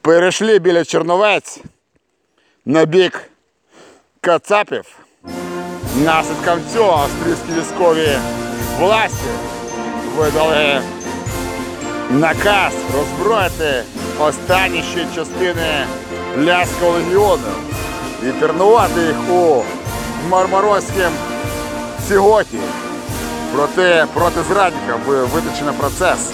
перейшли біля Черновець на бік Кацапів. Наслідком цього австрійські військові власті видали наказ роззброїти останні ще частини Ляського легіону і тернувати їх у Мармаровському Сіготі. Проте проти зрадника виточено процес.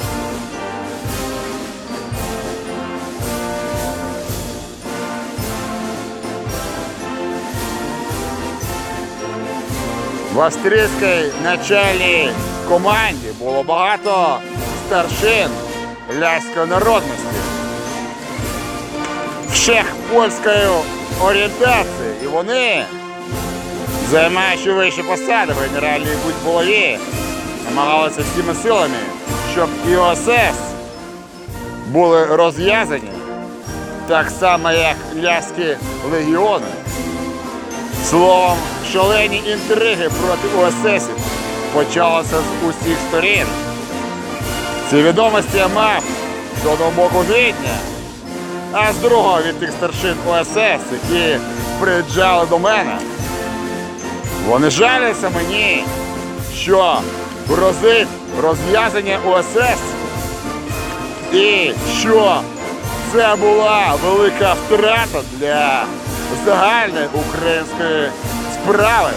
В австрійській начальній команді було багато старшин ляської народності. Всіх польської орієнтації. І вони, займаючи вищі посади в генеральній будь-голові, намагалися всіма силами, щоб і ОСС були розв'язані, так само, як ляські легіони. Словом, шалені інтриги проти ОССів почалися з усіх сторін. Ці відомості я мав з одного боку відня, а з другого від тих старшин ОСС, які приїжджали до мене. Вони жаляться мені, що грозить розв'язання ОСС і що це була велика втрата для загальної української справи.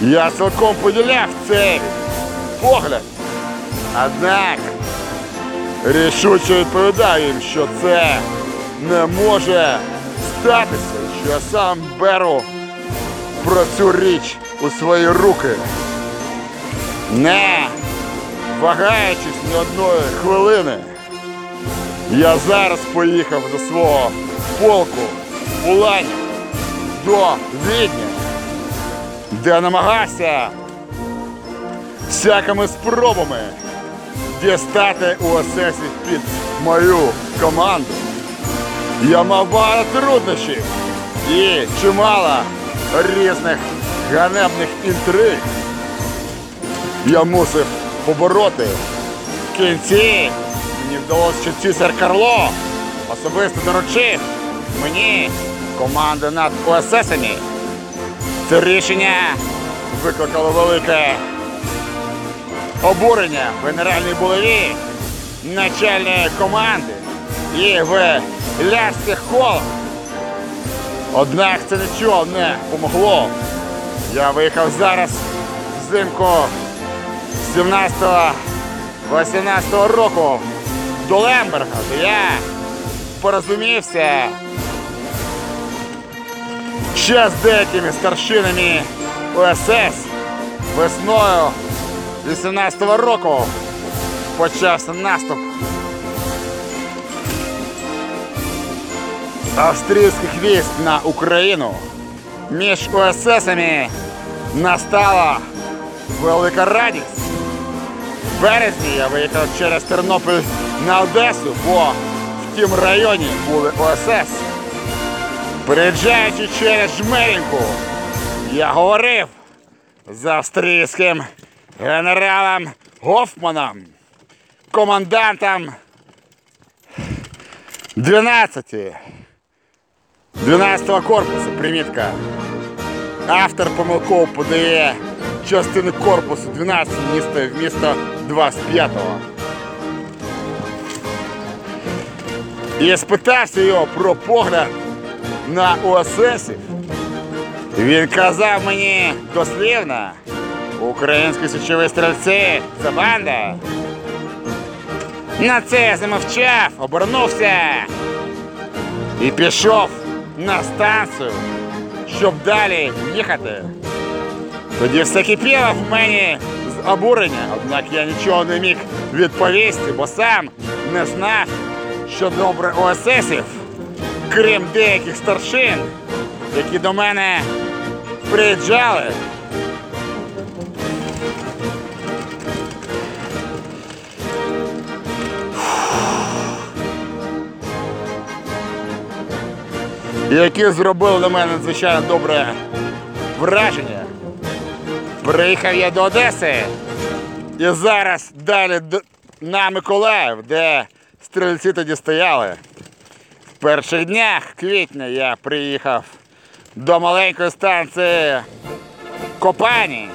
Я цілком поділяв цей погляд. Однак рішуче відповідаю їм, що це не може статися, що я сам беру про цю річ у свої руки. Не вагаючись ні одної хвилини, я зараз поїхав до свого полку у Лані до Відня, де намагався всякими спробами дістати у Осесі під мою команду. Я мав багато труднощів і чимало різних ганебних інтриг. Я мусив побороти. В кінці мені вдалося, що цісар Карло особисто доручив мені команду над ОССами. Це рішення викликало велике обурення в генеральній булаві начальної команди і в ляських колах. Однак це нічого не помогло. Я виїхав зараз взимку 17-18 року до Лемберга, де я порозумівся ще з деякими старшинами ОСС весною 18-го року почався наступ австрійських військ на Україну. Між ОССами настала велика радість. В березні я виїхав через Тернопіль на Одесу, бо в тім районі були ОСС. Приїжджаючи через Жмерінку, я говорив з австрійським генералом Гофманом, командантом 12 12 го корпусу, примітка. Автор помилково подає частини корпусу 12 міста вмісто 25-го. І спитався його про погляд на ОССів. Він казав мені дослівно, українські січові стрільці це банда. На це я замовчав, обернувся і пішов на станцію, щоб далі їхати. Тоді все кипіло в мені з обурення, однак я нічого не міг відповісти, бо сам не знав, що добре ОССів, крім деяких старшин, які до мене приїжджали. які зробили на мене надзвичайно добре враження. Приїхав я до Одеси і зараз далі на Миколаїв, де стрільці тоді стояли. Перших днях квітня я приїхав до маленької станції Копані,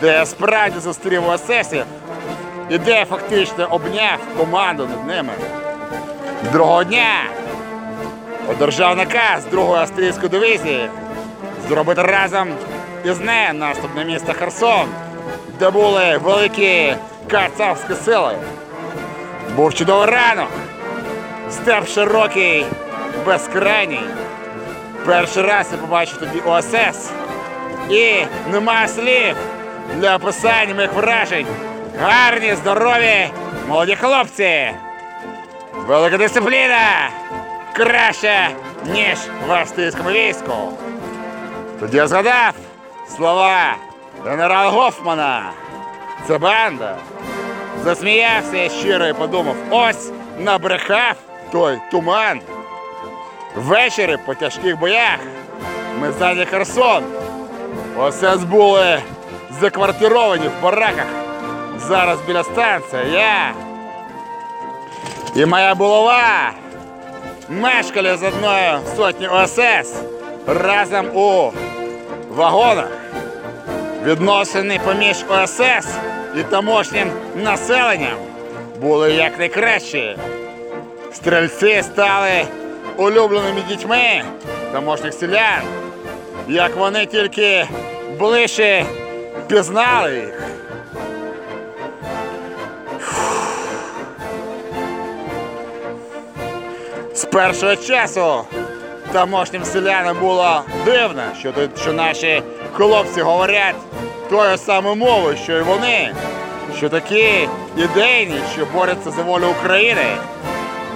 де я справді зустрів осесів і де я фактично обняв команду над ними. Другого дня одержав наказ другої австрійської дивізії зробити разом із нею наступ на місто Херсон, де були великі кацапські сили. Був чудовий ранок, степ широкий, безкрайній. Перший раз я побачив тоді ОСС. І немає слів для описання моїх вражень. Гарні, здорові, молоді хлопці. Велика дисципліна! Краще, ніж в австрійському війську. Тоді я згадав слова генерала Гофмана. Це банда. Засміявся я щиро і подумав, ось набрехав той туман. Ввечері по тяжких боях ми зайняли Херсон. Осе були заквартировані в бараках. Зараз біля станції. Я і моя булава мешкали з одною сотні ОСС разом у вагонах. Відносини поміж ОСС і тамошнім населенням були як найкращі. Стрільці стали улюбленими дітьми тамошніх селян, як вони тільки ближче пізнали їх. З першого часу тамошнім селянам було дивно, що, тут, що наші хлопці говорять тою самою мовою, що й вони, що такі ідейні, що борються за волю України.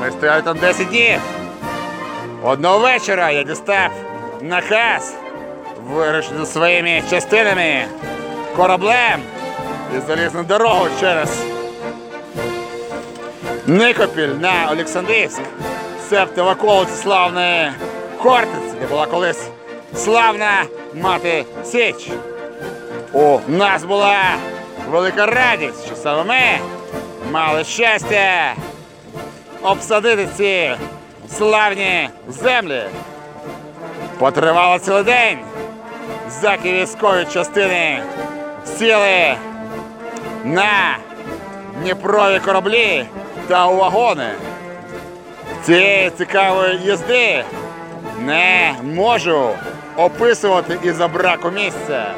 Ми стояли там 10 днів. Одного вечора я дістав наказ вирішити своїми частинами кораблем і заліз на дорогу через Никопіль на Олександрівськ, себто в околиці славної Хортиці, де була колись славна мати Січ. У нас була велика радість, що саме ми мали щастя обсадити ці славні землі. Потривало цілий день. Заки військові частини сіли на Дніпрові кораблі та у вагони. Цієї цікавої їзди не можу описувати із-за браку місця.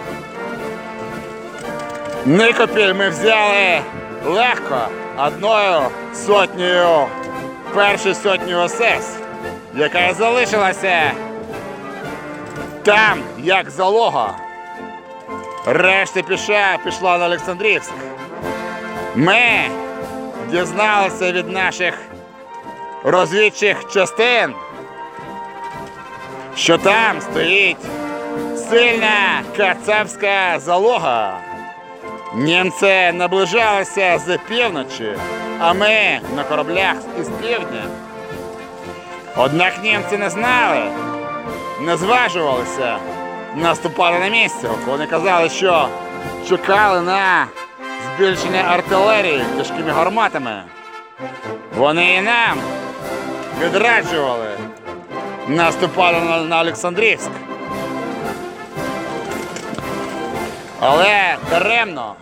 Никопіль ми взяли легко одною сотнею, першою сотнею ОСС, яка залишилася там, як залога. Решта піша пішла на Олександрівськ. Ми дізналися від наших розвідчих частин, що там стоїть сильна кацапська залога. Німці наближалися з півночі, а ми на кораблях із півдня. Однак німці не знали, не зважувалися наступати на місце. Вони казали, що чекали на збільшення артилерії тяжкими гарматами. Вони і нам відраджували наступати на, на Олександрівськ. Але даремно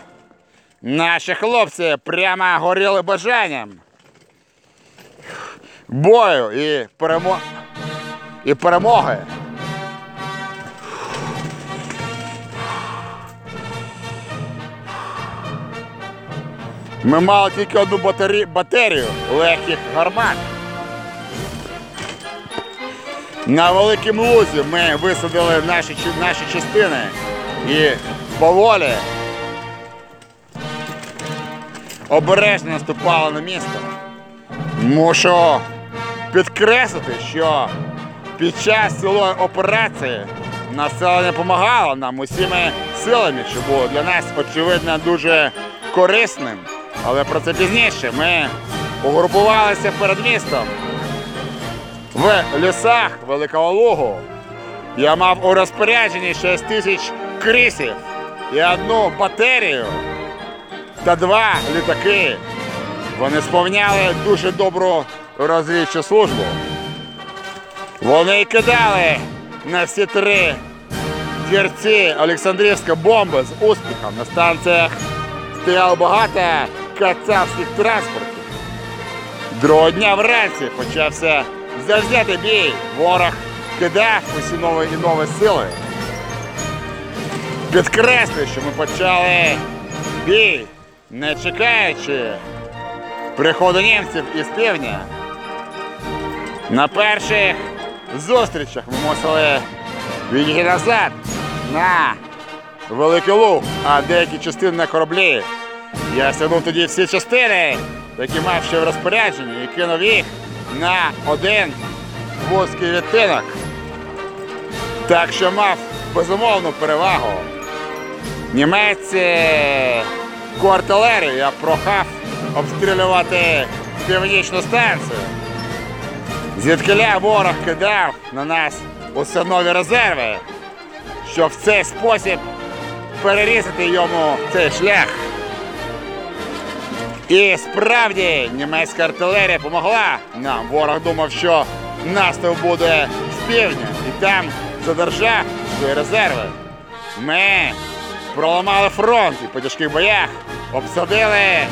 наші хлопці прямо горіли бажанням бою і, перемо... і перемоги. Ми мали тільки одну батарі... батерію легких гармат. На великому лузі ми висадили наші, наші частини і поволі обережно наступали на місто. Мушу підкреслити, що під час цілої операції населення допомагало нам усіми силами, що було для нас очевидно дуже корисним. Але про це пізніше ми угрупувалися перед містом в лісах Великого Лугу. Я мав у розпорядженні 6 тисяч крісів і одну батерію та два літаки. Вони сповняли дуже добру розвідчу службу. Вони кидали на всі три дірці Олександрівська бомби з успіхом. На станціях стояло багато кацапських транспортів. Другого дня вранці почався завзятий бій. Ворог кидав усі нові і нові сили. Підкреслюю, що ми почали бій, не чекаючи приходу німців із півдня. На перших зустрічах ми мусили відійти назад на Великий Луг, а деякі частини на кораблі. Я стягнув тоді всі частини, які мав ще в розпорядженні, і кинув їх на один вузький відтинок. Так що мав безумовну перевагу. Німеці артилерію я прохав обстрілювати північну станцію. Звідкиля ворог кидав на нас усе нові резерви, щоб в цей спосіб перерізати йому цей шлях. І справді німецька артилерія допомогла нам. Ворог думав, що наступ буде з півдня і там задержав свої резерви. Ми проламали фронт і по тяжких боях обсадили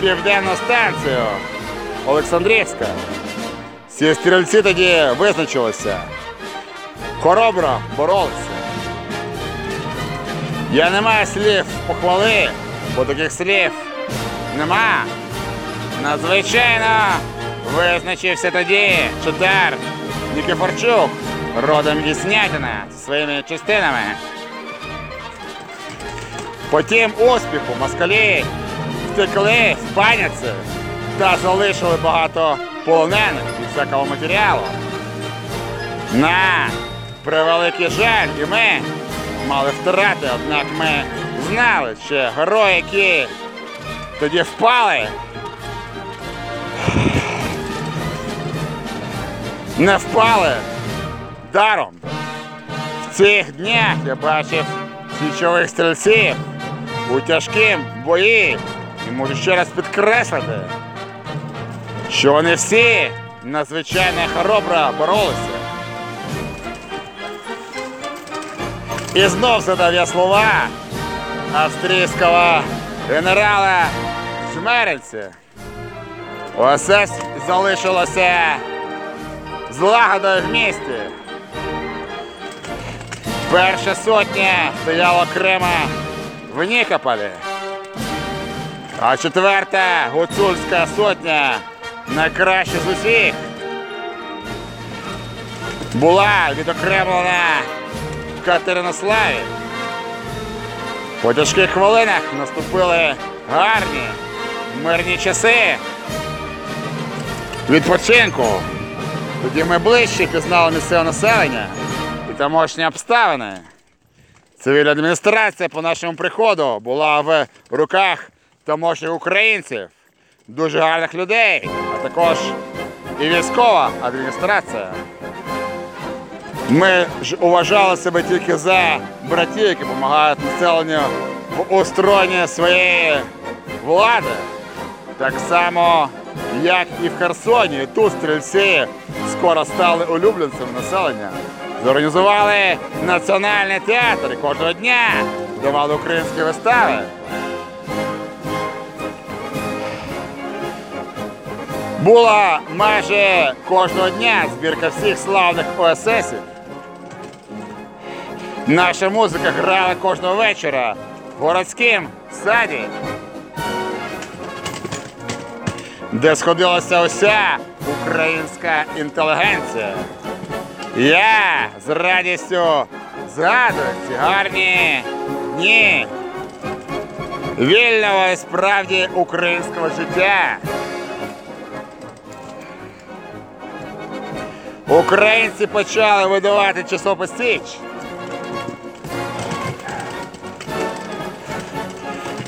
південну станцію Олександрівська. Ці стрільці тоді визначилися. Хоробро боролися. Я не маю слів похвали, бо таких слів нема. Надзвичайно визначився тоді Чотар Нікифорчук, родом із Снятина зі своїми частинами. Потім успіху москалі втекли в паніці та залишили багато полонених і всякого матеріалу. На превеликий жаль, і ми мали втрати, однак ми знали, що герої, які тоді впали, не впали даром. В цих днях я бачив січових стрільців у тяжкім бої і можу ще раз підкреслити, що вони всі надзвичайно хоробро боролися. І знов задав я слова австрійського генерала Шмеренця. ОСС залишилося злагодою в місті. Перша сотня. Стояла окремо. В Нікополі, а четверта гуцульська сотня. Найкраща з усіх. Була відокремлена в Катеринославі. По тяжких хвилинах наступили гарні мирні часи. Відпочинку. Тоді ми ближче пізнали місцеве населення і тамошні обставини. Цивільна адміністрація по нашому приходу була в руках тамошніх українців, дуже гарних людей, а також і військова адміністрація. Ми ж уважали себе тільки за братів, які допомагають населенню в устроєнні своєї влади. Так само, як і в Херсоні, тут стрільці скоро стали улюбленцями населення. Зорганізували національний театр і кожного дня давали українські вистави. Була майже кожного дня збірка всіх славних ОССів. Наша музика грала кожного вечора в городському саді, де сходилася уся українська інтелігенція. Я з радістю згадую ці гарні дні вільного і справді українського життя. Українці почали видавати часопис Січ.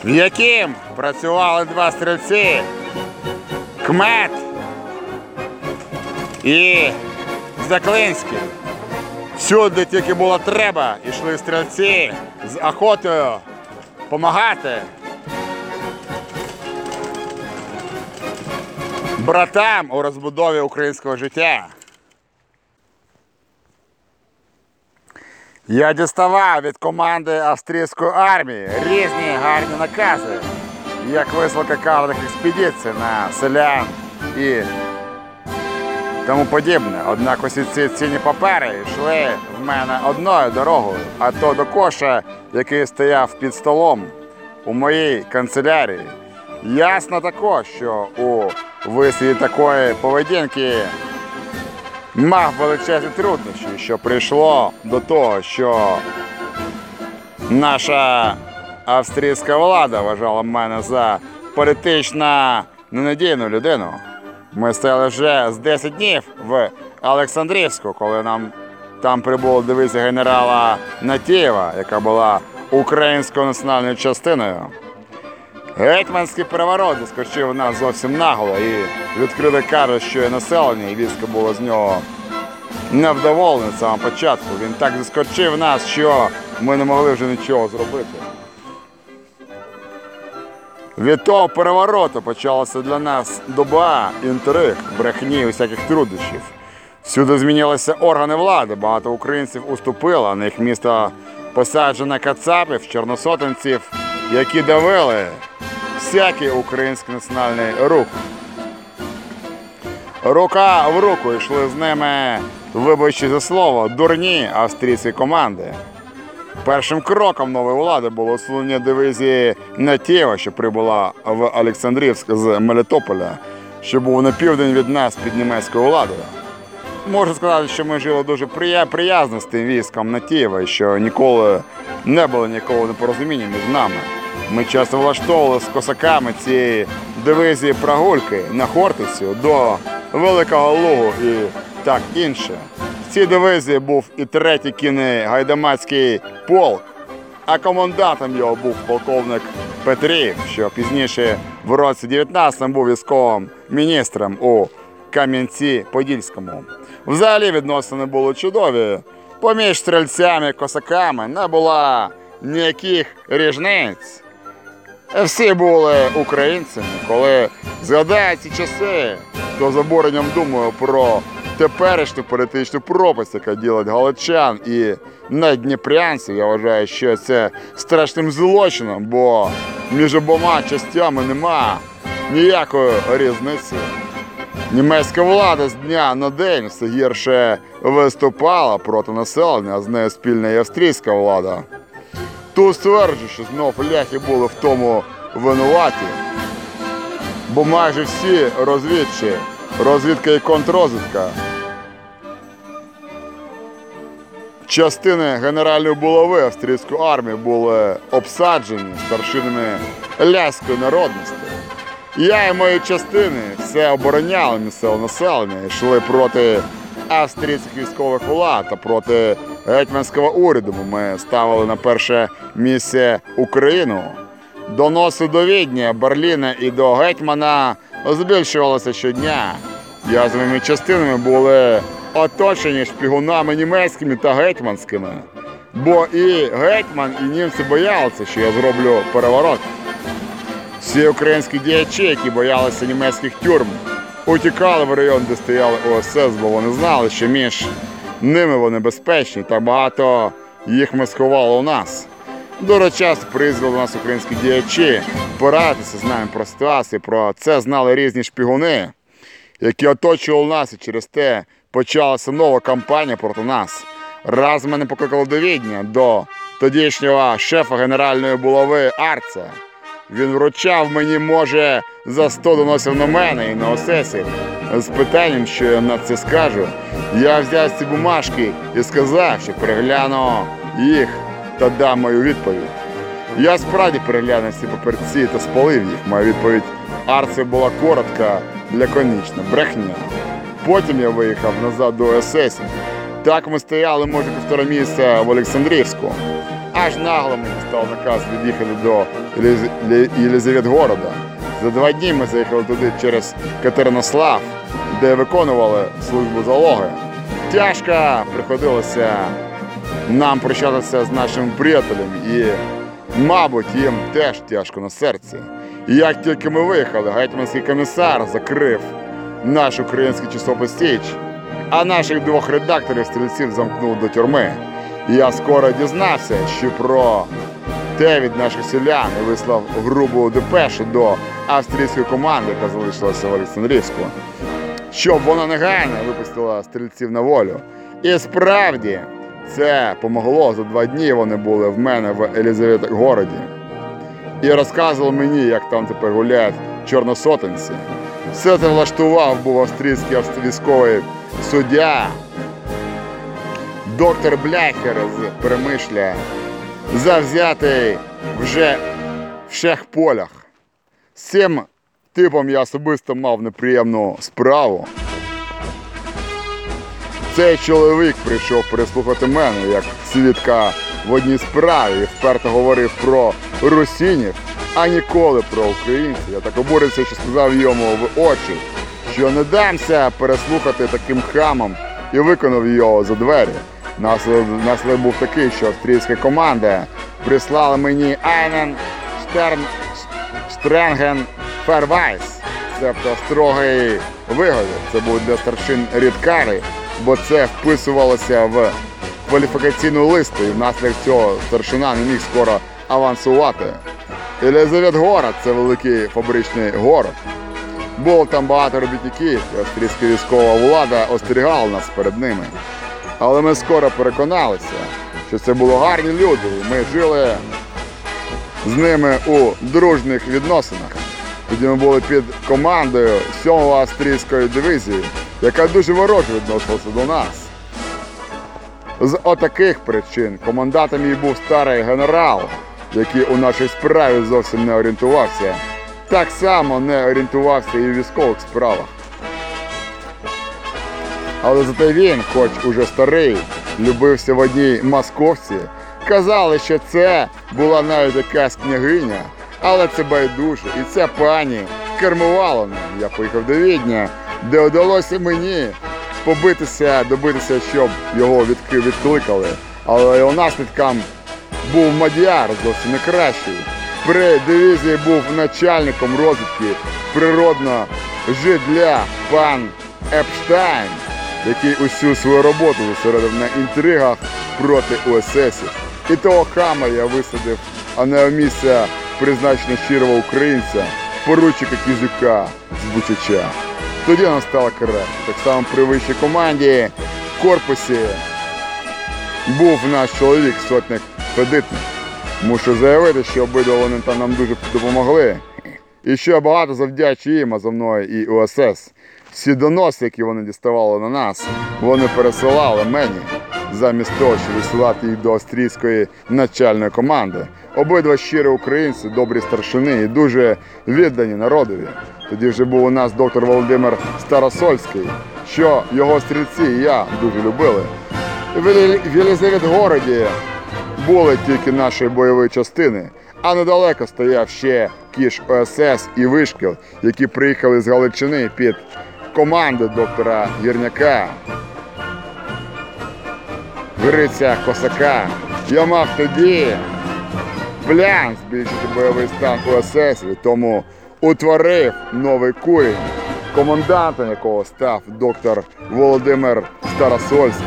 в яким працювали два стрільці Кмет і Заклинський. Всюди тільки було треба, йшли стрільці з охотою допомагати. Братам у розбудові українського життя. Я діставав від команди австрійської армії різні гарні накази, як висилка карних експедицій на селян і тому подібне. Однак усі ці цінні папери йшли в мене одною дорогою, а то до коша, який стояв під столом у моїй канцелярії. Ясно також, що у вислові такої поведінки мав величезні труднощі, що прийшло до того, що наша австрійська влада вважала мене за політично ненадійну людину. Ми стояли вже з 10 днів в Олександрівську, коли нам там прибуло дивитися генерала Натєєва, яка була українською національною частиною. Гетьманський переворот заскочив нас зовсім нагло і відкрили каже, що і населення, і військо було з нього невдоволене з самого початку. Він так заскочив нас, що ми не могли вже нічого зробити. Від того перевороту почалася для нас доба інтриг, брехні і всяких труднощів. Всюди змінилися органи влади, багато українців уступило, на їх місто посаджено кацапів, чорносотенців, які давили всякий український національний рух. Рука в руку йшли з ними, вибачте за слово, дурні австрійські команди. Першим кроком нової влади було усунення дивізії Натєва, що прибула в Олександрівськ з Мелітополя, що був на південь від нас під німецькою владою. Можу сказати, що ми жили дуже прия- приязно з тим військом Натєва, що ніколи не було ніякого непорозуміння між нами. Ми часто влаштовували з косаками цієї дивізії прогульки на Хортицю до Великого Лугу і так інше. В цій дивізії був і третій кінний гайдамацький полк, а командантом його був полковник Петрів, що пізніше в році 19 був військовим міністром у Кам'янці-Подільському. Взагалі відносини були чудові. Поміж стрільцями і косаками не було ніяких ріжниць. Всі були українцями. Коли згадаю ці часи, то з думаю про теперішню політичну пропасть, яка ділить галичан і надніпрянців. Я вважаю, що це страшним злочином, бо між обома частями нема ніякої різниці. Німецька влада з дня на день все гірше виступала проти населення, а з нею спільна і австрійська влада. Тут стверджує, що знов ляхи були в тому винуваті. Бо майже всі розвідчі, розвідка і контррозвідка, частини генеральної булави австрійської армії були обсаджені старшинами ляської народності. Я і мої частини все обороняли місцеве населення, йшли проти австрійських військових влад та проти гетьманського уряду. Ми ставили на перше місце Україну. Доноси до Відня, Берліна і до гетьмана збільшувалися щодня. Я частинами були оточені шпігунами німецькими та гетьманськими. Бо і гетьман, і німці боялися, що я зроблю переворот. Всі українські діячі, які боялися німецьких тюрм, утікали в район, де стояли ОСС, бо вони знали, що між ними вони безпечні, та багато їх ми сховали у нас. Дуже часто приїздили до нас українські діячі порадитися з нами про ситуацію. Про це знали різні шпігуни, які оточували нас, і через те почалася нова кампанія проти нас. Раз мене покликали до Відня, до тодішнього шефа генеральної булави Арца. Він вручав мені, може, за 100 доносів на мене і на осесі. З питанням, що я на це скажу, я взяв ці бумажки і сказав, що перегляну їх та дам мою відповідь. Я справді переглянув ці папірці та спалив їх. Моя відповідь Арці була коротка, лаконічна, брехня. Потім я виїхав назад до СС. Так ми стояли, може, півтора місяця в Олександрівську. Аж нагло мені став наказ від'їхати до Єлизаветгорода. За два дні ми заїхали туди через Катеринослав, де виконували службу залоги. Тяжко приходилося нам прощатися з нашими приятелями і, мабуть, їм теж тяжко на серці. І як тільки ми виїхали, гетьманський комісар закрив наш український часопис Січ, а наших двох редакторів стрільців замкнув до тюрми. Я скоро дізнався, що про те від наших селян і вислав грубу депешу до австрійської команди, яка залишилася в Олександрівську, щоб вона негайно випустила стрільців на волю. І справді це помогло. За два дні вони були в мене в Елізаветгороді. І розказували мені, як там тепер гуляють чорносотенці. Все це влаштував був австрійський військовий суддя, доктор Бляхер з Перемишля, завзятий вже в всіх полях. З цим типом я особисто мав неприємну справу. Цей чоловік прийшов переслухати мене як свідка в одній справі і вперто говорив про русінів, а ніколи про українців. Я так обурився, що сказав йому в очі, що не дамся переслухати таким хамом і викинув його за двері. Наслід був такий, що австрійська команда прислала мені einen streng, strengen Verweis, тобто строгий виговір. Це був для старшин рідкари, бо це вписувалося в кваліфікаційну листу, і внаслідок цього старшина не міг скоро авансувати. Елізавет Город це великий фабричний город. Було там багато робітників, австрійська військова влада остерігала нас перед ними. Але ми скоро переконалися, що це були гарні люди, ми жили з ними у дружних відносинах. Тоді ми були під командою 7-го австрійської дивізії, яка дуже вороже відносилася до нас. З отаких причин командатом її був старий генерал, який у нашій справі зовсім не орієнтувався. Так само не орієнтувався і в військових справах. Але зате він, хоч уже старий, любився в одній московці. Казали, що це була навіть якась княгиня, але це байдуже. І ця пані кермувала ним. Я поїхав до Відня, де вдалося мені побитися, добитися, щоб його відкликали. Але його наслідкам був мадяр зовсім не кращий. При дивізії був начальником розвідки природно жидля пан Епштайн, який усю свою роботу зосередив на інтригах проти УССів. І того хама я висадив, а не місця призначено щирого українця, поручика Кізюка з Бучача. Тоді нам стало краще. Так само при вищій команді в корпусі був наш чоловік, сотник Федитник. Мушу заявити, що обидва вони там нам дуже допомогли. І я багато завдячу їм, а за мною і УСС. Всі доноси, які вони діставали на нас, вони пересилали мені, замість того, щоб висилати їх до австрійської начальної команди. Обидва щирі українці, добрі старшини і дуже віддані народові. Тоді вже був у нас доктор Володимир Старосольський, що його стрільці і я дуже любили. В Єлі- в Єлизаветгороді були тільки наші бойові частини, а недалеко стояв ще кіш ОСС і Вишкіл, які приїхали з Галичини під команду доктора Гірняка. Гриця Косака. Я мав тоді план збільшити бойовий стан УСС, тому утворив новий курінь, комендантом якого став доктор Володимир Старосольський.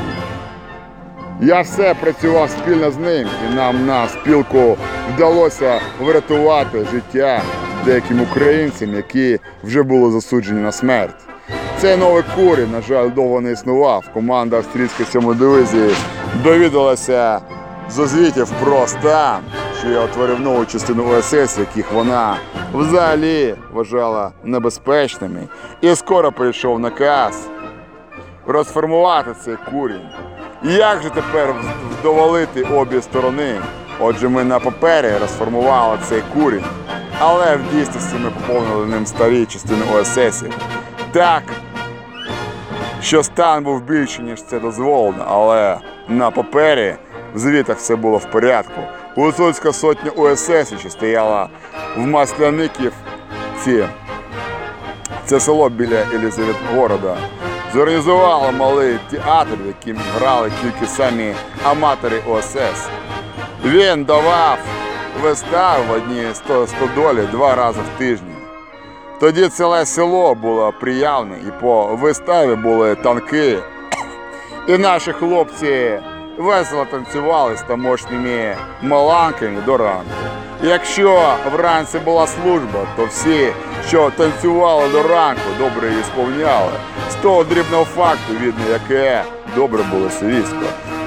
Я все працював спільно з ним, і нам на спілку вдалося врятувати життя деяким українцям, які вже були засуджені на смерть. Цей новий курінь, на жаль, довго не існував. Команда австрійської сьомої дивізії довідалася з озвітів про стан, що утворив нову частину ОСС, яких вона взагалі вважала небезпечними. І скоро прийшов наказ розформувати цей курінь. Як же тепер вдоволити обі сторони? Отже, ми на папері розформували цей курінь, але в дійсності ми поповнили ним старі частини ОССів. Так, що стан був більший, ніж це дозволено, але на папері в звітах все було в порядку. Гуцульська сотня УСС, що стояла в Масляниківці, це село біля Елізаветгорода, зорганізувало малий театр, в яким грали тільки самі аматори ОСС. Він давав вистави в одній сто- стодолі два рази в тиждень. Тоді ціле село було приявне, і по виставі були танки. І наші хлопці весело танцювали з тамошніми маланками до ранку. Якщо вранці була служба, то всі, що танцювали до ранку, добре її сповняли. З того дрібного факту видно, яке добре було це.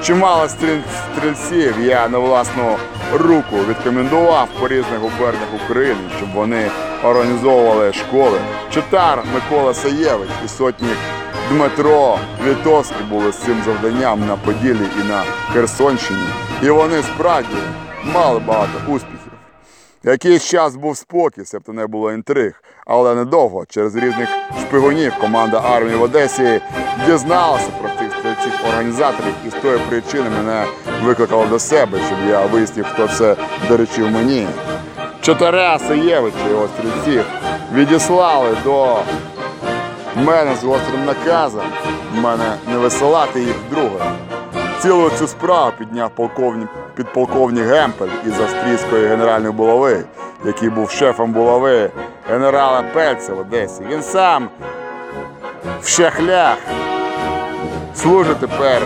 Чимало стрільців я на власну руку відкомендував по різних губернях України, щоб вони організовували школи. Читар Микола Саєвич і сотник Дмитро Вітовський були з цим завданням на Поділлі і на Херсонщині. І вони справді мали багато успіхів. Якийсь час був спокій, себто не було інтриг, але недовго через різних шпигунів команда армії в Одесі дізналася про цих стрільців організаторів і з тої причини мене викликало до себе, щоб я вияснив, хто це доручив мені. Чотиря Саєвича і його відіслали до мене з гострим наказом мене не висилати їх вдруге. Цілу цю справу підняв полковник, підполковник Гемпель із австрійської генеральної булави, який був шефом булави генерала Пельця в Одесі. Він сам в шахлях служить тепер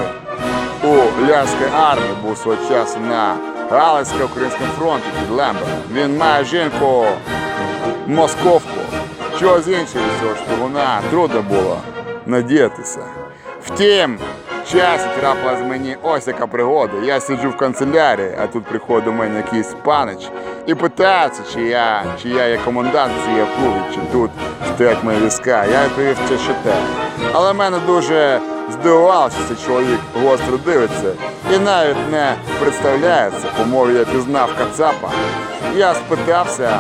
у Ляській армії, був свого часу на Галицько-Українському фронті під Лембером. Він має жінку московку. Чого з іншого цього шпигуна трудно було надіятися. Втім, час трапилась мені ось яка пригода. Я сиджу в канцелярії, а тут приходить до мене якийсь панич і питається, чи я, чи я є комендант цієї клубі, чи тут стоять мої війська. Я відповів, що ще те. Але в мене дуже здивувало, що цей чоловік гостро дивиться і навіть не представляється, по мові я пізнав Кацапа. Я спитався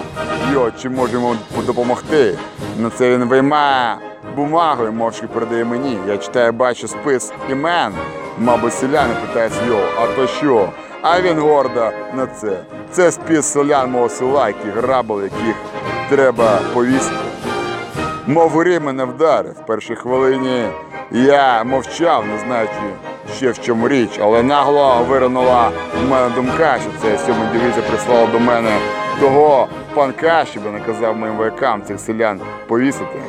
його, чи може йому допомогти. На це він виймає бумагу і мовчки передає мені. Я читаю, бачу спис імен. Мабуть, селяни питаються його, а то що? А він гордо на це. Це спис селян мого села, які грабили, яких треба повісити. Мов горі мене вдарив. В першій хвилині я мовчав, не знаючи ще в чому річ, але нагло виринула в мене думка, що це сьома дивізія прислала до мене того панка, щоб наказав моїм воякам цих селян повісити.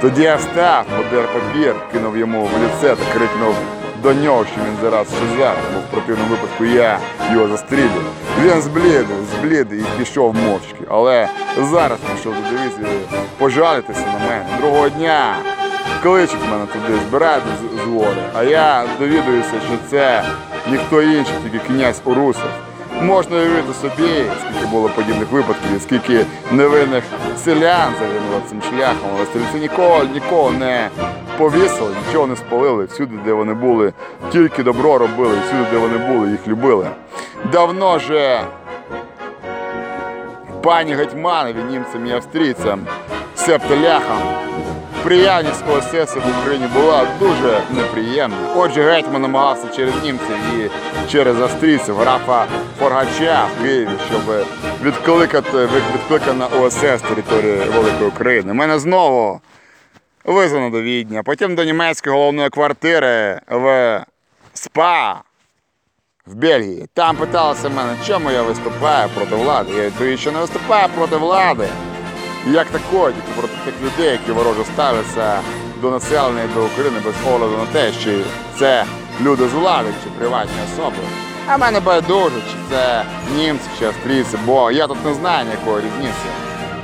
Тоді я встав, подер папір, кинув йому в лице та крикнув до нього, що він зараз шизар, бо в противному випадку я його застрілю. Він зблідив, зблідив і пішов мовчки. Але зараз пішов до дивізії пожалітися на мене. Другого дня кличуть мене туди, збирають з- з гори, а я довідуюся, що це ніхто інший, тільки князь Урусов. Можна уявити собі, скільки було подібних випадків, скільки невинних селян загинуло цим шляхом, але стрільці ніколи, нікого не повісили, нічого не спалили. Всюди, де вони були, тільки добро робили, всюди, де вони були, їх любили. Давно же пані гетьманові, німцям і австрійцям, себто ляхам, Приявність ОСС в Україні була дуже неприємна. Отже, гетьман намагався через німців і через австрійців графа Форгача в Києві, щоб відкликати відкликана ОСС території Великої України. Мене знову визвано до Відня, потім до німецької головної квартири в СПА в Бельгії. Там питалися мене, чому я виступаю проти влади. Я відповів, що не виступаю проти влади як такої, тільки проти тих людей, які вороже ставляться до населення до України без огляду на те, чи це люди з влади, чи приватні особи. А мене байдуже, чи це німці, чи австрійці, бо я тут не знаю ніякої різниці.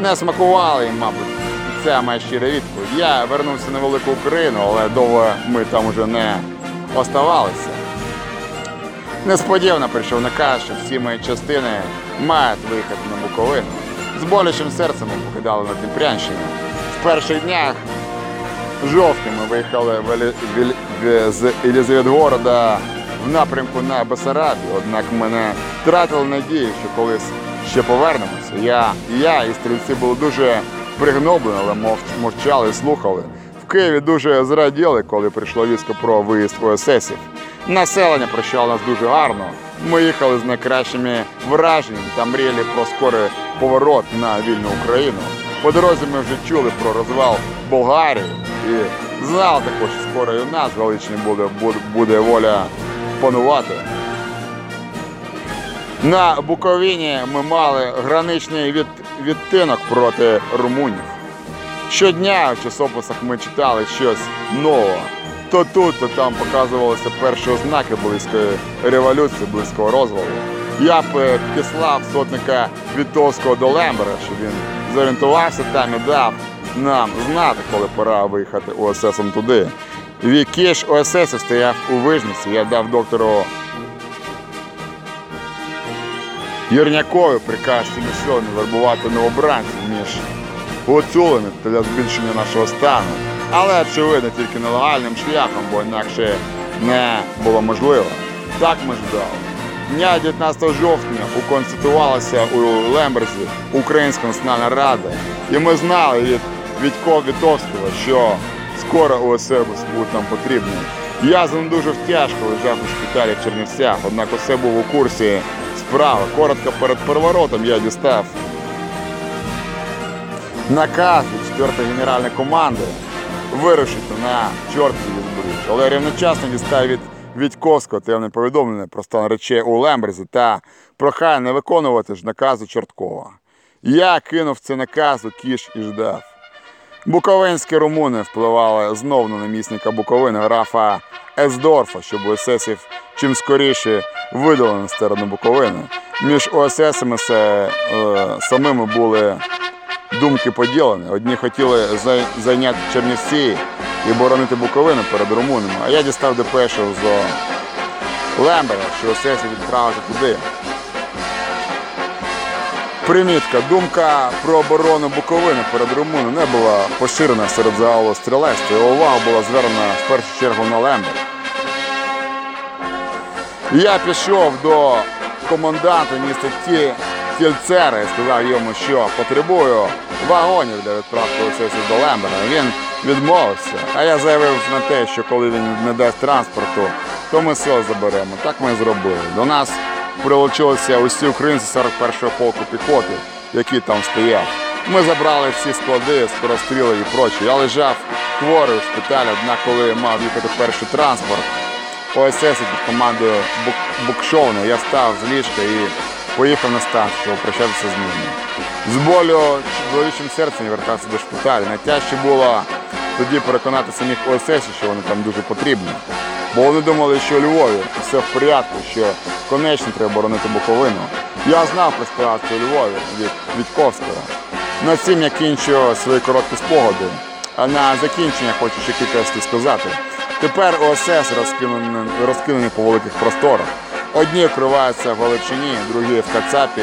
Не смакували їм, мабуть. Це моя щира відповідь. Я вернувся на велику Україну, але довго ми там уже не оставалися. Несподівано прийшов наказ, що всі мої частини мають виїхати на Буковину. З болячим серцем ми покидали на Дніпрянщину. В перших днях жовтня ми виїхали з Елізаветгорода в напрямку на Бесарабію. Однак ми не втратили надії, що колись ще повернемося. Я, я і стрільці були дуже пригноблені, але мовч- мовчали слухали. В Києві дуже зраділи, коли прийшло військо про виїзд ОССів. Населення прощало нас дуже гарно. Ми їхали з найкращими враженнями та мріяли про скорий поворот на вільну Україну. По дорозі ми вже чули про розвал Болгарії і знали також, що скоро і у нас в Галичині буде, буде, воля панувати. На Буковині ми мали граничний від, відтинок проти румунів. Щодня в часописах ми читали щось нове. То тут, то там показувалися перші ознаки близької революції, близького розвалу. Я б е, післав сотника Вітовського до Лембера, щоб він зорієнтувався там і дав нам знати, коли пора виїхати ОССом туди. Вікіш ОСС стояв у вижниці. Я дав доктору Єрнякові приказ силами вербувати новобранців між гуцулами для збільшення нашого стану. Але очевидно тільки нелегальним шляхом, бо інакше не було можливо. Так ми ждали. Дня 19 жовтня уконституувалася у Лемберзі Українська національна рада, і ми знали від Відько Вітовського, що скоро УСР будуть нам потрібні. Я дуже тяжко лежав у шпиталі в Чернівцях, однак усе був у курсі справи. Коротко перед переворотом я дістав наказ від 4-ї генеральної команди вирушити на чортові збриж. Але рівночасно дістав від Відьковського темне повідомлення про стан речей у Лемберзі та прохання не виконувати ж наказу Чорткова. Я кинув це наказ у кіш і ждав. Буковинські румуни впливали знов на намісника Буковини графа Есдорфа, щоб ОССів чим скоріше видали на сторону Буковини. Між ОССами се, е, самими були думки поділені. Одні хотіли зайняти Чернівці і боронити Буковину перед румунами, а я дістав депешу з Лембера, що ОССів відправити туди. Примітка. Думка про оборону Буковини перед Румуною не була поширена серед загалу стрілецтва. Його увага була звернена в першу чергу на Лембер. Я пішов до команданта міста Ті... Тільцера і сказав йому, що потребую вагонів для відправки ОССів до Лембера. Він відмовився, а я заявив на те, що коли він не дасть транспорту, то ми все заберемо. Так ми і зробили. До нас прилучилися усі українці 41-го полку піхоти, які там стояв. Ми забрали всі склади, скоростріли і прочі. Я лежав хворий у шпиталі, однак коли мав їхати перший транспорт, ОСС під командою Бук... Букшовна, я встав з ліжка і поїхав на станцію, щоб прощатися з ними. З болю болючим серцем вертався до шпиталю. Найтяжче було тоді переконати самих ОСС, що вони там дуже потрібні. Бо вони думали, що у Львові все в порядку, що конечно треба боронити Буковину. Я знав про ситуацію у Львові від Вітковського. На цим я кінчу свої короткі спогади. А на закінчення хочу ще кілька сказати. Тепер ОСС розкинені, розкинені по великих просторах. Одні вкриваються в Галичині, другі в Кацапі,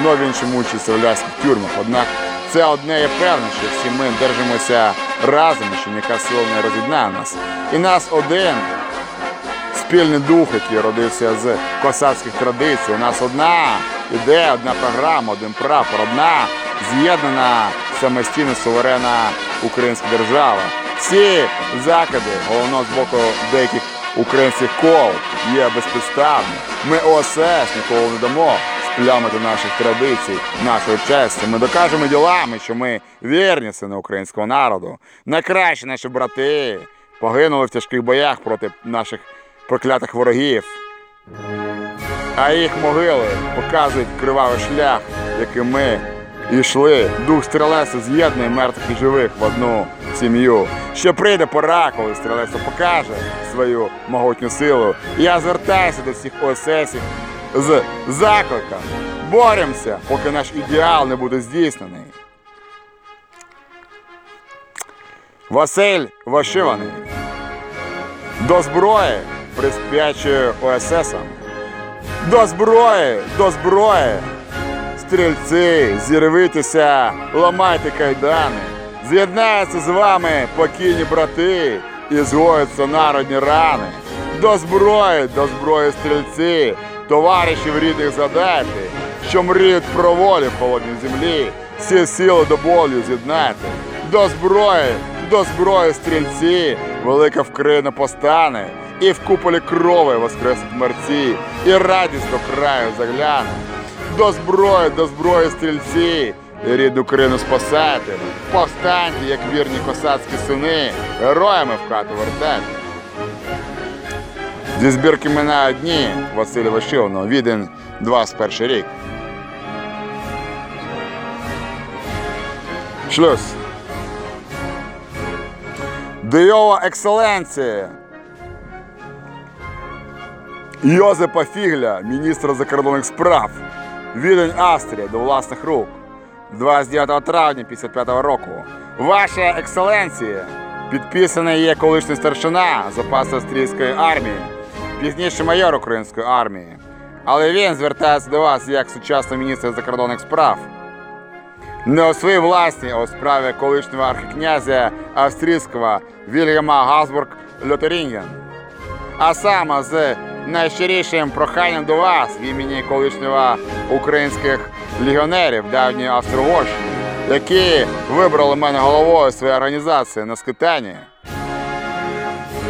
знов інші мучаться в ляських тюрмах. Однак це одне є певне, що всі ми держимося разом, що ніяка сила не роз'єднає нас. І нас один спільний дух, який родився з косацьких традицій. У нас одна ідея, одна програма, один прапор, одна з'єднана самостійна суверенна українська держава. Всі закиди, головно з боку деяких українських кол, є безпідставні. Ми ОСС ніколи не дамо сплямити наших традицій, нашої честі. Ми докажемо ділами, що ми вірні сини українського народу. Найкращі наші брати погинули в тяжких боях проти наших проклятих ворогів. А їх могили показують кривавий шлях, яким ми йшли. Дух стрілецтва з'єднує мертвих і живих в одну сім'ю. Ще прийде пора, коли стрілецтво покаже свою могутню силу. Я звертаюся до всіх ОССів з закликом. Боремося, поки наш ідеал не буде здійснений. Василь Вашиваний. До зброї приспячую ОССам. До зброї, до зброї. Стрільці, зірвитися, ламайте кайдани. З'єднаються з вами покійні брати і згоються народні рани. До зброї, до зброї стрільці, товаришів рідних задайте, що мріють про волю в холодній землі, всі сили до болю з'єднайте. До зброї, до зброї стрільці, велика вкраїна постане, і в куполі крови воскреснуть мерці, і радість до краю загляне. До зброї, до зброї стрільці, і рідну Україну спасати. Повстаньте, як вірні косацькі сини, героями в хату вертати. Зі збірки минають дні Василя Вашиловного, віден 21 рік. Шлюз. Дийова екселенція. Йозепа Фігля, міністра закордонних справ. Відень Австрія до власних рук. 29 травня 55 року. Ваша екселенція. Підписаний є колишній старшина запасу австрійської армії, пізніше майор української армії. Але він звертається до вас як сучасний міністр закордонних справ. Не у своїй власній, а у справі колишнього архікнязя австрійського Вільгема Газбург Льотерінген. А саме з найщирішим проханням до вас в імені колишнього українських легіонерів давньої Австро-Угорщини, які вибрали мене головою своєї організації на скитанні.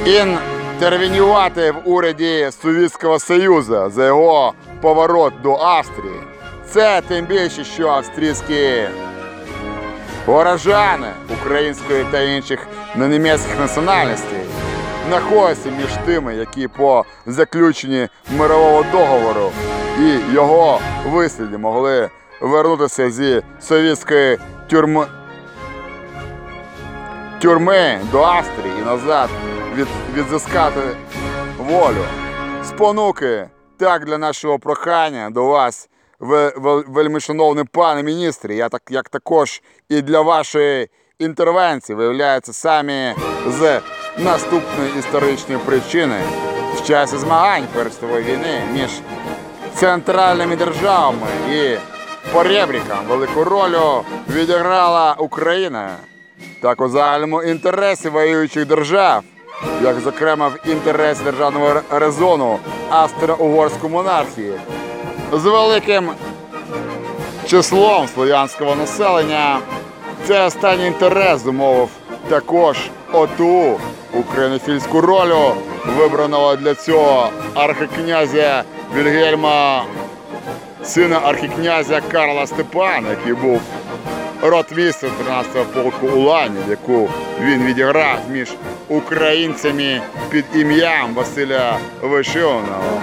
Інтервенювати в уряді Совєтського Союзу за його поворот до Австрії. Це тим більше, що австрійські горожани української та інших ненімецьких національностей знаходяться між тими, які по заключенні мирового договору і його висліді могли вернутися зі совєтської тюрми тюрми до Австрії і назад від, відзискати волю. Спонуки так для нашого прохання до вас, ве- вел- вельмишановний пане міністре, я так, як також і для вашої інтервенції виявляються самі з наступної історичної причини в часі змагань Першої світової війни між центральними державами і поребрікам велику роль відіграла Україна. Так у загальному інтересі воюючих держав, як зокрема в інтересі державного резону австро-угорської монархії, з великим числом слов'янського населення, цей останній інтерес зумовив також оту українофільську роль вибраного для цього архикнязя Вільгельма, сина архікнязя Карла Степана, який був ротмістр 13-го полку Улані, яку він відіграв між українцями під ім'ям Василя Вишиваного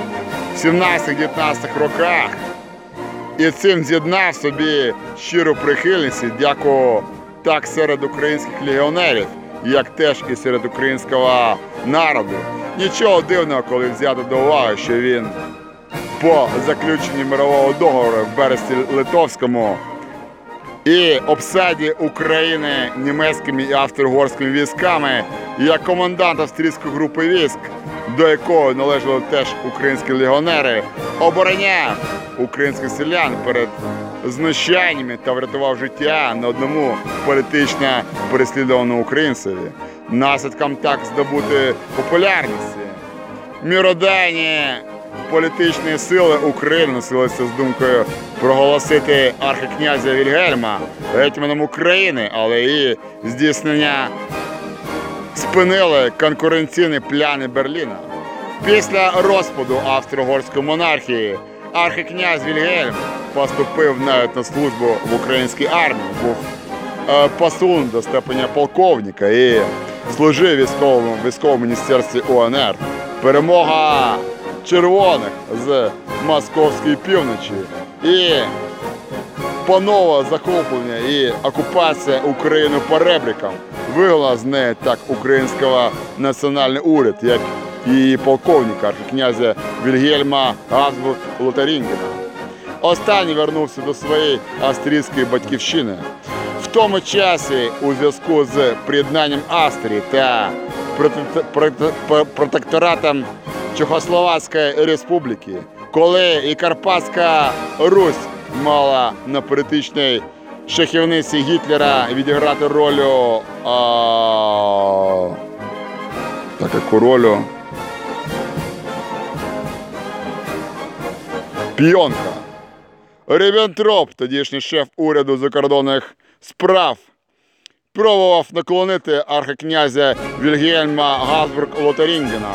в 17-19 роках. І цим з'єднав собі щиру прихильність, дяку так серед українських легіонерів, як теж і серед українського народу. Нічого дивного, коли взяти до уваги, що він по заключенні мирового договору в березі Литовському і обсаді України німецькими і австро-угорськими військами як комендант австрійської групи військ, до якої належали теж українські легіонери, обороняв українських селян перед знущаннями та врятував життя на одному політично переслідуваному українцеві. Наслідком так здобути популярності. Міродайні політичні сили України носилися з думкою проголосити архикнязя Вільгельма гетьманом України, але і здійснення спинили конкуренційні пляни Берліна. Після розпаду австро-угорської монархії архикнязь Вільгельм поступив навіть на службу в українській армії, був е, до степеня полковника і служив військовому військовому міністерстві УНР. Перемога червоних з московської півночі і панове захоплення і окупація України поребриком вивела з неї так українського національний уряд, як її полковника, архікнязя Вільгельма Габсбург Лотарінгена. Останній вернувся до своєї австрійської батьківщини. В тому часі, у зв'язку з приєднанням Австрії та проте- проте- протекторатом Чехословацької республіки, коли і Карпатська Русь мала на політичній шахівниці Гітлера відіграти роль а, так яку роль Піонка. Ріббентроп, тодішній шеф уряду закордонних справ, пробував наклонити архикнязя Вільгельма Габсбург Лотарінгена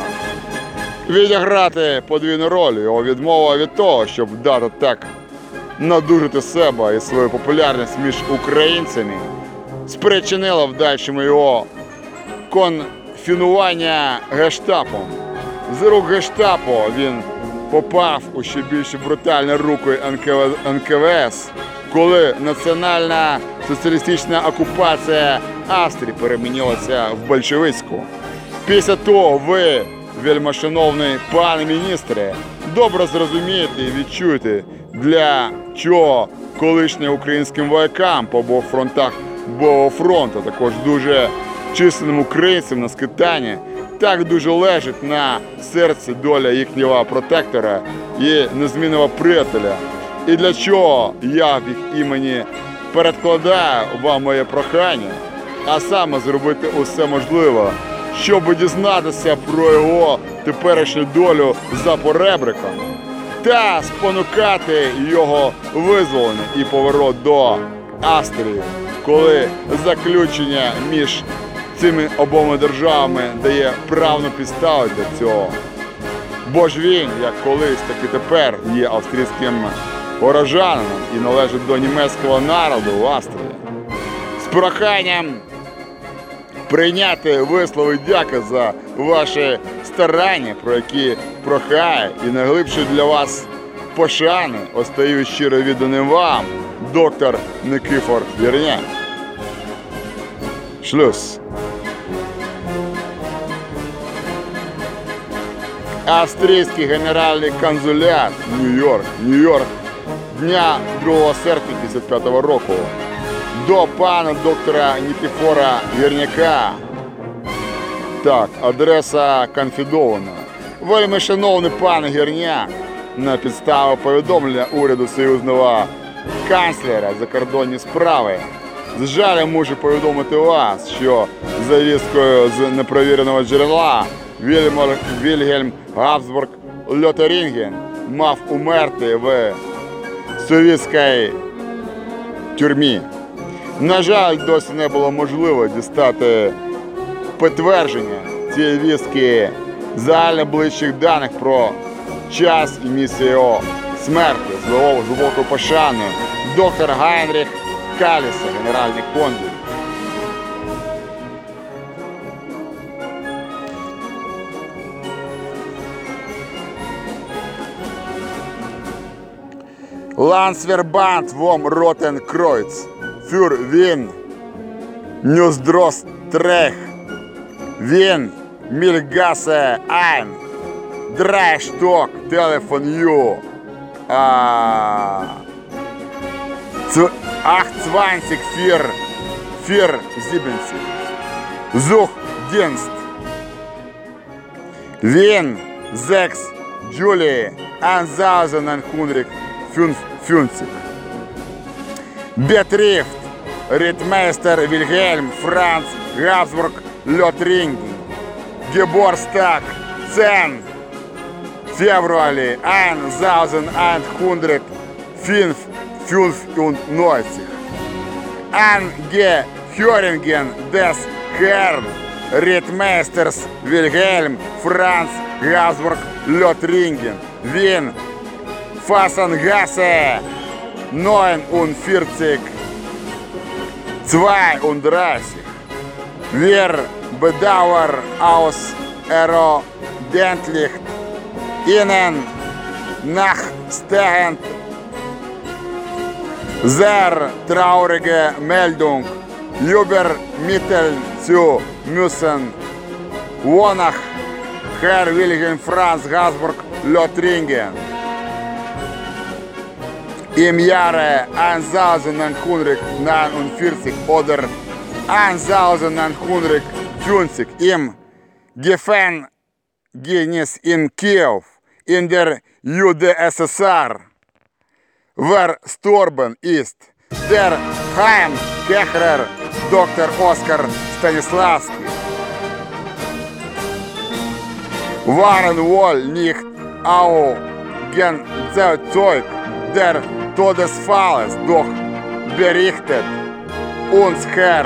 відіграти подвійну роль. Його відмова від того, щоб дати так надужити себе і свою популярність між українцями, спричинила в дальшому його конфінування гештапом. З рук гештапо він попав у ще більш брутальні руки НКВ НКВС, коли національна соціалістична окупація Австрії перемінилася в большевицьку. Після того ви, вельмишановний пане міністре, добре зрозумієте і відчуєте, для чого колишнім українським воякам по обох фронтах Бого фронту, також дуже численним українцям на скитанні, так дуже лежить на серці доля їхнього протектора і незмінного приятеля. І для чого я в їх імені передкладаю вам моє прохання, а саме зробити усе можливе, щоб дізнатися про його теперішню долю за поребриком та спонукати його визволення і поворот до Австрії, коли заключення між цими обома державами дає правну підставу для цього. Бо ж він, як колись, так і тепер є австрійським горожанином і належить до німецького народу в Австрії. З проханням прийняти вислови дяки за ваші старання, про які прохає і найглибше для вас пошани, остаю щиро відданим вам, доктор Никифор Вірняк. Шлюз. Австрійський генеральний консулят Нью-Йорк, Нью-Йорк, дня 2 серпня 55 року. До пана доктора Нікіфора Вірняка. Так, адреса конфідована. Вельми шановний пан Гірняк, на підставу повідомлення уряду союзного канцлера закордонні справи. З жалем можу повідомити вас, що за вісткою з непровіреного джерела Вільгельм Габсбург Льотерінген мав умерти в совєтській тюрмі. На жаль, досі не було можливо дістати підтвердження цієї вістки загальноближчих даних про час і місце його смерті з глибокою пошаною доктор Гайнріх Каліса, генеральний консул. Landsverband vom Roten Kreuz für Wien Newsdrost Trech Wien Milgasse ein Drei Stock Telefon U ah, zu- 28 4 4 70 Suchdienst Wien 6 Juli 1950 Betrifft Rittmeister Wilhelm Franz Habsburg Lothringen Geburtstag 10 Februar 1995 Angehörigen des Herrn Rittmeisters Wilhelm Franz Habsburg Lothringen Wien Fassengasse 49 32 Wir bedauern aus erodentlich Ihnen nachstehend sehr traurige Meldung übermitteln zu müssen. Wonach Herr Wilhelm Franz Habsburg Lothringen im Jahre 1949 oder 1950 im Gefängnis in Kiew in der UdSSR verstorben ist. Der Heimkehrer Dr. Oskar Stanislavski waren wohl nicht Augenzeugt der Todesfalles, doch berichtet uns Herr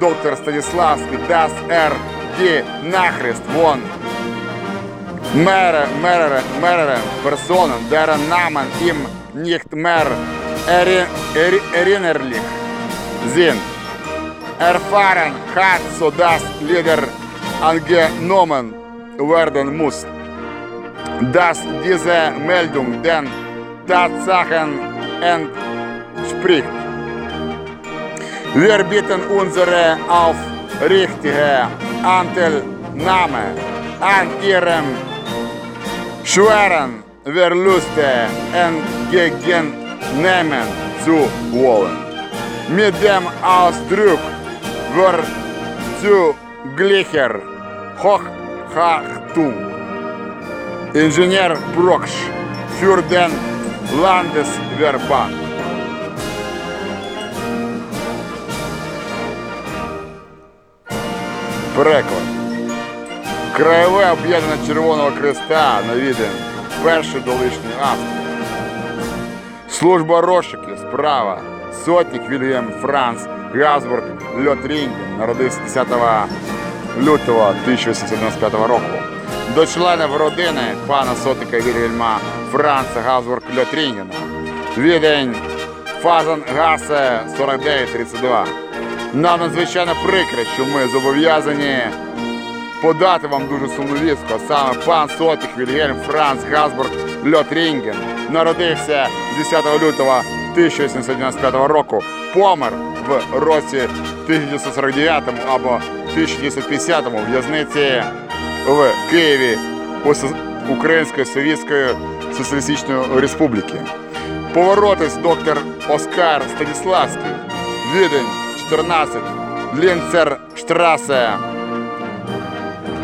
Dr. Stanislavski, dass er die Nachricht von mehreren, mehreren, mehreren Personen, deren Namen ihm nicht mehr eri- eri- erinnerlich sind, erfahren hat, sodass Lieder angenommen werden muss. Dass diese Meldung den Tatsachen entspricht. Wir bitten unsere aufrichtige Anteilnahme an ihrem schweren Verluste entgegennehmen zu wollen. Mit dem Ausdruck verzüglicher Hochachtung Ingenieur Broksch für den Landesverband. Переклад. Краєве об'єднання Червоного Креста навіден перший до лишньої Австрії. Служба розшуків, справа. Сотник Вільям Франц Газбург Льотрінген народився 10 лютого 1895 року. До членів родини пана сотника Вільгельма Франца Газбург Льотрінгена. Відень Фазан Гасе 4932. Нам надзвичайно прикро, що ми зобов'язані подати вам дуже сумну вістку. Саме пан Сотник Вільгельм Франц Газбург Льотрінген народився 10 лютого 1895 року, помер в році 1949 або 1950 в в'язниці в Києві. Української Совєтської Соціалістичної Республіки. Поворотись доктор Оскар Станіславський, Відень 14, Лінцер Штрасе,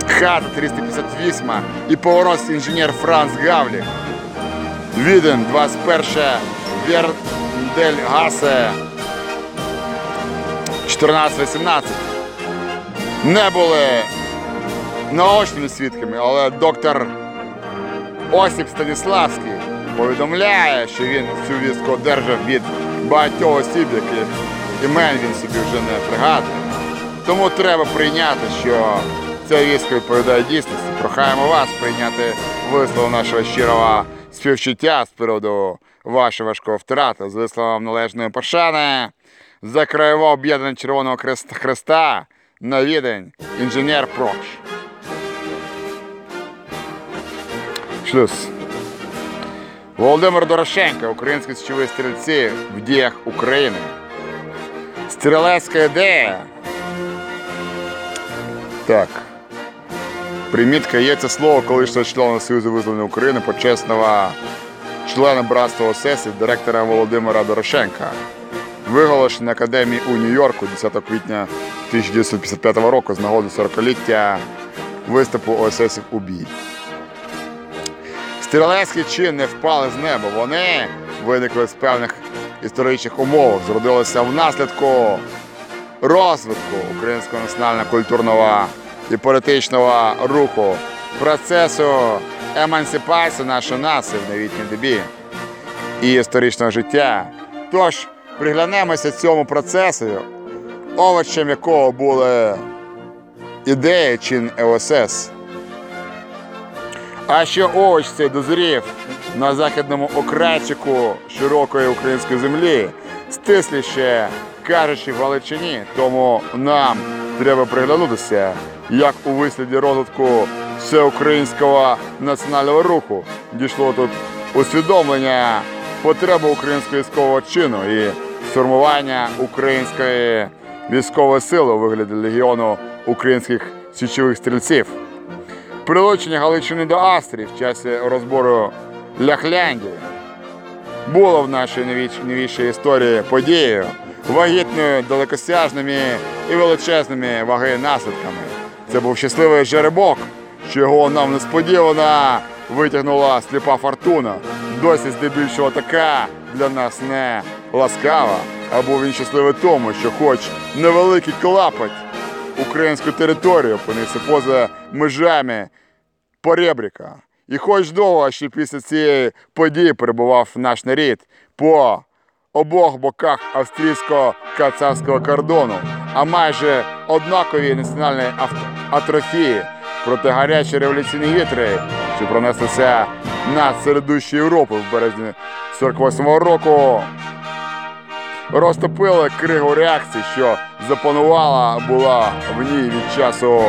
Хата 358 і поворотись інженер Франц Гавлі. Віден 21 Вердельгасе. 14-18. Не були наочними свідками, але доктор Осіп Станіславський повідомляє, що він цю вістку одержав від багатьох осіб, яких імен він собі вже не пригадує. Тому треба прийняти, що ця вістка відповідає дійсності. Прохаємо вас прийняти вислов нашого щирого співчуття з приводу вашої важкого втрати, з висловом належної пошани за краєво об'єднання Червоного Хрест- Хреста на відень інженер Прош. Шлюз. Володимир Дорошенко, українські січові стрільці в діях України. Стрілецька ідея. Так. Примітка є це слово колишнього члена Союзу визволення України, почесного члена братства ОСЕС директора Володимира Дорошенка. Виголошений академії у Нью-Йорку 10 квітня 1955 року з нагоди 40-ліття виступу ОССів у бій. Стрілецькі чини не впали з неба. Вони виникли з певних історичних умов, зродилися внаслідку розвитку українського національно-культурного і політичного руху, процесу емансипації нашої нації в новітній добі і історичного життя. Тож приглянемося цьому процесу, овочем якого були ідеї чин ЕОСС. А що овоч цей дозрів на західному окрайчику широкої української землі, стисліше кажучи в Галичині, тому нам треба приглянутися, як у висліді розвитку всеукраїнського національного руху дійшло тут усвідомлення потреби українського військового чину і сформування української військової сили у вигляді легіону українських січових стрільців. Прилучення Галичини до Австрії в часі розбору Ляхляндії було в нашій новішій історії подією, вагітною далекосяжними і величезними ваги наслідками. Це був щасливий жеребок, що його нам несподівано витягнула сліпа фортуна. Досі здебільшого така для нас не ласкава, а був він щасливий тому, що хоч невеликий клапоть українську територію опинився поза межами поребріка. І хоч довго ще після цієї події перебував наш нарід по обох боках австрійсько-кацавського кордону, а майже однакові національні авт- атрофії проти гарячі революційні вітри, що пронеслися над середущою Європи в березні 48-го року розтопили кригу реакції, що запанувала була в ній від часу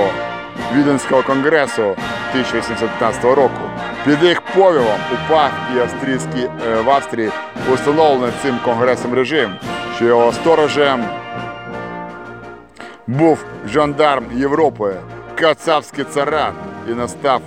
Віденського конгресу 1815 року. Під їх повілом упав і австрійський е, в Австрії установлений цим конгресом режим, що його сторожем був жандарм Європи, кацапський царат, і настав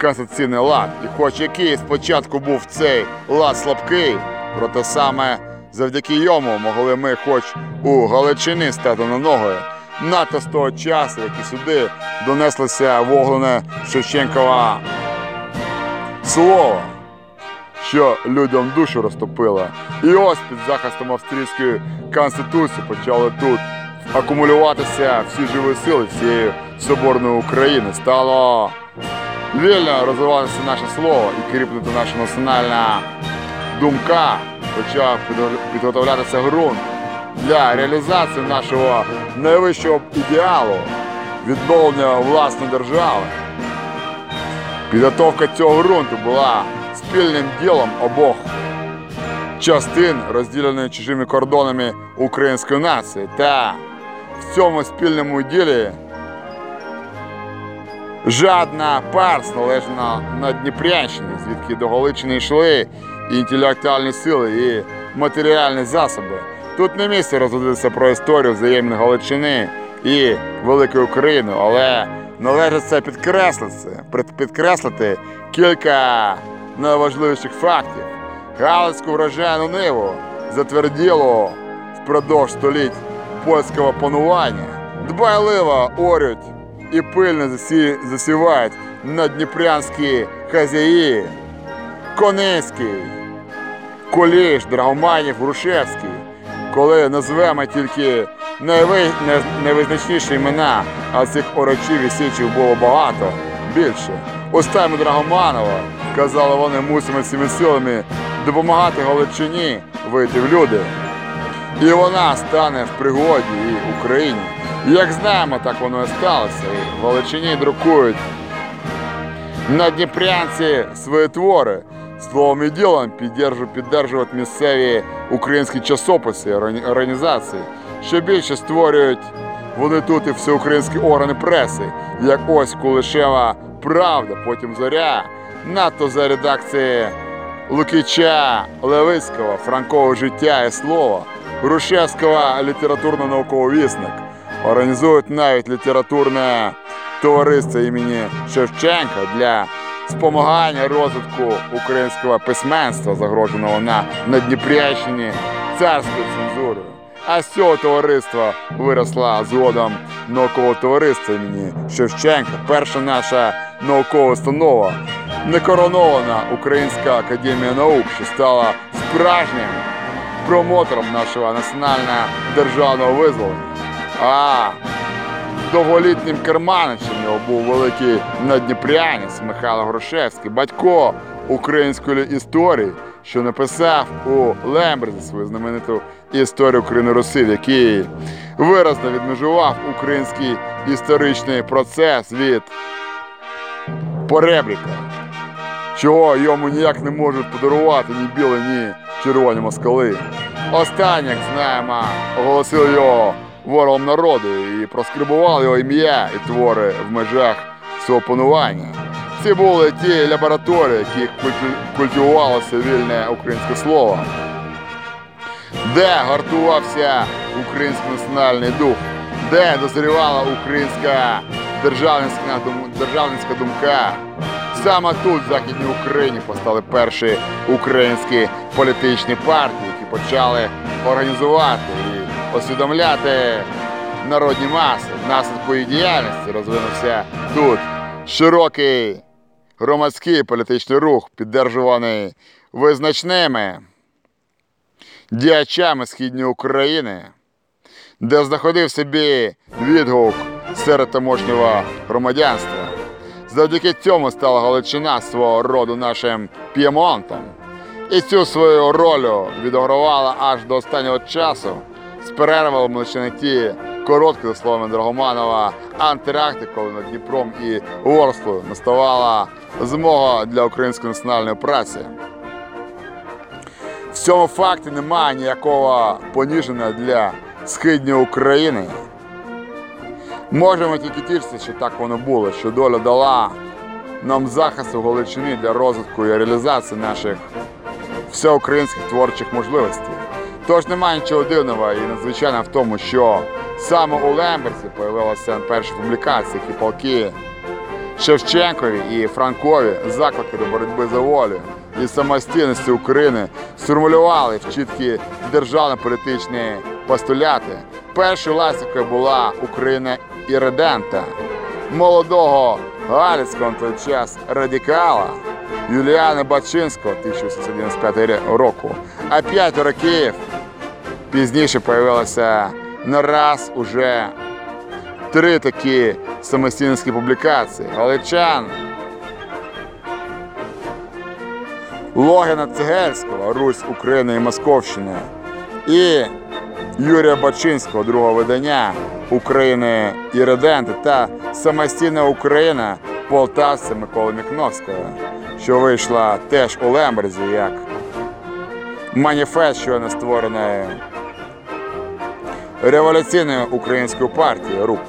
конституційний лад. І хоч який спочатку був цей лад слабкий, проте саме завдяки йому могли ми хоч у Галичині стати на ноги. Надто з того часу, як і сюди донеслося вогнене Шевченкова слово, що людям душу розтопило. І ось під захистом австрійської конституції почали тут акумулюватися всі живі сили всієї соборної України. Стало вільно розвиватися наше слово і кріпнути наша національна думка, почав підготовлятися ґрунт для реалізації нашого найвищого ідеалу відновлення власної держави. Підготовка цього ґрунту була спільним ділом обох частин, розділеної чужими кордонами української нації. Та в цьому спільному ділі жадна парс належна на Дніпрянщині, звідки до Галичини йшли інтелектуальні сили, і матеріальні засоби. Тут не місце розводитися про історію взаємної Галичини і Великої України, але належить це підкреслити, підкреслити кілька найважливіших фактів. Галицьку врожайну ниву затверділо впродовж століть польського панування, дбайливо орють і пильно засі... засівають надніпрянські хазяї, Кониський, Куліш, Драгоманів, Грушевський, коли назвемо тільки найви... найвизначніші імена, а цих орочів і січів було багато, більше. Устами Драгоманова, казали вони, мусимо всіми силами допомагати Галичині вийти в люди. І вона стане в пригоді і Україні. Як знаємо, так воно і сталося. І в Галичині друкують на Дніпрянці свої твори. Словом і ділом піддержу- піддержують місцеві українські часописи, організації. Що більше створюють вони тут і всеукраїнські органи преси, як ось Кулешева Правда, потім Зоря, надто за редакції Лукіча, Левицького, Франкового життя і слово, Грушевського літературно-науковий вісник. Організують навіть літературне товариство імені Шевченка для спомагання розвитку українського письменства, загроженого на Надніпрянщині царською цензурою. А з цього товариства виросла згодом наукове товариство імені Шевченка, перша наша наукова установа, некоронована Українська академія наук, що стала справжнім промотором нашого національного державного визволення. А довголітнім керманичем його був великий надніпрянець Михайло Грушевський, батько української історії, що написав у Лемберзі свою знамениту історію України Руси, в якій виразно відмежував український історичний процес від поребріка, чого йому ніяк не можуть подарувати ні білі, ні червоні москали. Останнє, знаємо, оголосив його ворогом народу і проскрибував його ім'я і твори в межах свого панування. Це були ті лабораторії, яких культивувалося вільне українське слово, де гартувався український національний дух, де дозрівала українська державницька думка. Саме тут, в Західній Україні, постали перші українські політичні партії, які почали організувати і освідомляти народні маси. Внаслідку її діяльності розвинувся тут широкий громадський політичний рух, піддержуваний визначними діячами Східної України, де знаходив собі відгук серед тамошнього громадянства. Завдяки цьому стала Галичина свого роду нашим П'ємонтом. І цю свою роль відігравала аж до останнього часу з перервами лише на ті короткі, за словами Драгоманова, антиракти, коли над Дніпром і Ворслою наставала змога для української національної праці. В цьому факті немає ніякого поніження для східної України. Можемо тільки тішитися, що так воно було, що доля дала нам захисту Галичини для розвитку і реалізації наших всеукраїнських творчих можливостей. Тож немає нічого дивного і надзвичайного в тому, що саме у Лемберсі появилася перша публікація, які полки Шевченкові і Франкові заклики до боротьби за волю і самостійності України сформулювали в чіткі державно-політичні постуляти. Першою ласикою була Україна іридента, молодого галицького на той час радикала Юліана Бачинського 1895 року. А п'ять років пізніше появилося не раз уже три такі самостійницькі публікації. Галичан Логіна Цегельського, Русь, Україна і Московщина. І Юрія Бачинського, другого видання України і Реденти та самостійна Україна Полтавця Миколи Мікновського, що вийшла теж у Лемберзі як маніфест щойно створеної революційної української партії РУП.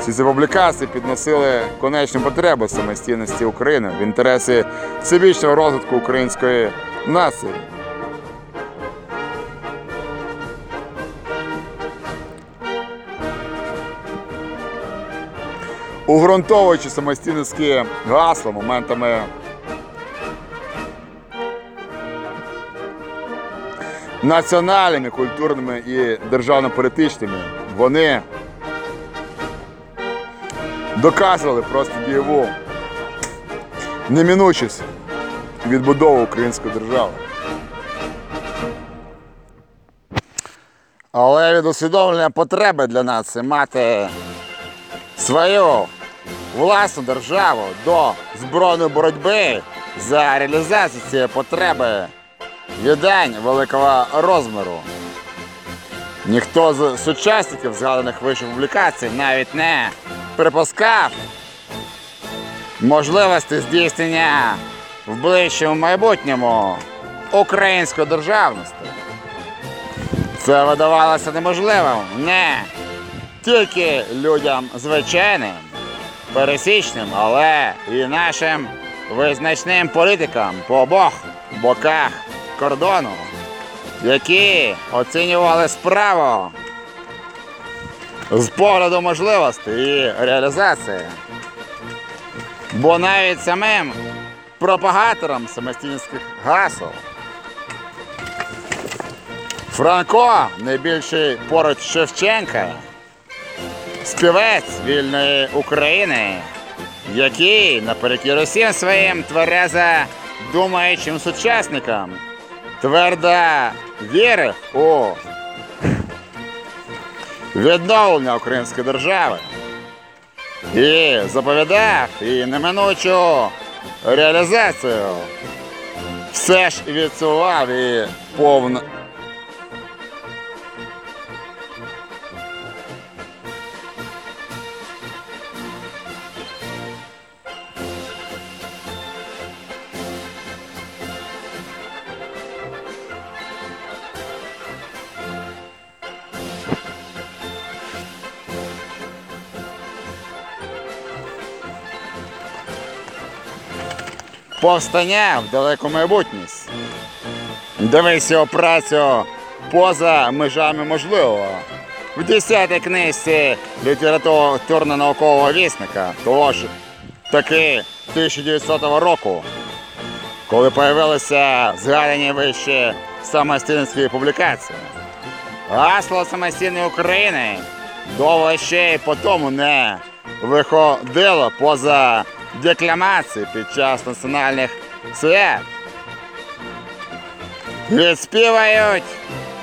Ці ці підносили конечну потребу самостійності України в інтересі всебічного розвитку української нації. Угрунтовуючи самостійницькі гасла моментами національними, культурними і державно-політичними, вони доказували просто дієву неминучість відбудови української держави. Але від усвідомлення потреби для нації мати свою власну державу до збройної боротьби за реалізацію цієї потреби день великого розміру. Ніхто з сучасників згаданих вище публікацій навіть не припускав можливості здійснення в ближчому майбутньому української державності. Це видавалося неможливим не тільки людям звичайним, пересічним, але і нашим визначним політикам по обох боках кордону, які оцінювали справу з погляду можливостей і реалізації. Бо навіть самим пропагаторам самостійських гасел Франко, найбільший поруч Шевченка, співець вільної України, який наперекір усім своїм тверезо думаючим сучасникам твердо вірив у відновлення української держави і заповідав і неминучу реалізацію. Все ж відсував і повно. Повстання в далеку майбутність. Дивись його працю поза межами можливого. В 10-й книжці літературно-наукового вісника того ж таки 1900 року, коли появилися згадані вище самостійницькі публікації. Гасло самостійної України довго ще й по тому не виходило поза декламації під час національних свят. Відспівають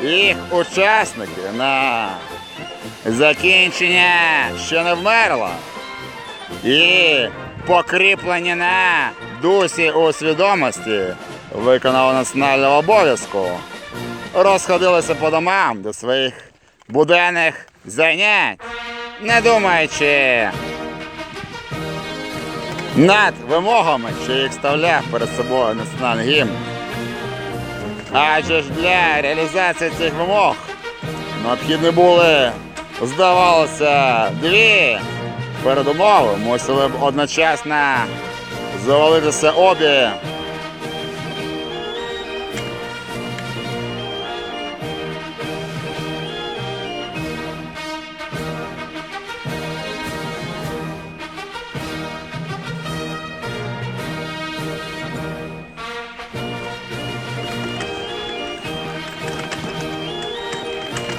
їх учасники на закінчення, що не вмерло, і покріплені на дусі у свідомості виконав національного обов'язку, розходилися по домам до своїх буденних занять, не думаючи над вимогами, що їх ставляв перед собою національний гімн. Адже ж для реалізації цих вимог необхідні були, здавалося, дві передумови. Мусили б одночасно завалитися обі.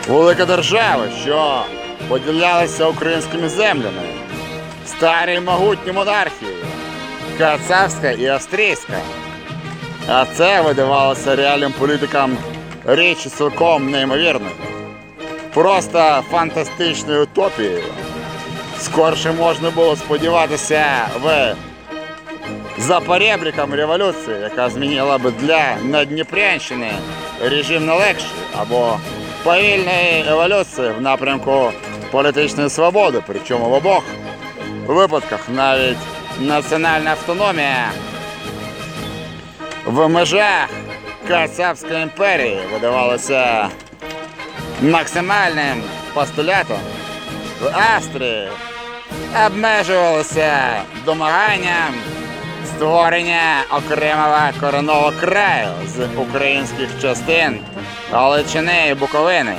Велика держава, що поділялася українськими землями, старі могутні монархії, кацапська і австрійська. А це видавалося реальним політикам річ цілком неймовірною. Просто фантастичною утопією. Скорше можна було сподіватися в за поребриком революції, яка змінила би для Надніпрянщини режим на легший, або повільної еволюції в напрямку політичної свободи, причому в обох випадках навіть національна автономія в межах Кацапської імперії видавалося максимальним постулятом. В Австрії обмежувалося домаганням створення окремого коронового краю з українських частин Галичини і Буковини.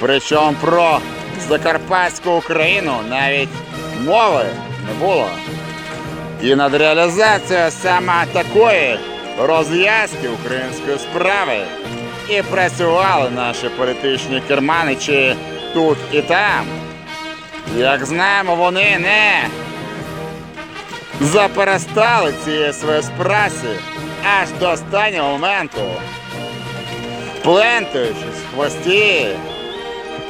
Причому про Закарпатську Україну навіть мови не було. І над реалізацією саме такої розв'язки української справи і працювали наші політичні керманичі тут і там. Як знаємо, вони не заперестали цієї своєї праці аж до останнього моменту, плентуючись в хвості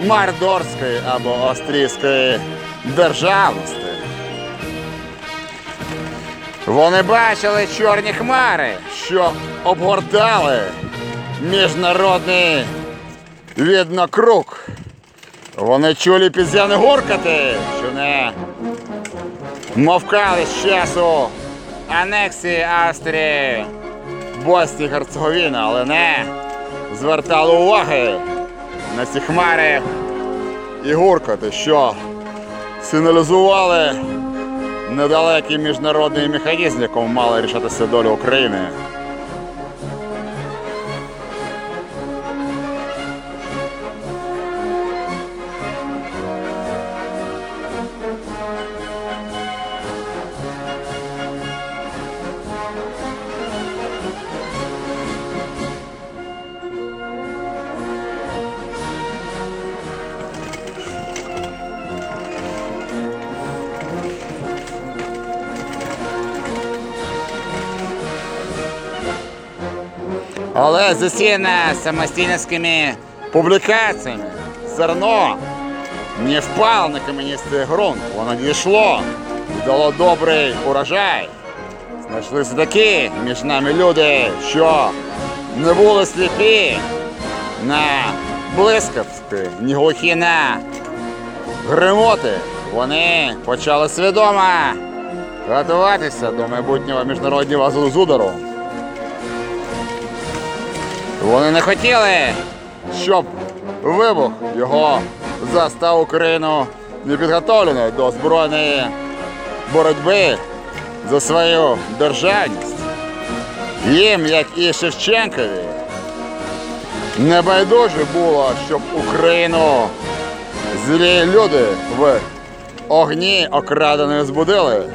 мордорської або австрійської державності. Вони бачили чорні хмари, що обгортали міжнародний віднокруг. Вони чули пізяни гуркати, що не мовкали з часу анексії Австрії Боснії і Герцеговіна, але не звертали уваги на ці хмари і гуркати, що сигналізували недалекий міжнародний механізм, якому мала рішатися доля України. Але засіяна самостійницькими публікаціями зерно не впало на кам'янистий ґрунт. Воно дійшло і дало добрий урожай. Знайшлися такі між нами люди, що не були сліпі на блискавки, ні глухі на гримоти. Вони почали свідомо готуватися до майбутнього міжнародного зудару. Вони не хотіли, щоб вибух його застав Україну непідготовленою до збройної боротьби за свою державність. Їм, як і Шевченкові, небайдуже було, щоб Україну злі люди в огні окраденої збудили.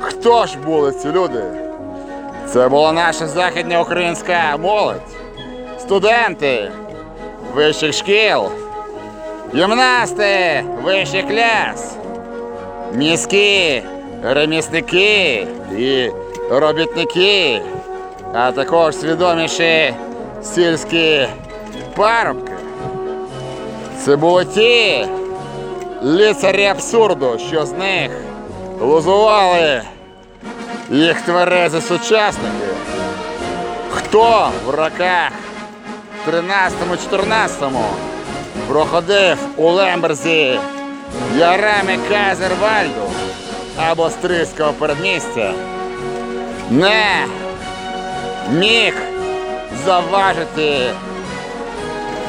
Хто ж були ці люди? Це була наша західня українська молодь студенти вищих шкіл, гімнасти вищих клас, міські ремісники і робітники, а також свідоміші сільські парубки. Це були ті лицарі абсурду, що з них лузували їх тверези сучасники. Хто в роках 13-14 проходив у Лемберзі ярами Казервальду або Стрийського передмістя, не міг заважити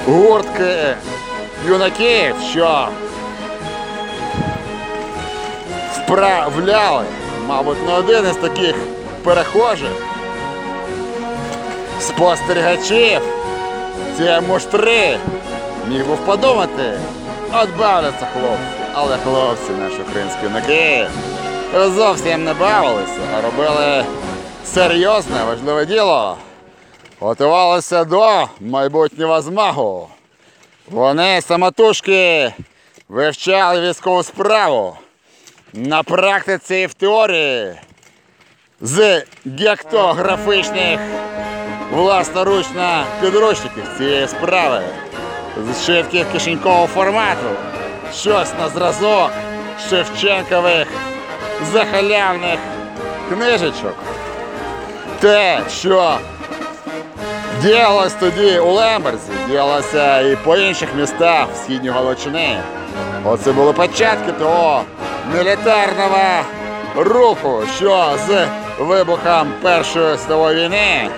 гуртки юнаків, що вправляли, мабуть, не один із таких перехожих спостерігачів ці муштри міг був подумати, от бавляться хлопці, але хлопці наші українські юнаки зовсім не бавилися, а робили серйозне, важливе діло. Готувалися до майбутнього змагу. Вони самотужки вивчали військову справу на практиці і в теорії з гектографічних власноручно підручників цієї справи з шитких кишенькового формату. Щось на зразок Шевченкових захалявних книжечок. Те, що діялось тоді у Лемберзі, діялося і по інших містах в східній Галичини. Оце були початки того мілітарного руху, що з вибухом Першої світової війни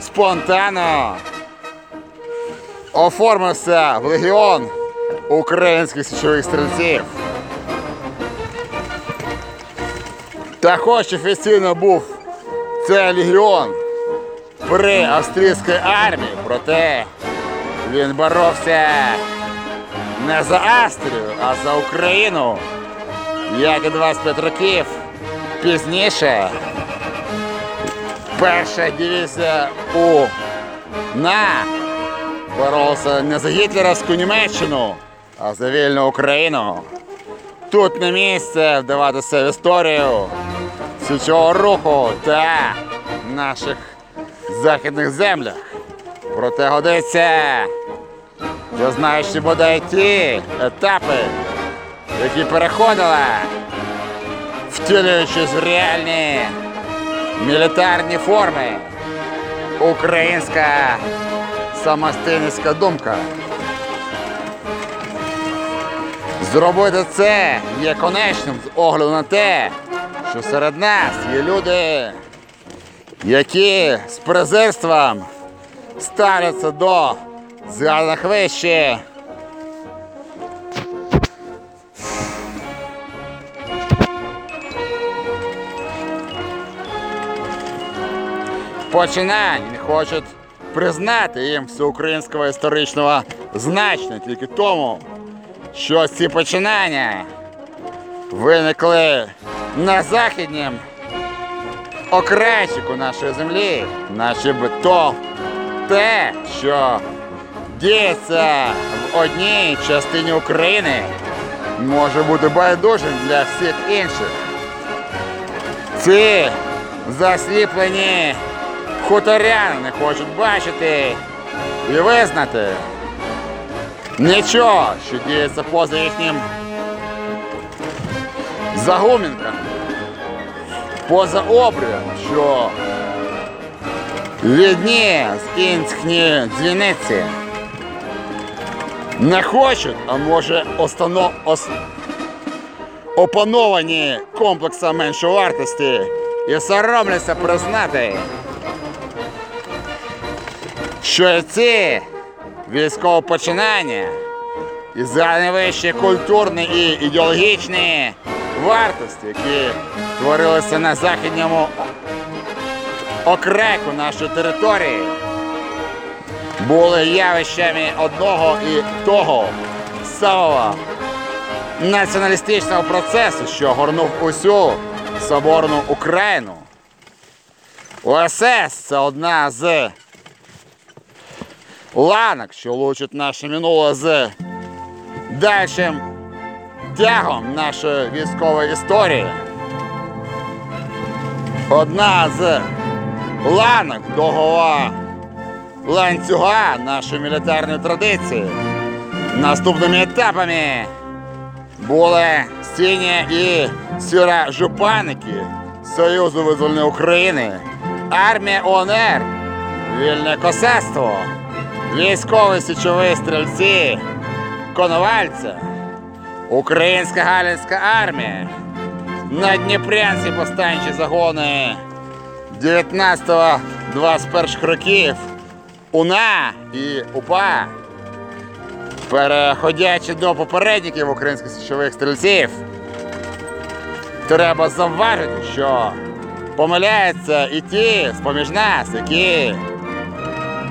спонтанно оформився в легіон українських січових стрільців. Також офіційно був цей легіон при австрійській армії, проте він боровся не за Австрію, а за Україну як і 25 років пізніше, перша дивізія у на боролася не за гітлерівську Німеччину, а за вільну Україну. Тут не місце вдаватися в історію цього руху та наших західних землях. Проте годиться, зазнаючи бодай ті етапи, які переходила, втілюючись в реальні мілітарні форми, українська самостійницька думка. Зробити це є конечним з огляду на те, що серед нас є люди, які з презирством ставляться до згаданих вище. Починань. Не хочуть признати їм всеукраїнського історичного значення. Тільки тому, що ці починання виникли на західнім окрайчику нашої землі, наче би то те, що діється в одній частині України, може бути байдужим для всіх інших. Ці засліплені хуторяни не хочуть бачити. І визнати. Нічого, що діється поза їхнім загумінком, поза обрієм, що відні з інськні дзвіниці. Не хочуть, а може остано, ос, опановані комплексом меншовартості і соромляться признати, що ці військові починання і згадані вищі культурні і ідеологічні вартості, які творилися на західньому окреку нашої території, були явищами одного і того самого націоналістичного процесу, що горнув усю соборну Україну. УСС це одна з ланок, що лучить наше минуле з дальшим тягом нашої військової історії. Одна з ланок довгого ланцюга нашої мілітарної традиції. Наступними етапами були сині і сіра жупаники Союзу визвольної України, армія ОНР, вільне косарство, військові січові стрільці, коновальця, Українська Галицька армія, надніпрянські повстанчі загони 19-21 років, УНА і УПА, переходячи до попередників українських січових стрільців, треба завважити, що помиляються і ті з-поміж нас, які,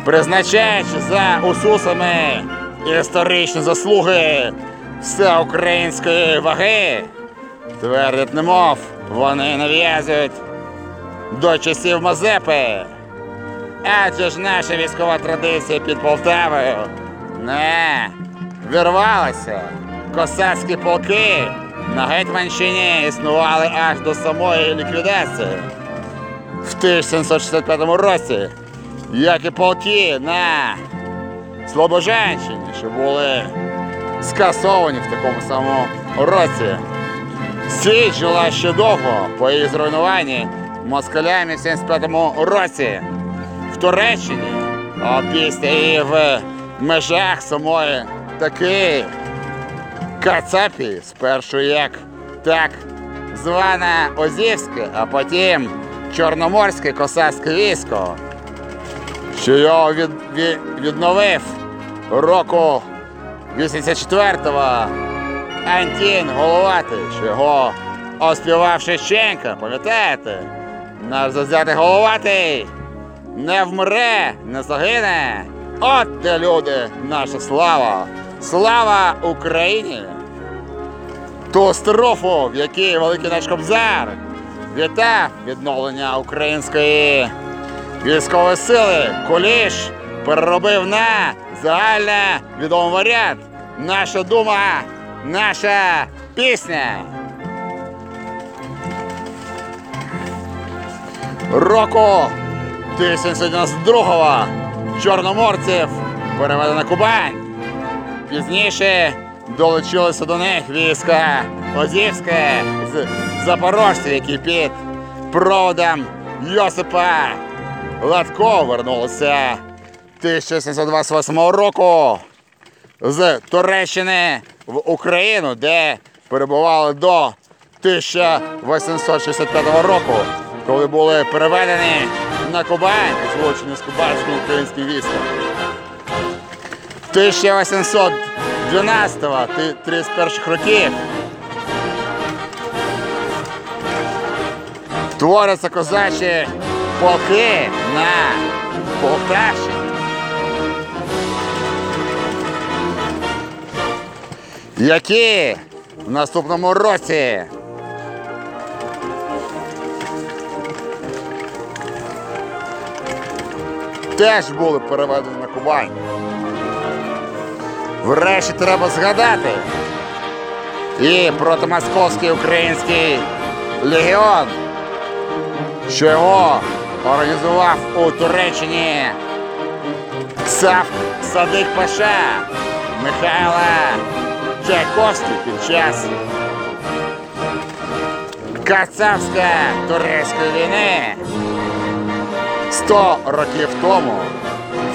призначаючи за усусами історичні заслуги всеукраїнської ваги, твердять немов, вони нав'язують до часів Мазепи. Адже ж наша військова традиція під Полтавою не вірвалася. Косацькі полки на Гетьманщині існували аж до самої ліквідації в 1765 році, як і полки на Слобожанщині, що були скасовані в такому самому році. Січ жила ще довго по її зруйнуванні москалями в 75-му році в Туреччині, а після її в межах самої таки Кацапії, спершу як так зване Озівське, а потім Чорноморське косацьке військо, що його від, від, відновив року 84-го Антін Головатий, що його оспівав Шевченка, пам'ятаєте? Наш завзятий Головатий не вмре, не загине. От де люди, наша слава! Слава Україні! ту строфу, в якій великий наш кобзар вітав відновлення української військової сили. Куліш переробив на загальне відомий варіант. Наша дума, наша пісня. Року 1992-го чорноморців переведено на Кубань. Пізніше долучилося до них війська Озівське з запорожців, які під проводом Йосипа Латко вернулися 1728 року з Туреччини в Україну, де перебували до 1865 року, коли були переведені на Кубань і злучені з кубанським українським військом. 1812-31 років творяться козачі полки на Полтавщині. Які в наступному році теж були переведені на Кубань. Врешті треба згадати і протимосковський український легіон, що його організував у Туреччині Сав Садик Паша Михайла Чайковський під час Кацапсько-турецької війни 100 років тому,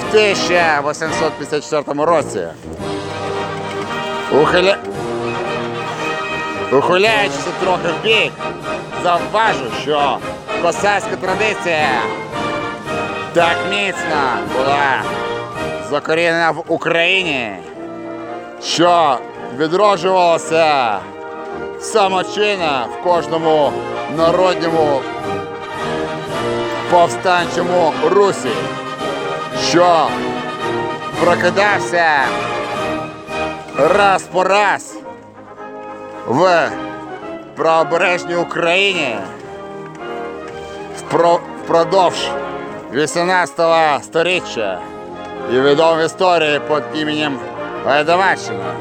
в 1854 році. Ухиля... Ухиляючися трохи в бік, завважу, що косацька традиція. Так міцно була закорінена в Україні, що відроджувалася самочина в кожному народньому повстанчому русі, що прокидався раз по раз в правобережній Україні впродовж 18 сторіччя і відомі в історії під іменем Гайдаваччина.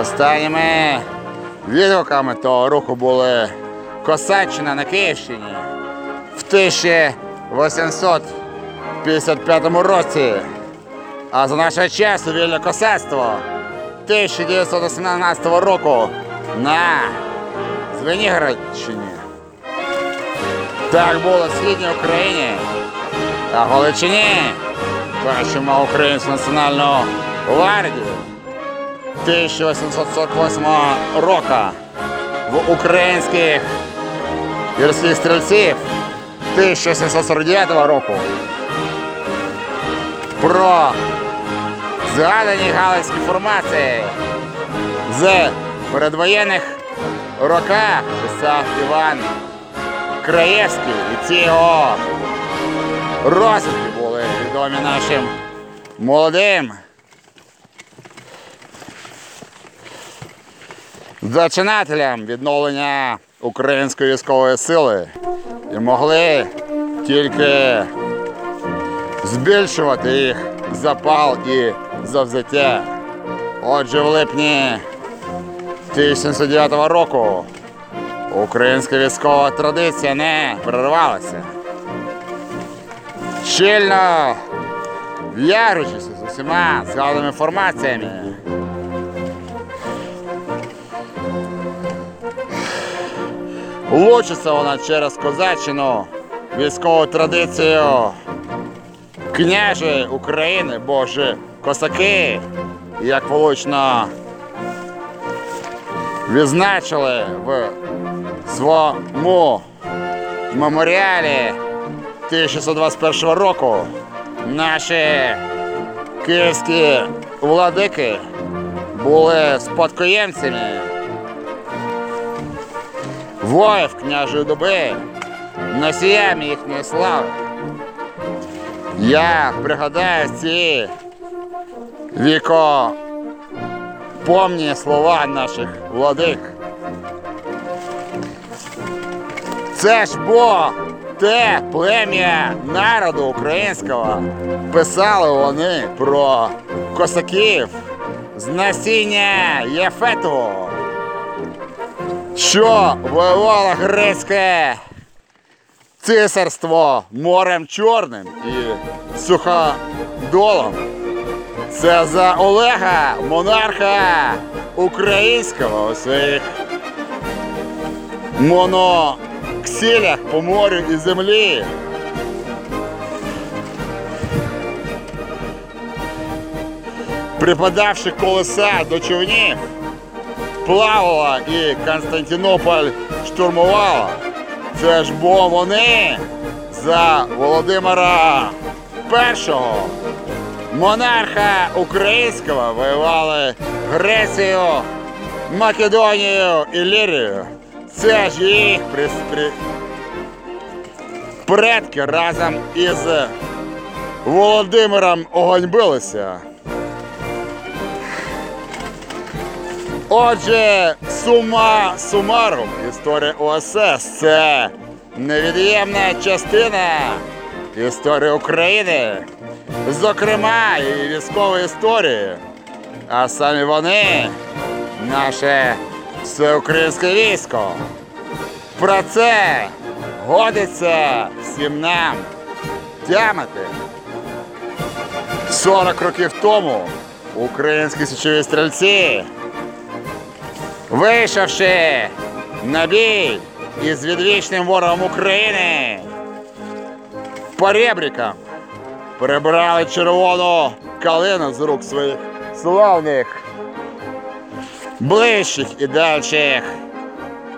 Останніми відгуками того руху були Косаччина на Київщині в 1855 році, а за нашого часу вільне косацтво 1918 року на Звенігородщині. Так було в Східній Україні, а в Галичині бачимо Українську національну гвардію 1848 року. В українських гірських стрільців. 1749 року. Про згадані галицькі формації з передвоєнних роках. Писав Іван Краєвський і ці його розвідки були відомі нашим молодим зачинателям відновлення української військової сили і могли тільки збільшувати їх запал і завзяття. Отже, в липні 1909 року українська військова традиція не перервалася. Щільно в'яжучися з усіма згаданими формаціями. Лучиться вона через козаччину військову традицію княжі України, боже, косаки, як влучно відзначили в своєму меморіалі 1621 року наші київські владики були спадкоємцями воїв княжої доби, носіями їхньої слави. Я пригадаю ці віко помні слова наших владик. Це ж бо те плем'я народу українського. Писали вони про косаків з насіння Єфету, що воювало грецьке цисарство морем Чорним і суходолом. Це за Олега, монарха українського у своїх моноксилях по морю і землі. Припадавши колеса до човнів, плавала і Константинополь штурмувала. Це ж бо вони за Володимира Першого, монарха українського, воювали Грецію, Македонію і Лірію. Це ж їх при, при, предки разом із Володимиром оганьбилися. Отже, сума сумарум, історія ОСС це невід'ємна частина історії України, зокрема і військової історії. А самі вони наше всеукраїнське військо. Про це годиться всім нам тямити. 40 років тому українські січові стрільці Вийшовши на бій із відвічним ворогом України, поребрикам прибрали червону калину з рук своїх славних, ближчих і дальших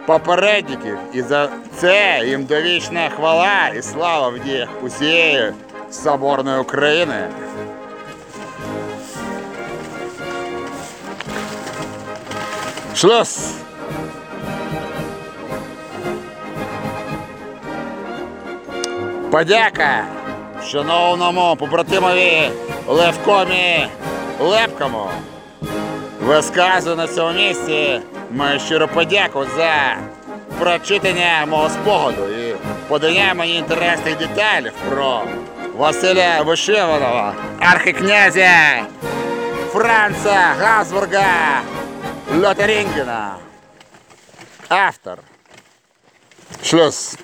попередників. І за це їм довічна хвала і слава в діях усієї соборної України. Шлюз! Подяка шановному побратимові Левкомі Лепкому. Висказую на цьому місці мою щиру подяку за прочитання мого спогаду і подання мені інтересних деталей про Василя Вишиванова, архикнязя Франца Габсбурга Лотарингена. Автор. Шлюз.